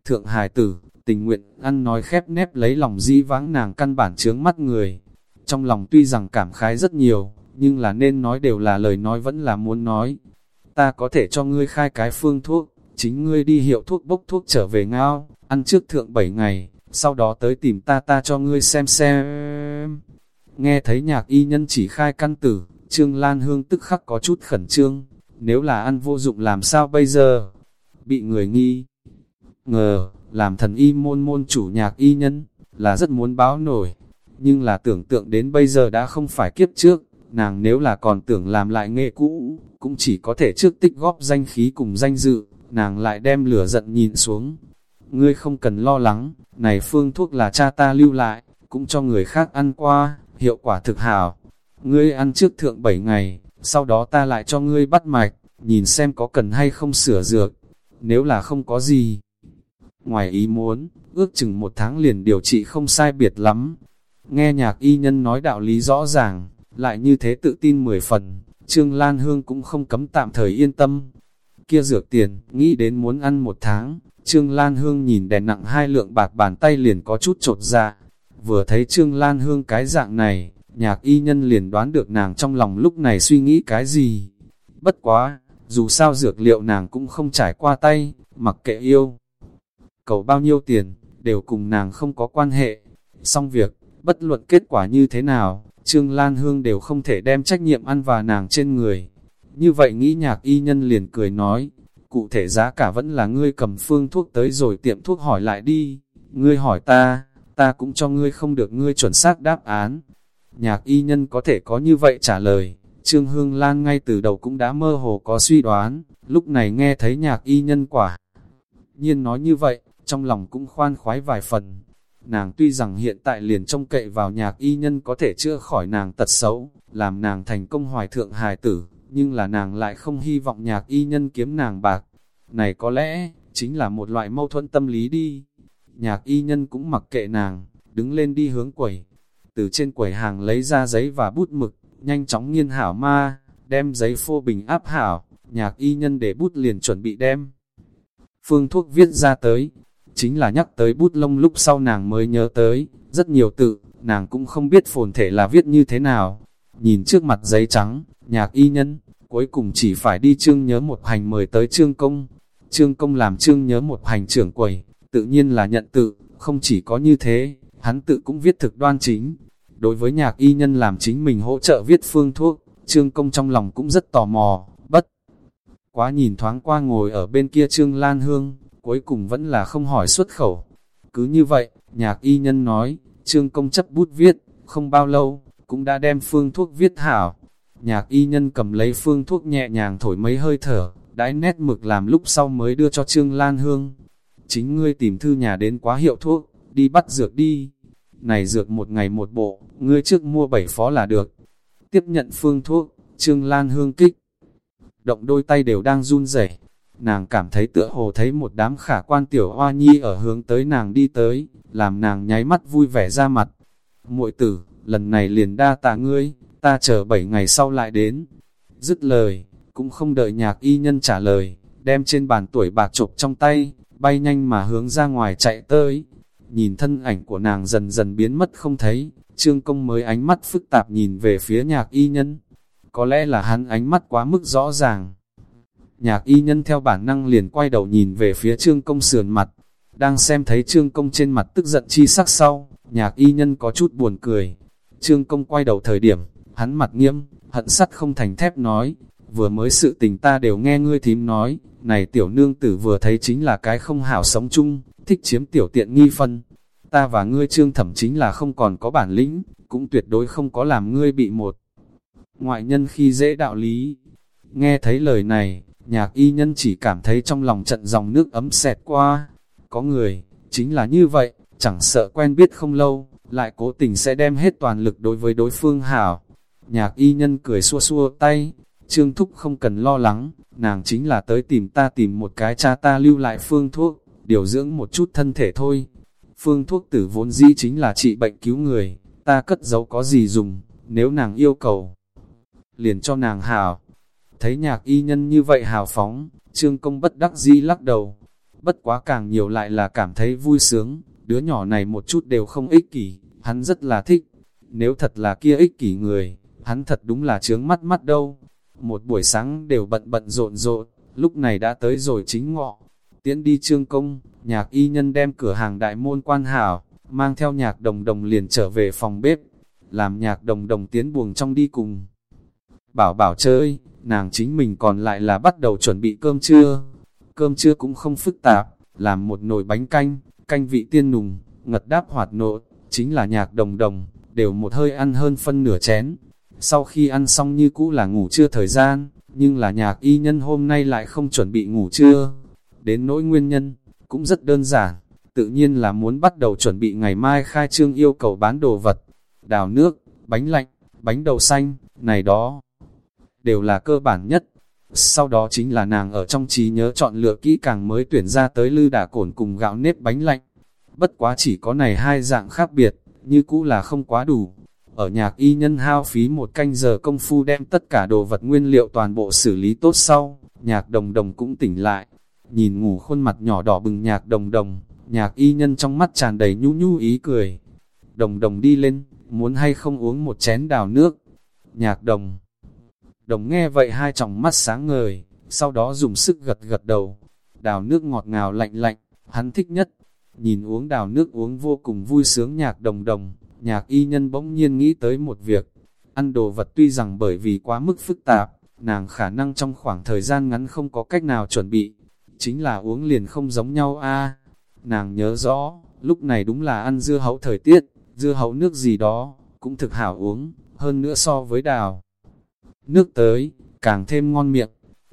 Thượng hải tử, tình nguyện, ăn nói khép nép lấy lòng di vãng nàng căn bản chướng mắt người. Trong lòng tuy rằng cảm khái rất nhiều, nhưng là nên nói đều là lời nói vẫn là muốn nói. Ta có thể cho ngươi khai cái phương thuốc, chính ngươi đi hiệu thuốc bốc thuốc trở về ngao, ăn trước thượng 7 ngày, sau đó tới tìm ta ta cho ngươi xem xem. Nghe thấy nhạc y nhân chỉ khai căn tử, Trương Lan Hương tức khắc có chút khẩn trương, nếu là ăn vô dụng làm sao bây giờ? bị người nghi. Ngờ, làm thần y môn môn chủ nhạc y nhân, là rất muốn báo nổi, nhưng là tưởng tượng đến bây giờ đã không phải kiếp trước, nàng nếu là còn tưởng làm lại nghệ cũ, cũng chỉ có thể trước tích góp danh khí cùng danh dự, nàng lại đem lửa giận nhìn xuống. Ngươi không cần lo lắng, này phương thuốc là cha ta lưu lại, cũng cho người khác ăn qua, hiệu quả thực hảo. Ngươi ăn trước thượng 7 ngày, sau đó ta lại cho ngươi bắt mạch, nhìn xem có cần hay không sửa dược. Nếu là không có gì, ngoài ý muốn, ước chừng một tháng liền điều trị không sai biệt lắm. Nghe nhạc y nhân nói đạo lý rõ ràng, lại như thế tự tin mười phần, Trương Lan Hương cũng không cấm tạm thời yên tâm. Kia dược tiền, nghĩ đến muốn ăn một tháng, Trương Lan Hương nhìn đèn nặng hai lượng bạc bàn tay liền có chút trột ra. Vừa thấy Trương Lan Hương cái dạng này, nhạc y nhân liền đoán được nàng trong lòng lúc này suy nghĩ cái gì. Bất quá, dù sao dược liệu nàng cũng không trải qua tay, mặc kệ yêu. Cầu bao nhiêu tiền, đều cùng nàng không có quan hệ. Xong việc, bất luận kết quả như thế nào, Trương Lan Hương đều không thể đem trách nhiệm ăn và nàng trên người. Như vậy nghĩ nhạc y nhân liền cười nói, cụ thể giá cả vẫn là ngươi cầm phương thuốc tới rồi tiệm thuốc hỏi lại đi, ngươi hỏi ta, ta cũng cho ngươi không được ngươi chuẩn xác đáp án. Nhạc y nhân có thể có như vậy trả lời, Trương Hương Lan ngay từ đầu cũng đã mơ hồ có suy đoán, lúc này nghe thấy nhạc y nhân quả. Nhiên nói như vậy, trong lòng cũng khoan khoái vài phần. Nàng tuy rằng hiện tại liền trông cậy vào nhạc y nhân có thể chữa khỏi nàng tật xấu, làm nàng thành công hoài thượng hài tử, nhưng là nàng lại không hy vọng nhạc y nhân kiếm nàng bạc. Này có lẽ, chính là một loại mâu thuẫn tâm lý đi. Nhạc y nhân cũng mặc kệ nàng, đứng lên đi hướng quẩy Từ trên quẩy hàng lấy ra giấy và bút mực, nhanh chóng nghiên hảo ma, đem giấy phô bình áp hảo, nhạc y nhân để bút liền chuẩn bị đem. Phương thuốc viết ra tới, chính là nhắc tới bút lông lúc sau nàng mới nhớ tới, rất nhiều tự, nàng cũng không biết phồn thể là viết như thế nào. Nhìn trước mặt giấy trắng, nhạc y nhân, cuối cùng chỉ phải đi trương nhớ một hành mời tới trương công. Trương công làm trương nhớ một hành trưởng quầy, tự nhiên là nhận tự, không chỉ có như thế, hắn tự cũng viết thực đoan chính. Đối với nhạc y nhân làm chính mình hỗ trợ viết phương thuốc, trương công trong lòng cũng rất tò mò, bất. Quá nhìn thoáng qua ngồi ở bên kia trương lan hương, cuối cùng vẫn là không hỏi xuất khẩu. Cứ như vậy, nhạc y nhân nói, trương công chấp bút viết, không bao lâu, cũng đã đem phương thuốc viết hảo. Nhạc y nhân cầm lấy phương thuốc nhẹ nhàng thổi mấy hơi thở, đãi nét mực làm lúc sau mới đưa cho Trương Lan Hương. Chính ngươi tìm thư nhà đến quá hiệu thuốc, đi bắt dược đi. Này dược một ngày một bộ, ngươi trước mua bảy phó là được. Tiếp nhận phương thuốc, Trương Lan Hương kích. Động đôi tay đều đang run rẩy Nàng cảm thấy tựa hồ thấy một đám khả quan tiểu hoa nhi ở hướng tới nàng đi tới, làm nàng nháy mắt vui vẻ ra mặt. muội tử, lần này liền đa tạ ngươi, ta chờ bảy ngày sau lại đến. Dứt lời, cũng không đợi nhạc y nhân trả lời, đem trên bàn tuổi bạc chộp trong tay, bay nhanh mà hướng ra ngoài chạy tới. Nhìn thân ảnh của nàng dần dần biến mất không thấy, trương công mới ánh mắt phức tạp nhìn về phía nhạc y nhân. Có lẽ là hắn ánh mắt quá mức rõ ràng. Nhạc y nhân theo bản năng liền quay đầu nhìn về phía trương công sườn mặt, đang xem thấy trương công trên mặt tức giận chi sắc sau, nhạc y nhân có chút buồn cười. Trương công quay đầu thời điểm, hắn mặt nghiêm, hận sắt không thành thép nói, vừa mới sự tình ta đều nghe ngươi thím nói, này tiểu nương tử vừa thấy chính là cái không hảo sống chung, thích chiếm tiểu tiện nghi phân. Ta và ngươi trương thẩm chính là không còn có bản lĩnh, cũng tuyệt đối không có làm ngươi bị một ngoại nhân khi dễ đạo lý. Nghe thấy lời này, nhạc y nhân chỉ cảm thấy trong lòng trận dòng nước ấm xẹt qua. Có người, chính là như vậy, chẳng sợ quen biết không lâu, lại cố tình sẽ đem hết toàn lực đối với đối phương hảo. Nhạc y nhân cười xua xua tay, Trương Thúc không cần lo lắng, nàng chính là tới tìm ta tìm một cái cha ta lưu lại phương thuốc, điều dưỡng một chút thân thể thôi. Phương thuốc tử vốn dĩ chính là trị bệnh cứu người, ta cất giấu có gì dùng, nếu nàng yêu cầu. Liền cho nàng hào. Thấy nhạc y nhân như vậy hào phóng, trương công bất đắc dĩ lắc đầu. Bất quá càng nhiều lại là cảm thấy vui sướng, đứa nhỏ này một chút đều không ích kỷ, hắn rất là thích. Nếu thật là kia ích kỷ người, hắn thật đúng là trướng mắt mắt đâu. Một buổi sáng đều bận bận rộn rộn, lúc này đã tới rồi chính ngọ. Tiến đi trương công, nhạc y nhân đem cửa hàng đại môn quan hảo, mang theo nhạc đồng đồng liền trở về phòng bếp, làm nhạc đồng đồng tiến buồng trong đi cùng. Bảo bảo chơi, nàng chính mình còn lại là bắt đầu chuẩn bị cơm trưa. Cơm trưa cũng không phức tạp, làm một nồi bánh canh, canh vị tiên nùng, ngật đáp hoạt nộ, chính là nhạc đồng đồng, đều một hơi ăn hơn phân nửa chén. Sau khi ăn xong như cũ là ngủ trưa thời gian, nhưng là nhạc y nhân hôm nay lại không chuẩn bị ngủ trưa. Đến nỗi nguyên nhân, cũng rất đơn giản, tự nhiên là muốn bắt đầu chuẩn bị ngày mai khai trương yêu cầu bán đồ vật, đào nước, bánh lạnh, bánh đậu xanh, này đó, đều là cơ bản nhất. Sau đó chính là nàng ở trong trí nhớ chọn lựa kỹ càng mới tuyển ra tới lư đả cổn cùng gạo nếp bánh lạnh. Bất quá chỉ có này hai dạng khác biệt, như cũ là không quá đủ. Ở nhạc y nhân hao phí một canh giờ công phu đem tất cả đồ vật nguyên liệu toàn bộ xử lý tốt sau, nhạc đồng đồng cũng tỉnh lại. Nhìn ngủ khuôn mặt nhỏ đỏ bừng nhạc đồng đồng, nhạc y nhân trong mắt tràn đầy nhu nhu ý cười. Đồng đồng đi lên, muốn hay không uống một chén đào nước. Nhạc đồng Đồng nghe vậy hai tròng mắt sáng ngời, sau đó dùng sức gật gật đầu. Đào nước ngọt ngào lạnh lạnh, hắn thích nhất. Nhìn uống đào nước uống vô cùng vui sướng nhạc đồng đồng, nhạc y nhân bỗng nhiên nghĩ tới một việc. Ăn đồ vật tuy rằng bởi vì quá mức phức tạp, nàng khả năng trong khoảng thời gian ngắn không có cách nào chuẩn bị. Chính là uống liền không giống nhau a Nàng nhớ rõ, lúc này đúng là ăn dưa hấu thời tiết, dưa hấu nước gì đó, cũng thực hảo uống, hơn nữa so với đào nước tới, càng thêm ngon miệng.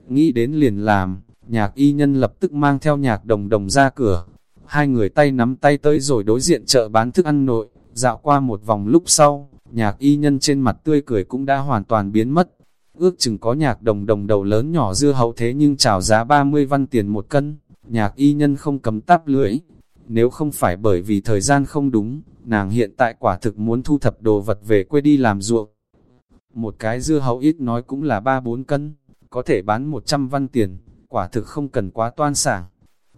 Nghĩ đến liền làm, nhạc y nhân lập tức mang theo nhạc đồng đồng ra cửa. Hai người tay nắm tay tới rồi đối diện chợ bán thức ăn nội, dạo qua một vòng lúc sau, nhạc y nhân trên mặt tươi cười cũng đã hoàn toàn biến mất. Ước chừng có nhạc đồng đồng đầu lớn nhỏ dưa hấu thế nhưng chào giá 30 văn tiền một cân, nhạc y nhân không cầm táp lưỡi. Nếu không phải bởi vì thời gian không đúng, nàng hiện tại quả thực muốn thu thập đồ vật về quê đi làm ruộng. Một cái dưa hấu ít nói cũng là 3-4 cân, có thể bán 100 văn tiền, quả thực không cần quá toan sảng.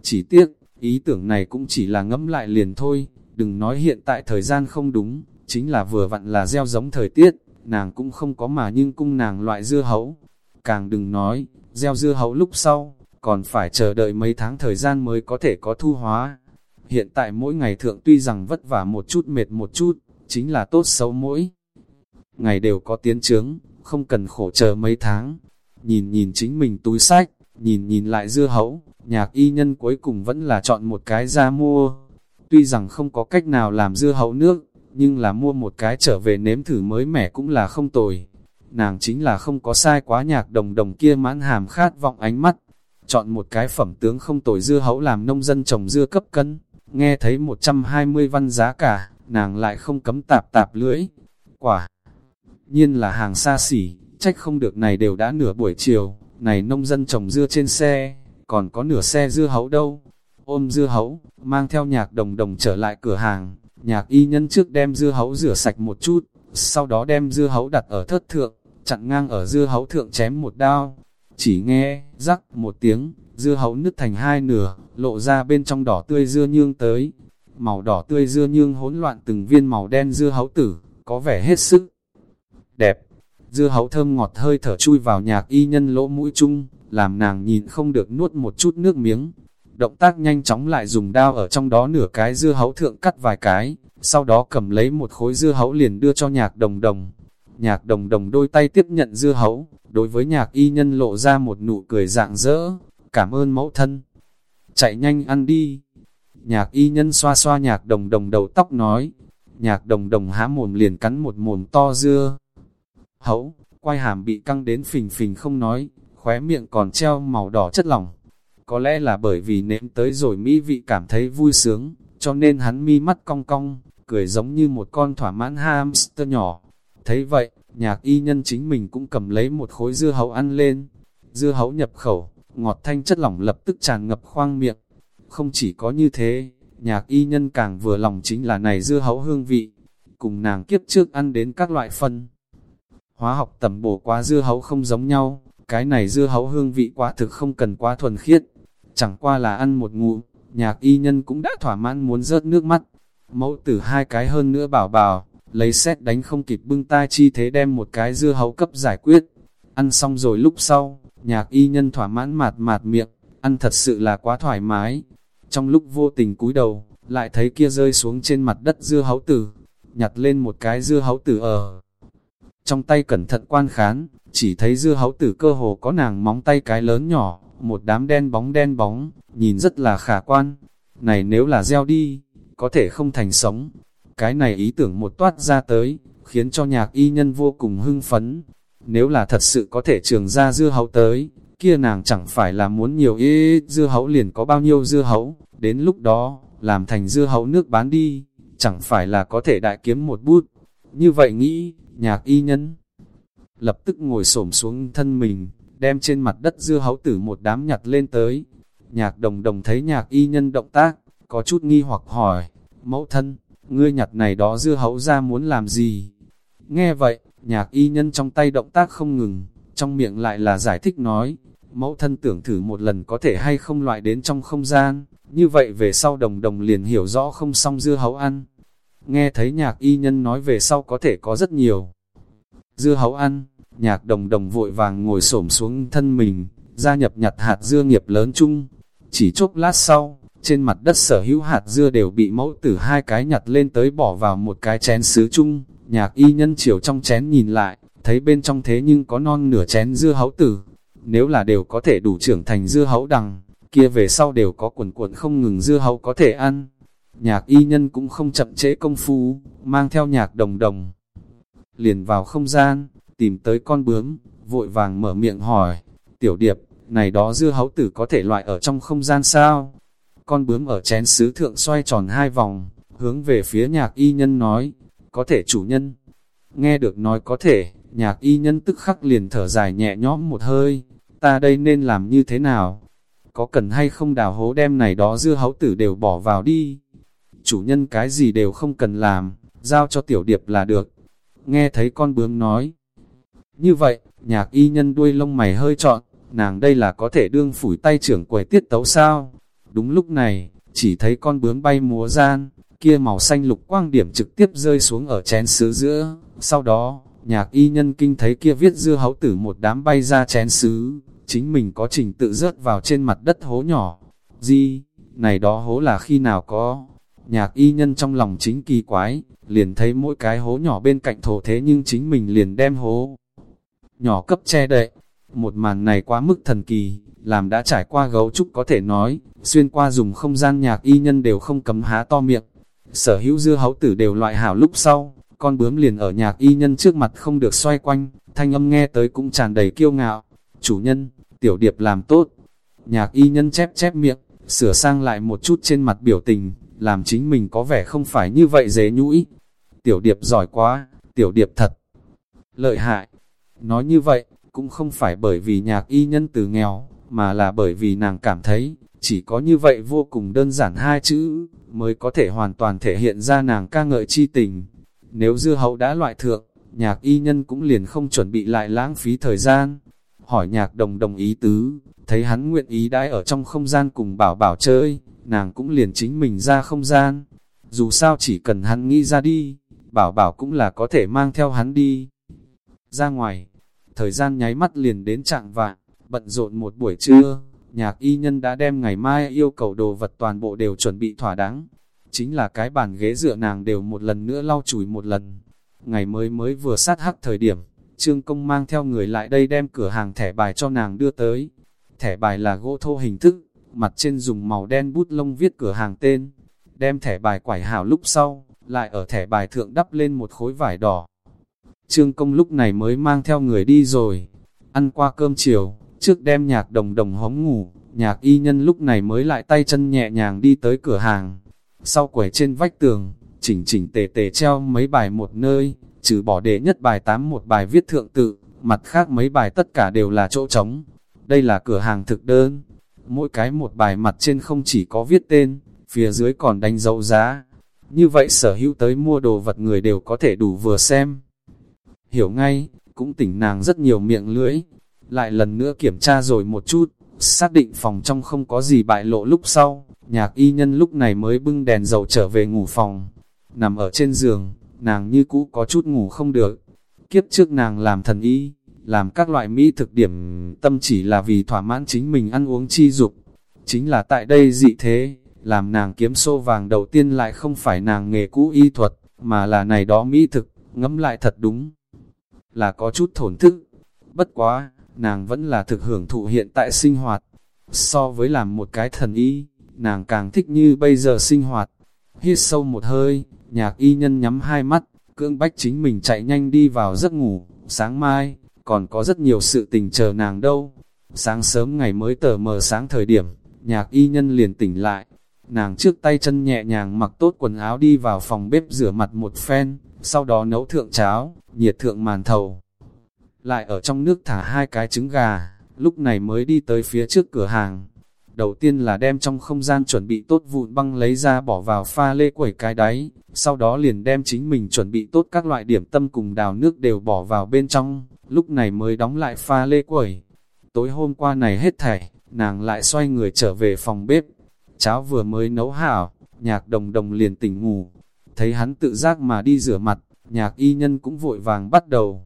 Chỉ tiếc, ý tưởng này cũng chỉ là ngẫm lại liền thôi, đừng nói hiện tại thời gian không đúng, chính là vừa vặn là gieo giống thời tiết, nàng cũng không có mà nhưng cung nàng loại dưa hấu. Càng đừng nói, gieo dưa hấu lúc sau, còn phải chờ đợi mấy tháng thời gian mới có thể có thu hóa. Hiện tại mỗi ngày thượng tuy rằng vất vả một chút mệt một chút, chính là tốt xấu mỗi ngày đều có tiến trướng, không cần khổ chờ mấy tháng. Nhìn nhìn chính mình túi sách, nhìn nhìn lại dưa hấu, nhạc y nhân cuối cùng vẫn là chọn một cái ra mua. Tuy rằng không có cách nào làm dưa hấu nước, nhưng là mua một cái trở về nếm thử mới mẻ cũng là không tồi. Nàng chính là không có sai quá nhạc đồng đồng kia mãn hàm khát vọng ánh mắt. Chọn một cái phẩm tướng không tồi dưa hấu làm nông dân trồng dưa cấp cân. Nghe thấy 120 văn giá cả, nàng lại không cấm tạp tạp lưỡi. Quả! nhiên là hàng xa xỉ, trách không được này đều đã nửa buổi chiều, này nông dân trồng dưa trên xe, còn có nửa xe dưa hấu đâu. Ôm dưa hấu, mang theo nhạc đồng đồng trở lại cửa hàng, nhạc y nhân trước đem dưa hấu rửa sạch một chút, sau đó đem dưa hấu đặt ở thất thượng, chặn ngang ở dưa hấu thượng chém một đao. Chỉ nghe, rắc một tiếng, dưa hấu nứt thành hai nửa, lộ ra bên trong đỏ tươi dưa nhương tới. Màu đỏ tươi dưa nhương hỗn loạn từng viên màu đen dưa hấu tử, có vẻ hết sức đẹp. Dưa hấu thơm ngọt hơi thở chui vào nhạc y nhân lỗ mũi chung, làm nàng nhìn không được nuốt một chút nước miếng. Động tác nhanh chóng lại dùng đao ở trong đó nửa cái dưa hấu thượng cắt vài cái, sau đó cầm lấy một khối dưa hấu liền đưa cho nhạc đồng đồng. Nhạc đồng đồng đôi tay tiếp nhận dưa hấu, đối với nhạc y nhân lộ ra một nụ cười dạng dỡ, cảm ơn mẫu thân. Chạy nhanh ăn đi. Nhạc y nhân xoa xoa nhạc đồng đồng đầu tóc nói. Nhạc đồng đồng há mồm liền cắn một mồm to dưa hấu, quay hàm bị căng đến phình phình không nói, khóe miệng còn treo màu đỏ chất lỏng. Có lẽ là bởi vì nếm tới rồi mỹ vị cảm thấy vui sướng, cho nên hắn mi mắt cong cong, cười giống như một con thỏa mãn hamster nhỏ. Thấy vậy, nhạc y nhân chính mình cũng cầm lấy một khối dưa hấu ăn lên. Dưa hấu nhập khẩu, ngọt thanh chất lỏng lập tức tràn ngập khoang miệng. Không chỉ có như thế, nhạc y nhân càng vừa lòng chính là này dưa hấu hương vị. Cùng nàng kiếp trước ăn đến các loại phân Hóa học tầm bổ quá dưa hấu không giống nhau, cái này dưa hấu hương vị quá thực không cần quá thuần khiết. Chẳng qua là ăn một ngụ, nhạc y nhân cũng đã thỏa mãn muốn rớt nước mắt. Mẫu tử hai cái hơn nữa bảo bảo, lấy xét đánh không kịp bưng tai chi thế đem một cái dưa hấu cấp giải quyết. Ăn xong rồi lúc sau, nhạc y nhân thỏa mãn mạt mạt miệng, ăn thật sự là quá thoải mái. Trong lúc vô tình cúi đầu, lại thấy kia rơi xuống trên mặt đất dưa hấu tử, nhặt lên một cái dưa hấu tử ở trong tay cẩn thận quan khán, chỉ thấy dưa hấu tử cơ hồ có nàng móng tay cái lớn nhỏ, một đám đen bóng đen bóng, nhìn rất là khả quan. Này nếu là gieo đi, có thể không thành sống. Cái này ý tưởng một toát ra tới, khiến cho nhạc y nhân vô cùng hưng phấn. Nếu là thật sự có thể trường ra dưa hấu tới, kia nàng chẳng phải là muốn nhiều ý, dưa hấu liền có bao nhiêu dưa hấu, đến lúc đó, làm thành dưa hấu nước bán đi, chẳng phải là có thể đại kiếm một bút. Như vậy nghĩ, nhạc y nhân lập tức ngồi xổm xuống thân mình, đem trên mặt đất dưa hấu tử một đám nhặt lên tới. Nhạc đồng đồng thấy nhạc y nhân động tác, có chút nghi hoặc hỏi, mẫu thân, ngươi nhặt này đó dưa hấu ra muốn làm gì? Nghe vậy, nhạc y nhân trong tay động tác không ngừng, trong miệng lại là giải thích nói, mẫu thân tưởng thử một lần có thể hay không loại đến trong không gian, như vậy về sau đồng đồng liền hiểu rõ không xong dưa hấu ăn. Nghe thấy nhạc y nhân nói về sau có thể có rất nhiều dưa hấu ăn, nhạc đồng đồng vội vàng ngồi xổm xuống thân mình, gia nhập nhặt hạt dưa nghiệp lớn chung. Chỉ chốc lát sau, trên mặt đất sở hữu hạt dưa đều bị mẫu tử hai cái nhặt lên tới bỏ vào một cái chén sứ chung. Nhạc y nhân chiều trong chén nhìn lại, thấy bên trong thế nhưng có non nửa chén dưa hấu tử. Nếu là đều có thể đủ trưởng thành dưa hấu đằng, kia về sau đều có quần cuộn không ngừng dưa hấu có thể ăn. Nhạc y nhân cũng không chậm trễ công phu, mang theo nhạc đồng đồng. Liền vào không gian, tìm tới con bướm, vội vàng mở miệng hỏi, tiểu điệp, này đó dưa hấu tử có thể loại ở trong không gian sao? Con bướm ở chén sứ thượng xoay tròn hai vòng, hướng về phía nhạc y nhân nói, có thể chủ nhân. Nghe được nói có thể, nhạc y nhân tức khắc liền thở dài nhẹ nhõm một hơi, ta đây nên làm như thế nào? Có cần hay không đào hố đem này đó dưa hấu tử đều bỏ vào đi? Chủ nhân cái gì đều không cần làm, giao cho tiểu điệp là được. Nghe thấy con bướm nói, như vậy, nhạc y nhân đuôi lông mày hơi trọn, nàng đây là có thể đương phủi tay trưởng quầy tiết tấu sao? Đúng lúc này, chỉ thấy con bướm bay múa gian, kia màu xanh lục quang điểm trực tiếp rơi xuống ở chén sứ giữa. Sau đó, nhạc y nhân kinh thấy kia viết dưa hấu tử một đám bay ra chén sứ, chính mình có trình tự rớt vào trên mặt đất hố nhỏ. Di, này đó hố là khi nào có? Nhạc y nhân trong lòng chính kỳ quái, liền thấy mỗi cái hố nhỏ bên cạnh thổ thế nhưng chính mình liền đem hố nhỏ cấp che đậy. Một màn này quá mức thần kỳ, làm đã trải qua gấu trúc có thể nói, xuyên qua dùng không gian nhạc y nhân đều không cấm há to miệng. Sở hữu dưa hấu tử đều loại hảo lúc sau, con bướm liền ở nhạc y nhân trước mặt không được xoay quanh, thanh âm nghe tới cũng tràn đầy kiêu ngạo. Chủ nhân, tiểu điệp làm tốt. Nhạc y nhân chép chép miệng, sửa sang lại một chút trên mặt biểu tình, làm chính mình có vẻ không phải như vậy dễ nhũi. Tiểu điệp giỏi quá, tiểu điệp thật lợi hại. Nói như vậy, cũng không phải bởi vì nhạc y nhân từ nghèo, mà là bởi vì nàng cảm thấy, chỉ có như vậy vô cùng đơn giản hai chữ, mới có thể hoàn toàn thể hiện ra nàng ca ngợi chi tình. Nếu dư hậu đã loại thượng, nhạc y nhân cũng liền không chuẩn bị lại lãng phí thời gian. Hỏi nhạc đồng đồng ý tứ, thấy hắn nguyện ý đãi ở trong không gian cùng bảo bảo chơi, nàng cũng liền chính mình ra không gian. Dù sao chỉ cần hắn nghĩ ra đi, bảo bảo cũng là có thể mang theo hắn đi. Ra ngoài, Thời gian nháy mắt liền đến trạng vạn, bận rộn một buổi trưa, nhạc y nhân đã đem ngày mai yêu cầu đồ vật toàn bộ đều chuẩn bị thỏa đáng. Chính là cái bàn ghế dựa nàng đều một lần nữa lau chùi một lần. Ngày mới mới vừa sát hắc thời điểm, Trương Công mang theo người lại đây đem cửa hàng thẻ bài cho nàng đưa tới. Thẻ bài là gỗ thô hình thức, mặt trên dùng màu đen bút lông viết cửa hàng tên. Đem thẻ bài quải hảo lúc sau, lại ở thẻ bài thượng đắp lên một khối vải đỏ. Trương công lúc này mới mang theo người đi rồi. Ăn qua cơm chiều, trước đem nhạc đồng đồng hóng ngủ, nhạc y nhân lúc này mới lại tay chân nhẹ nhàng đi tới cửa hàng. Sau quẻ trên vách tường, chỉnh chỉnh tề tề treo mấy bài một nơi, trừ bỏ đệ nhất bài tám một bài viết thượng tự, mặt khác mấy bài tất cả đều là chỗ trống. Đây là cửa hàng thực đơn. Mỗi cái một bài mặt trên không chỉ có viết tên, phía dưới còn đánh dấu giá. Như vậy sở hữu tới mua đồ vật người đều có thể đủ vừa xem hiểu ngay, cũng tỉnh nàng rất nhiều miệng lưỡi. Lại lần nữa kiểm tra rồi một chút, xác định phòng trong không có gì bại lộ lúc sau, nhạc y nhân lúc này mới bưng đèn dầu trở về ngủ phòng. Nằm ở trên giường, nàng như cũ có chút ngủ không được. Kiếp trước nàng làm thần y, làm các loại mỹ thực điểm tâm chỉ là vì thỏa mãn chính mình ăn uống chi dục. Chính là tại đây dị thế, làm nàng kiếm xô vàng đầu tiên lại không phải nàng nghề cũ y thuật, mà là này đó mỹ thực, ngẫm lại thật đúng là có chút thổn thức. Bất quá, nàng vẫn là thực hưởng thụ hiện tại sinh hoạt. So với làm một cái thần y, nàng càng thích như bây giờ sinh hoạt. Hít sâu một hơi, nhạc y nhân nhắm hai mắt, cưỡng bách chính mình chạy nhanh đi vào giấc ngủ, sáng mai, còn có rất nhiều sự tình chờ nàng đâu. Sáng sớm ngày mới tờ mờ sáng thời điểm, nhạc y nhân liền tỉnh lại, nàng trước tay chân nhẹ nhàng mặc tốt quần áo đi vào phòng bếp rửa mặt một phen, sau đó nấu thượng cháo, nhiệt thượng màn thầu. Lại ở trong nước thả hai cái trứng gà, lúc này mới đi tới phía trước cửa hàng. Đầu tiên là đem trong không gian chuẩn bị tốt vụn băng lấy ra bỏ vào pha lê quẩy cái đáy, sau đó liền đem chính mình chuẩn bị tốt các loại điểm tâm cùng đào nước đều bỏ vào bên trong, lúc này mới đóng lại pha lê quẩy. Tối hôm qua này hết thảy, nàng lại xoay người trở về phòng bếp. Cháo vừa mới nấu hảo, nhạc đồng đồng liền tỉnh ngủ. Thấy hắn tự giác mà đi rửa mặt, nhạc y nhân cũng vội vàng bắt đầu.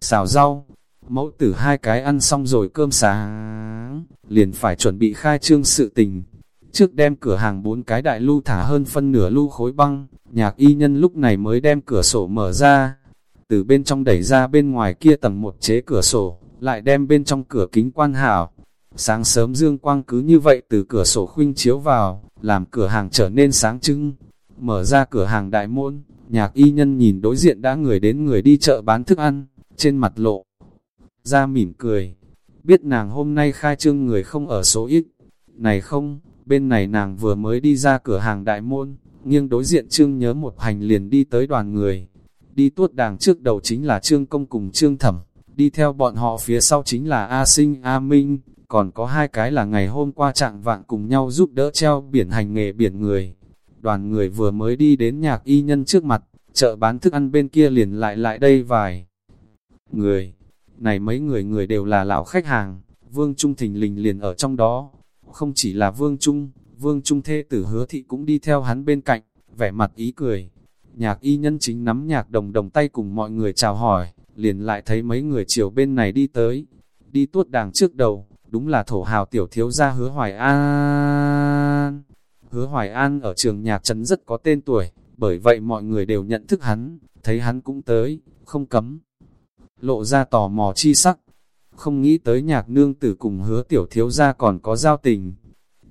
Xào rau, mẫu tử hai cái ăn xong rồi cơm sáng, liền phải chuẩn bị khai trương sự tình. Trước đem cửa hàng bốn cái đại lưu thả hơn phân nửa lưu khối băng, nhạc y nhân lúc này mới đem cửa sổ mở ra. Từ bên trong đẩy ra bên ngoài kia tầng một chế cửa sổ, lại đem bên trong cửa kính quan hảo. Sáng sớm dương quang cứ như vậy từ cửa sổ khuynh chiếu vào, làm cửa hàng trở nên sáng trưng. Mở ra cửa hàng đại môn, nhạc y nhân nhìn đối diện đã người đến người đi chợ bán thức ăn, trên mặt lộ. Ra mỉm cười, biết nàng hôm nay khai trương người không ở số ít. Này không, bên này nàng vừa mới đi ra cửa hàng đại môn, nghiêng đối diện trương nhớ một hành liền đi tới đoàn người. Đi tuốt đàng trước đầu chính là trương công cùng trương thẩm, đi theo bọn họ phía sau chính là A Sinh A Minh, còn có hai cái là ngày hôm qua trạng vạn cùng nhau giúp đỡ treo biển hành nghề biển người. Đoàn người vừa mới đi đến nhạc y nhân trước mặt, chợ bán thức ăn bên kia liền lại lại đây vài người. Này mấy người người đều là lão khách hàng, Vương Trung Thình Lình liền ở trong đó. Không chỉ là Vương Trung, Vương Trung thê tử hứa thị cũng đi theo hắn bên cạnh, vẻ mặt ý cười. Nhạc y nhân chính nắm nhạc đồng đồng tay cùng mọi người chào hỏi, liền lại thấy mấy người chiều bên này đi tới. Đi tuốt đàng trước đầu, đúng là thổ hào tiểu thiếu gia hứa Hoài An. Hứa Hoài An ở trường nhạc trấn rất có tên tuổi, bởi vậy mọi người đều nhận thức hắn, thấy hắn cũng tới, không cấm. Lộ ra tò mò chi sắc, không nghĩ tới nhạc nương tử cùng hứa tiểu thiếu gia còn có giao tình.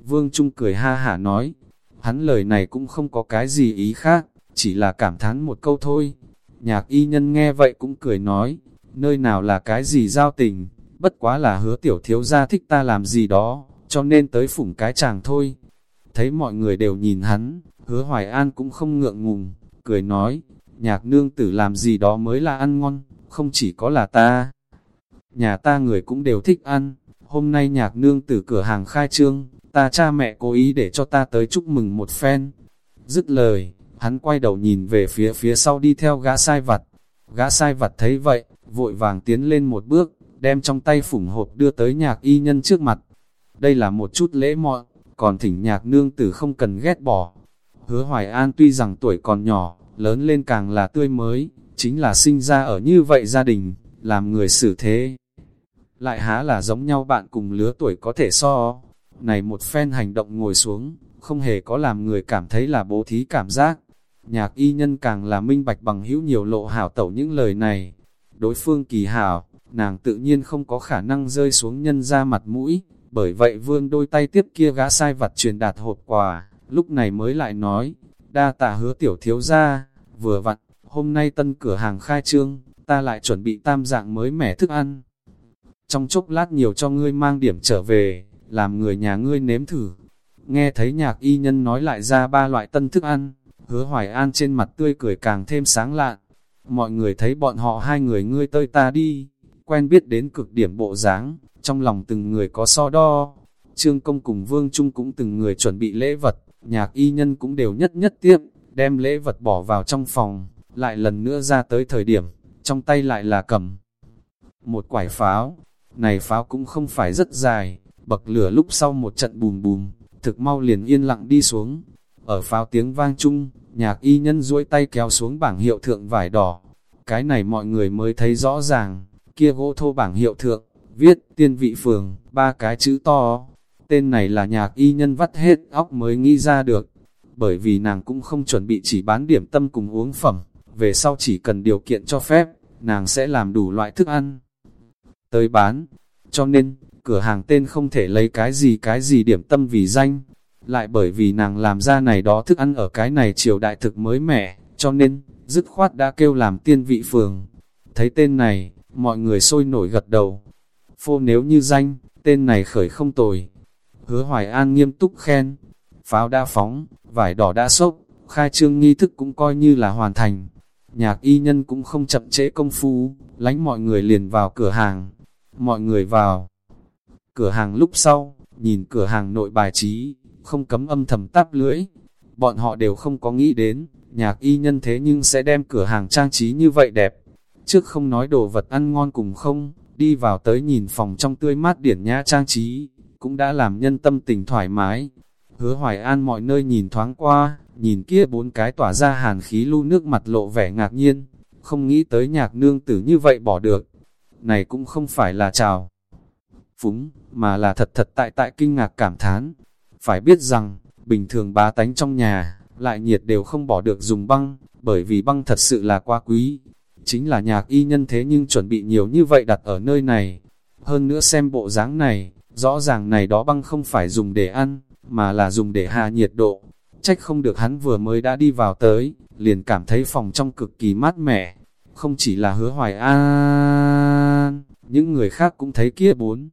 Vương Trung cười ha hả nói, hắn lời này cũng không có cái gì ý khác, chỉ là cảm thán một câu thôi. Nhạc y nhân nghe vậy cũng cười nói, nơi nào là cái gì giao tình, bất quá là hứa tiểu thiếu gia thích ta làm gì đó, cho nên tới phủng cái chàng thôi. Thấy mọi người đều nhìn hắn, hứa hoài an cũng không ngượng ngùng, cười nói, nhạc nương tử làm gì đó mới là ăn ngon, không chỉ có là ta. Nhà ta người cũng đều thích ăn, hôm nay nhạc nương tử cửa hàng khai trương, ta cha mẹ cố ý để cho ta tới chúc mừng một phen. Dứt lời, hắn quay đầu nhìn về phía phía sau đi theo gã sai vặt. Gã sai vặt thấy vậy, vội vàng tiến lên một bước, đem trong tay phủng hộp đưa tới nhạc y nhân trước mặt. Đây là một chút lễ mọn, còn thỉnh nhạc nương tử không cần ghét bỏ. Hứa Hoài An tuy rằng tuổi còn nhỏ, lớn lên càng là tươi mới, chính là sinh ra ở như vậy gia đình, làm người xử thế. Lại há là giống nhau bạn cùng lứa tuổi có thể so. Này một phen hành động ngồi xuống, không hề có làm người cảm thấy là bố thí cảm giác. Nhạc y nhân càng là minh bạch bằng hữu nhiều lộ hảo tẩu những lời này. Đối phương kỳ hảo, nàng tự nhiên không có khả năng rơi xuống nhân ra mặt mũi, bởi vậy vương đôi tay tiếp kia gã sai vặt truyền đạt hộp quà, lúc này mới lại nói, đa tạ hứa tiểu thiếu ra, vừa vặn, hôm nay tân cửa hàng khai trương, ta lại chuẩn bị tam dạng mới mẻ thức ăn. Trong chốc lát nhiều cho ngươi mang điểm trở về, làm người nhà ngươi nếm thử. Nghe thấy nhạc y nhân nói lại ra ba loại tân thức ăn, hứa hoài an trên mặt tươi cười càng thêm sáng lạn. Mọi người thấy bọn họ hai người ngươi tơi ta đi, quen biết đến cực điểm bộ dáng, trong lòng từng người có so đo. Trương công cùng Vương Trung cũng từng người chuẩn bị lễ vật, nhạc y nhân cũng đều nhất nhất tiếp, đem lễ vật bỏ vào trong phòng, lại lần nữa ra tới thời điểm, trong tay lại là cầm một quải pháo. Này pháo cũng không phải rất dài, bậc lửa lúc sau một trận bùm bùm, thực mau liền yên lặng đi xuống. Ở pháo tiếng vang chung, nhạc y nhân duỗi tay kéo xuống bảng hiệu thượng vải đỏ. Cái này mọi người mới thấy rõ ràng, kia gỗ thô bảng hiệu thượng, viết tiên vị phường, ba cái chữ to. Tên này là nhạc y nhân vắt hết óc mới nghĩ ra được, bởi vì nàng cũng không chuẩn bị chỉ bán điểm tâm cùng uống phẩm, về sau chỉ cần điều kiện cho phép, nàng sẽ làm đủ loại thức ăn tới bán. Cho nên, cửa hàng tên không thể lấy cái gì cái gì điểm tâm vì danh, lại bởi vì nàng làm ra này đó thức ăn ở cái này triều đại thực mới mẻ, cho nên, dứt khoát đã kêu làm tiên vị phường. Thấy tên này, mọi người sôi nổi gật đầu. Phô nếu như danh, tên này khởi không tồi. Hứa Hoài An nghiêm túc khen, pháo đã phóng, vải đỏ đã sốc, khai trương nghi thức cũng coi như là hoàn thành. Nhạc y nhân cũng không chậm trễ công phu, lánh mọi người liền vào cửa hàng. Mọi người vào. Cửa hàng lúc sau, nhìn cửa hàng nội bài trí, không cấm âm thầm táp lưỡi. Bọn họ đều không có nghĩ đến, nhạc y nhân thế nhưng sẽ đem cửa hàng trang trí như vậy đẹp. Trước không nói đồ vật ăn ngon cùng không, đi vào tới nhìn phòng trong tươi mát điển nhã trang trí, cũng đã làm nhân tâm tình thoải mái. Hứa Hoài An mọi nơi nhìn thoáng qua, nhìn kia bốn cái tỏa ra hàn khí lưu nước mặt lộ vẻ ngạc nhiên, không nghĩ tới nhạc nương tử như vậy bỏ được. Này cũng không phải là chào phúng, mà là thật thật tại tại kinh ngạc cảm thán. Phải biết rằng, bình thường bá tánh trong nhà, lại nhiệt đều không bỏ được dùng băng, bởi vì băng thật sự là quá quý. Chính là nhạc y nhân thế nhưng chuẩn bị nhiều như vậy đặt ở nơi này. Hơn nữa xem bộ dáng này, rõ ràng này đó băng không phải dùng để ăn, mà là dùng để hạ nhiệt độ. Trách không được hắn vừa mới đã đi vào tới, liền cảm thấy phòng trong cực kỳ mát mẻ. Không chỉ là hứa hoài an, những người khác cũng thấy kia bốn.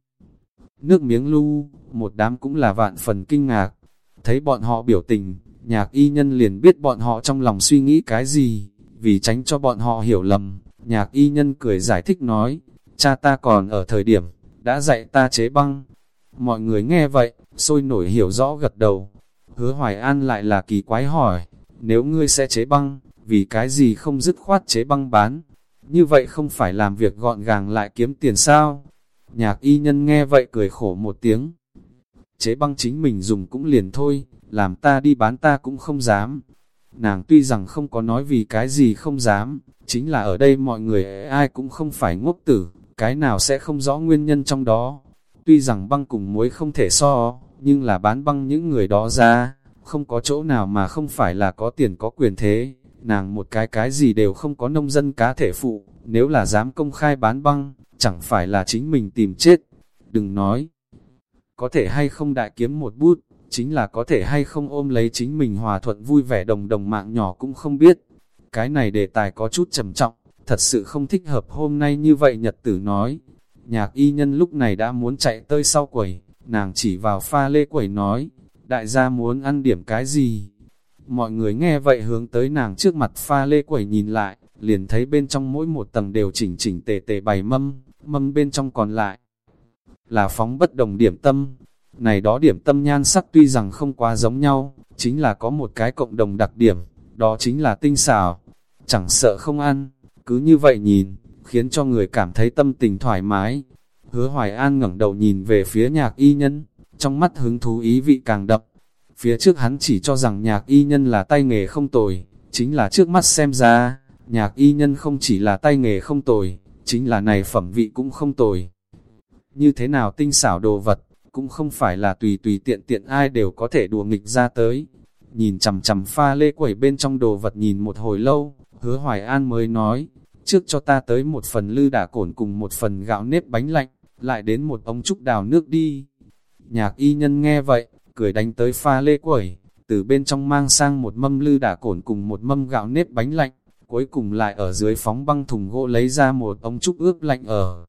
Nước miếng lưu, một đám cũng là vạn phần kinh ngạc. Thấy bọn họ biểu tình, nhạc y nhân liền biết bọn họ trong lòng suy nghĩ cái gì, vì tránh cho bọn họ hiểu lầm. Nhạc y nhân cười giải thích nói, cha ta còn ở thời điểm, đã dạy ta chế băng. Mọi người nghe vậy, sôi nổi hiểu rõ gật đầu. Hứa Hoài An lại là kỳ quái hỏi, nếu ngươi sẽ chế băng, vì cái gì không dứt khoát chế băng bán? Như vậy không phải làm việc gọn gàng lại kiếm tiền sao? Nhạc y nhân nghe vậy cười khổ một tiếng. Chế băng chính mình dùng cũng liền thôi, làm ta đi bán ta cũng không dám. Nàng tuy rằng không có nói vì cái gì không dám, chính là ở đây mọi người ai cũng không phải ngốc tử, cái nào sẽ không rõ nguyên nhân trong đó. Tuy rằng băng cùng muối không thể so, nhưng là bán băng những người đó ra, không có chỗ nào mà không phải là có tiền có quyền thế. Nàng một cái cái gì đều không có nông dân cá thể phụ, nếu là dám công khai bán băng, chẳng phải là chính mình tìm chết. Đừng nói, có thể hay không đại kiếm một bút, chính là có thể hay không ôm lấy chính mình hòa thuận vui vẻ đồng đồng mạng nhỏ cũng không biết. Cái này đề tài có chút trầm trọng, thật sự không thích hợp hôm nay như vậy nhật tử nói. Nhạc y nhân lúc này đã muốn chạy tới sau quầy, nàng chỉ vào pha lê quầy nói, đại gia muốn ăn điểm cái gì? Mọi người nghe vậy hướng tới nàng trước mặt pha lê quẩy nhìn lại, liền thấy bên trong mỗi một tầng đều chỉnh chỉnh tề tề bày mâm, mâm bên trong còn lại là phóng bất đồng điểm tâm. Này đó điểm tâm nhan sắc tuy rằng không quá giống nhau, chính là có một cái cộng đồng đặc điểm, đó chính là tinh xảo. Chẳng sợ không ăn, cứ như vậy nhìn, khiến cho người cảm thấy tâm tình thoải mái. Hứa Hoài An ngẩng đầu nhìn về phía nhạc y nhân, trong mắt hứng thú ý vị càng đậm. Phía trước hắn chỉ cho rằng nhạc y nhân là tay nghề không tồi, chính là trước mắt xem ra, nhạc y nhân không chỉ là tay nghề không tồi, chính là này phẩm vị cũng không tồi. Như thế nào tinh xảo đồ vật, cũng không phải là tùy tùy tiện tiện ai đều có thể đùa nghịch ra tới. Nhìn chằm chằm pha lê quẩy bên trong đồ vật nhìn một hồi lâu, hứa Hoài An mới nói, trước cho ta tới một phần lư đả cổn cùng một phần gạo nếp bánh lạnh, lại đến một ống trúc đào nước đi. Nhạc y nhân nghe vậy, cười đánh tới pha lê quẩy, từ bên trong mang sang một mâm lư đả cổn cùng một mâm gạo nếp bánh lạnh, cuối cùng lại ở dưới phóng băng thùng gỗ lấy ra một ống trúc ướp lạnh ở.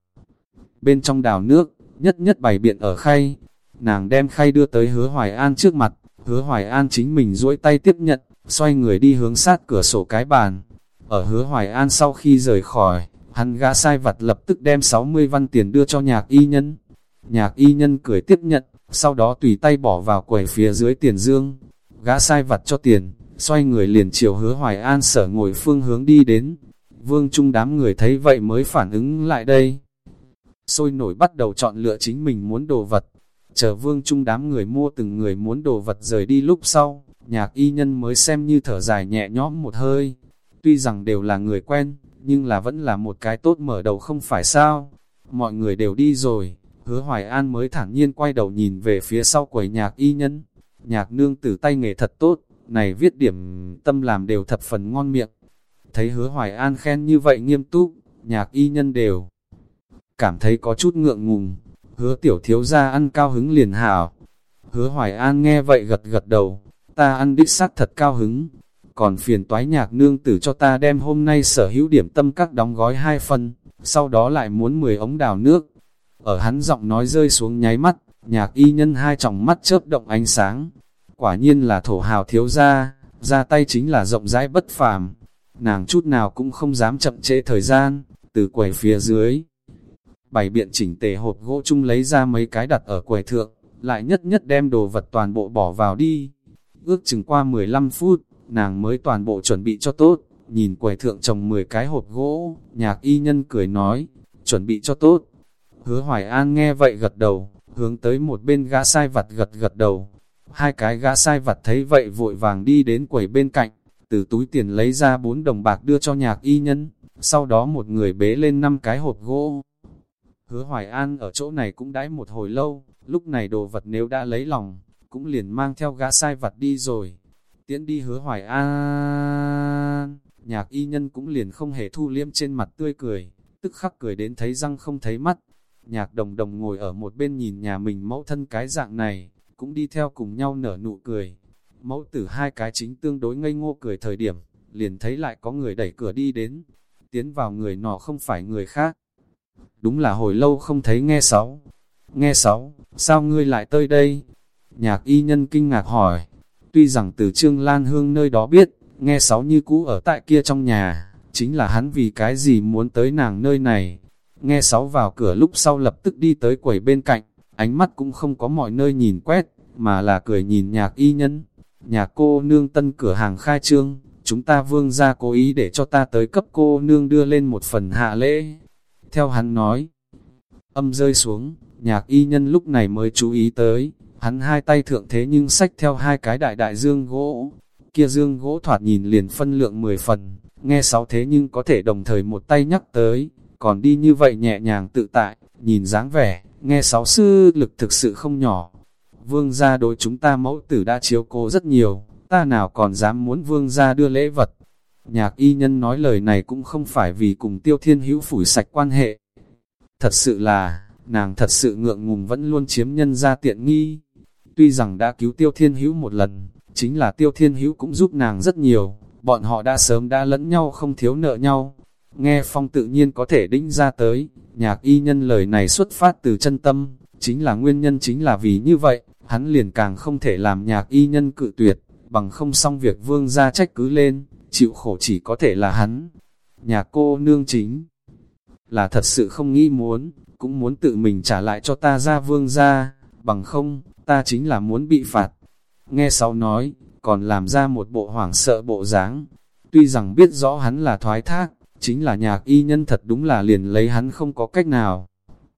Bên trong đào nước, nhất nhất bày biện ở khay, nàng đem khay đưa tới hứa Hoài An trước mặt, hứa Hoài An chính mình duỗi tay tiếp nhận, xoay người đi hướng sát cửa sổ cái bàn. Ở hứa Hoài An sau khi rời khỏi, hắn gã sai vặt lập tức đem 60 văn tiền đưa cho nhạc y nhân. Nhạc y nhân cười tiếp nhận, sau đó tùy tay bỏ vào quầy phía dưới tiền dương. Gã sai vặt cho tiền, xoay người liền chiều hứa Hoài An sở ngồi phương hướng đi đến. Vương Trung đám người thấy vậy mới phản ứng lại đây. Sôi nổi bắt đầu chọn lựa chính mình muốn đồ vật. Chờ Vương Trung đám người mua từng người muốn đồ vật rời đi lúc sau, nhạc y nhân mới xem như thở dài nhẹ nhõm một hơi. Tuy rằng đều là người quen, nhưng là vẫn là một cái tốt mở đầu không phải sao. Mọi người đều đi rồi, hứa Hoài An mới thản nhiên quay đầu nhìn về phía sau quầy nhạc y nhân. Nhạc nương tử tay nghề thật tốt, này viết điểm tâm làm đều thập phần ngon miệng. Thấy hứa Hoài An khen như vậy nghiêm túc, nhạc y nhân đều cảm thấy có chút ngượng ngùng. hứa tiểu thiếu ra ăn cao hứng liền hảo. Hứa hoài an nghe vậy gật gật đầu, ta ăn đích xác thật cao hứng, còn phiền toái nhạc nương tử cho ta đem hôm nay sở hữu điểm tâm các đóng gói hai phần, sau đó lại muốn 10 ống đào nước. Ở hắn giọng nói rơi xuống nháy mắt, nhạc y nhân hai tròng mắt chớp động ánh sáng. Quả nhiên là thổ hào thiếu gia, ra tay chính là rộng rãi bất phàm. Nàng chút nào cũng không dám chậm trễ thời gian, từ quầy phía dưới. Bảy biện chỉnh tề hộp gỗ chung lấy ra mấy cái đặt ở quầy thượng, lại nhất nhất đem đồ vật toàn bộ bỏ vào đi. Ước chừng qua 15 phút, nàng mới toàn bộ chuẩn bị cho tốt, nhìn quầy thượng trồng 10 cái hộp gỗ, nhạc y nhân cười nói, chuẩn bị cho tốt. Hứa Hoài An nghe vậy gật đầu, hướng tới một bên gã sai vặt gật gật đầu. Hai cái gã sai vặt thấy vậy vội vàng đi đến quầy bên cạnh, từ túi tiền lấy ra bốn đồng bạc đưa cho nhạc y nhân, sau đó một người bế lên năm cái hộp gỗ. Hứa Hoài An ở chỗ này cũng đãi một hồi lâu, lúc này đồ vật nếu đã lấy lòng, cũng liền mang theo gã sai vặt đi rồi. Tiễn đi hứa Hoài An, nhạc y nhân cũng liền không hề thu liêm trên mặt tươi cười, tức khắc cười đến thấy răng không thấy mắt. Nhạc đồng đồng ngồi ở một bên nhìn nhà mình mẫu thân cái dạng này, cũng đi theo cùng nhau nở nụ cười. Mẫu tử hai cái chính tương đối ngây ngô cười thời điểm, liền thấy lại có người đẩy cửa đi đến, tiến vào người nọ không phải người khác. Đúng là hồi lâu không thấy nghe sáu. Nghe sáu, sao ngươi lại tới đây? Nhạc y nhân kinh ngạc hỏi. Tuy rằng từ Trương Lan Hương nơi đó biết, nghe sáu như cũ ở tại kia trong nhà, chính là hắn vì cái gì muốn tới nàng nơi này. Nghe sáu vào cửa lúc sau lập tức đi tới quầy bên cạnh, ánh mắt cũng không có mọi nơi nhìn quét, mà là cười nhìn nhạc y nhân. Nhà cô nương tân cửa hàng khai trương, chúng ta vương ra cố ý để cho ta tới cấp cô nương đưa lên một phần hạ lễ. Theo hắn nói, âm rơi xuống, nhạc y nhân lúc này mới chú ý tới, hắn hai tay thượng thế nhưng sách theo hai cái đại đại dương gỗ. Kia dương gỗ thoạt nhìn liền phân lượng 10 phần, nghe sáu thế nhưng có thể đồng thời một tay nhắc tới, còn đi như vậy nhẹ nhàng tự tại, nhìn dáng vẻ, nghe sáu sư lực thực sự không nhỏ. Vương gia đối chúng ta mẫu tử đã chiếu cố rất nhiều, ta nào còn dám muốn vương gia đưa lễ vật. Nhạc y nhân nói lời này cũng không phải vì cùng tiêu thiên hữu phủi sạch quan hệ. Thật sự là, nàng thật sự ngượng ngùng vẫn luôn chiếm nhân ra tiện nghi. Tuy rằng đã cứu tiêu thiên hữu một lần, chính là tiêu thiên hữu cũng giúp nàng rất nhiều, bọn họ đã sớm đã lẫn nhau không thiếu nợ nhau. Nghe phong tự nhiên có thể đĩnh ra tới, nhạc y nhân lời này xuất phát từ chân tâm, chính là nguyên nhân chính là vì như vậy, hắn liền càng không thể làm nhạc y nhân cự tuyệt, bằng không xong việc vương ra trách cứ lên, chịu khổ chỉ có thể là hắn. Nhà cô nương chính là thật sự không nghĩ muốn, cũng muốn tự mình trả lại cho ta ra vương ra, bằng không, ta chính là muốn bị phạt. Nghe sáu nói, còn làm ra một bộ hoảng sợ bộ dáng. Tuy rằng biết rõ hắn là thoái thác, chính là nhạc y nhân thật đúng là liền lấy hắn không có cách nào.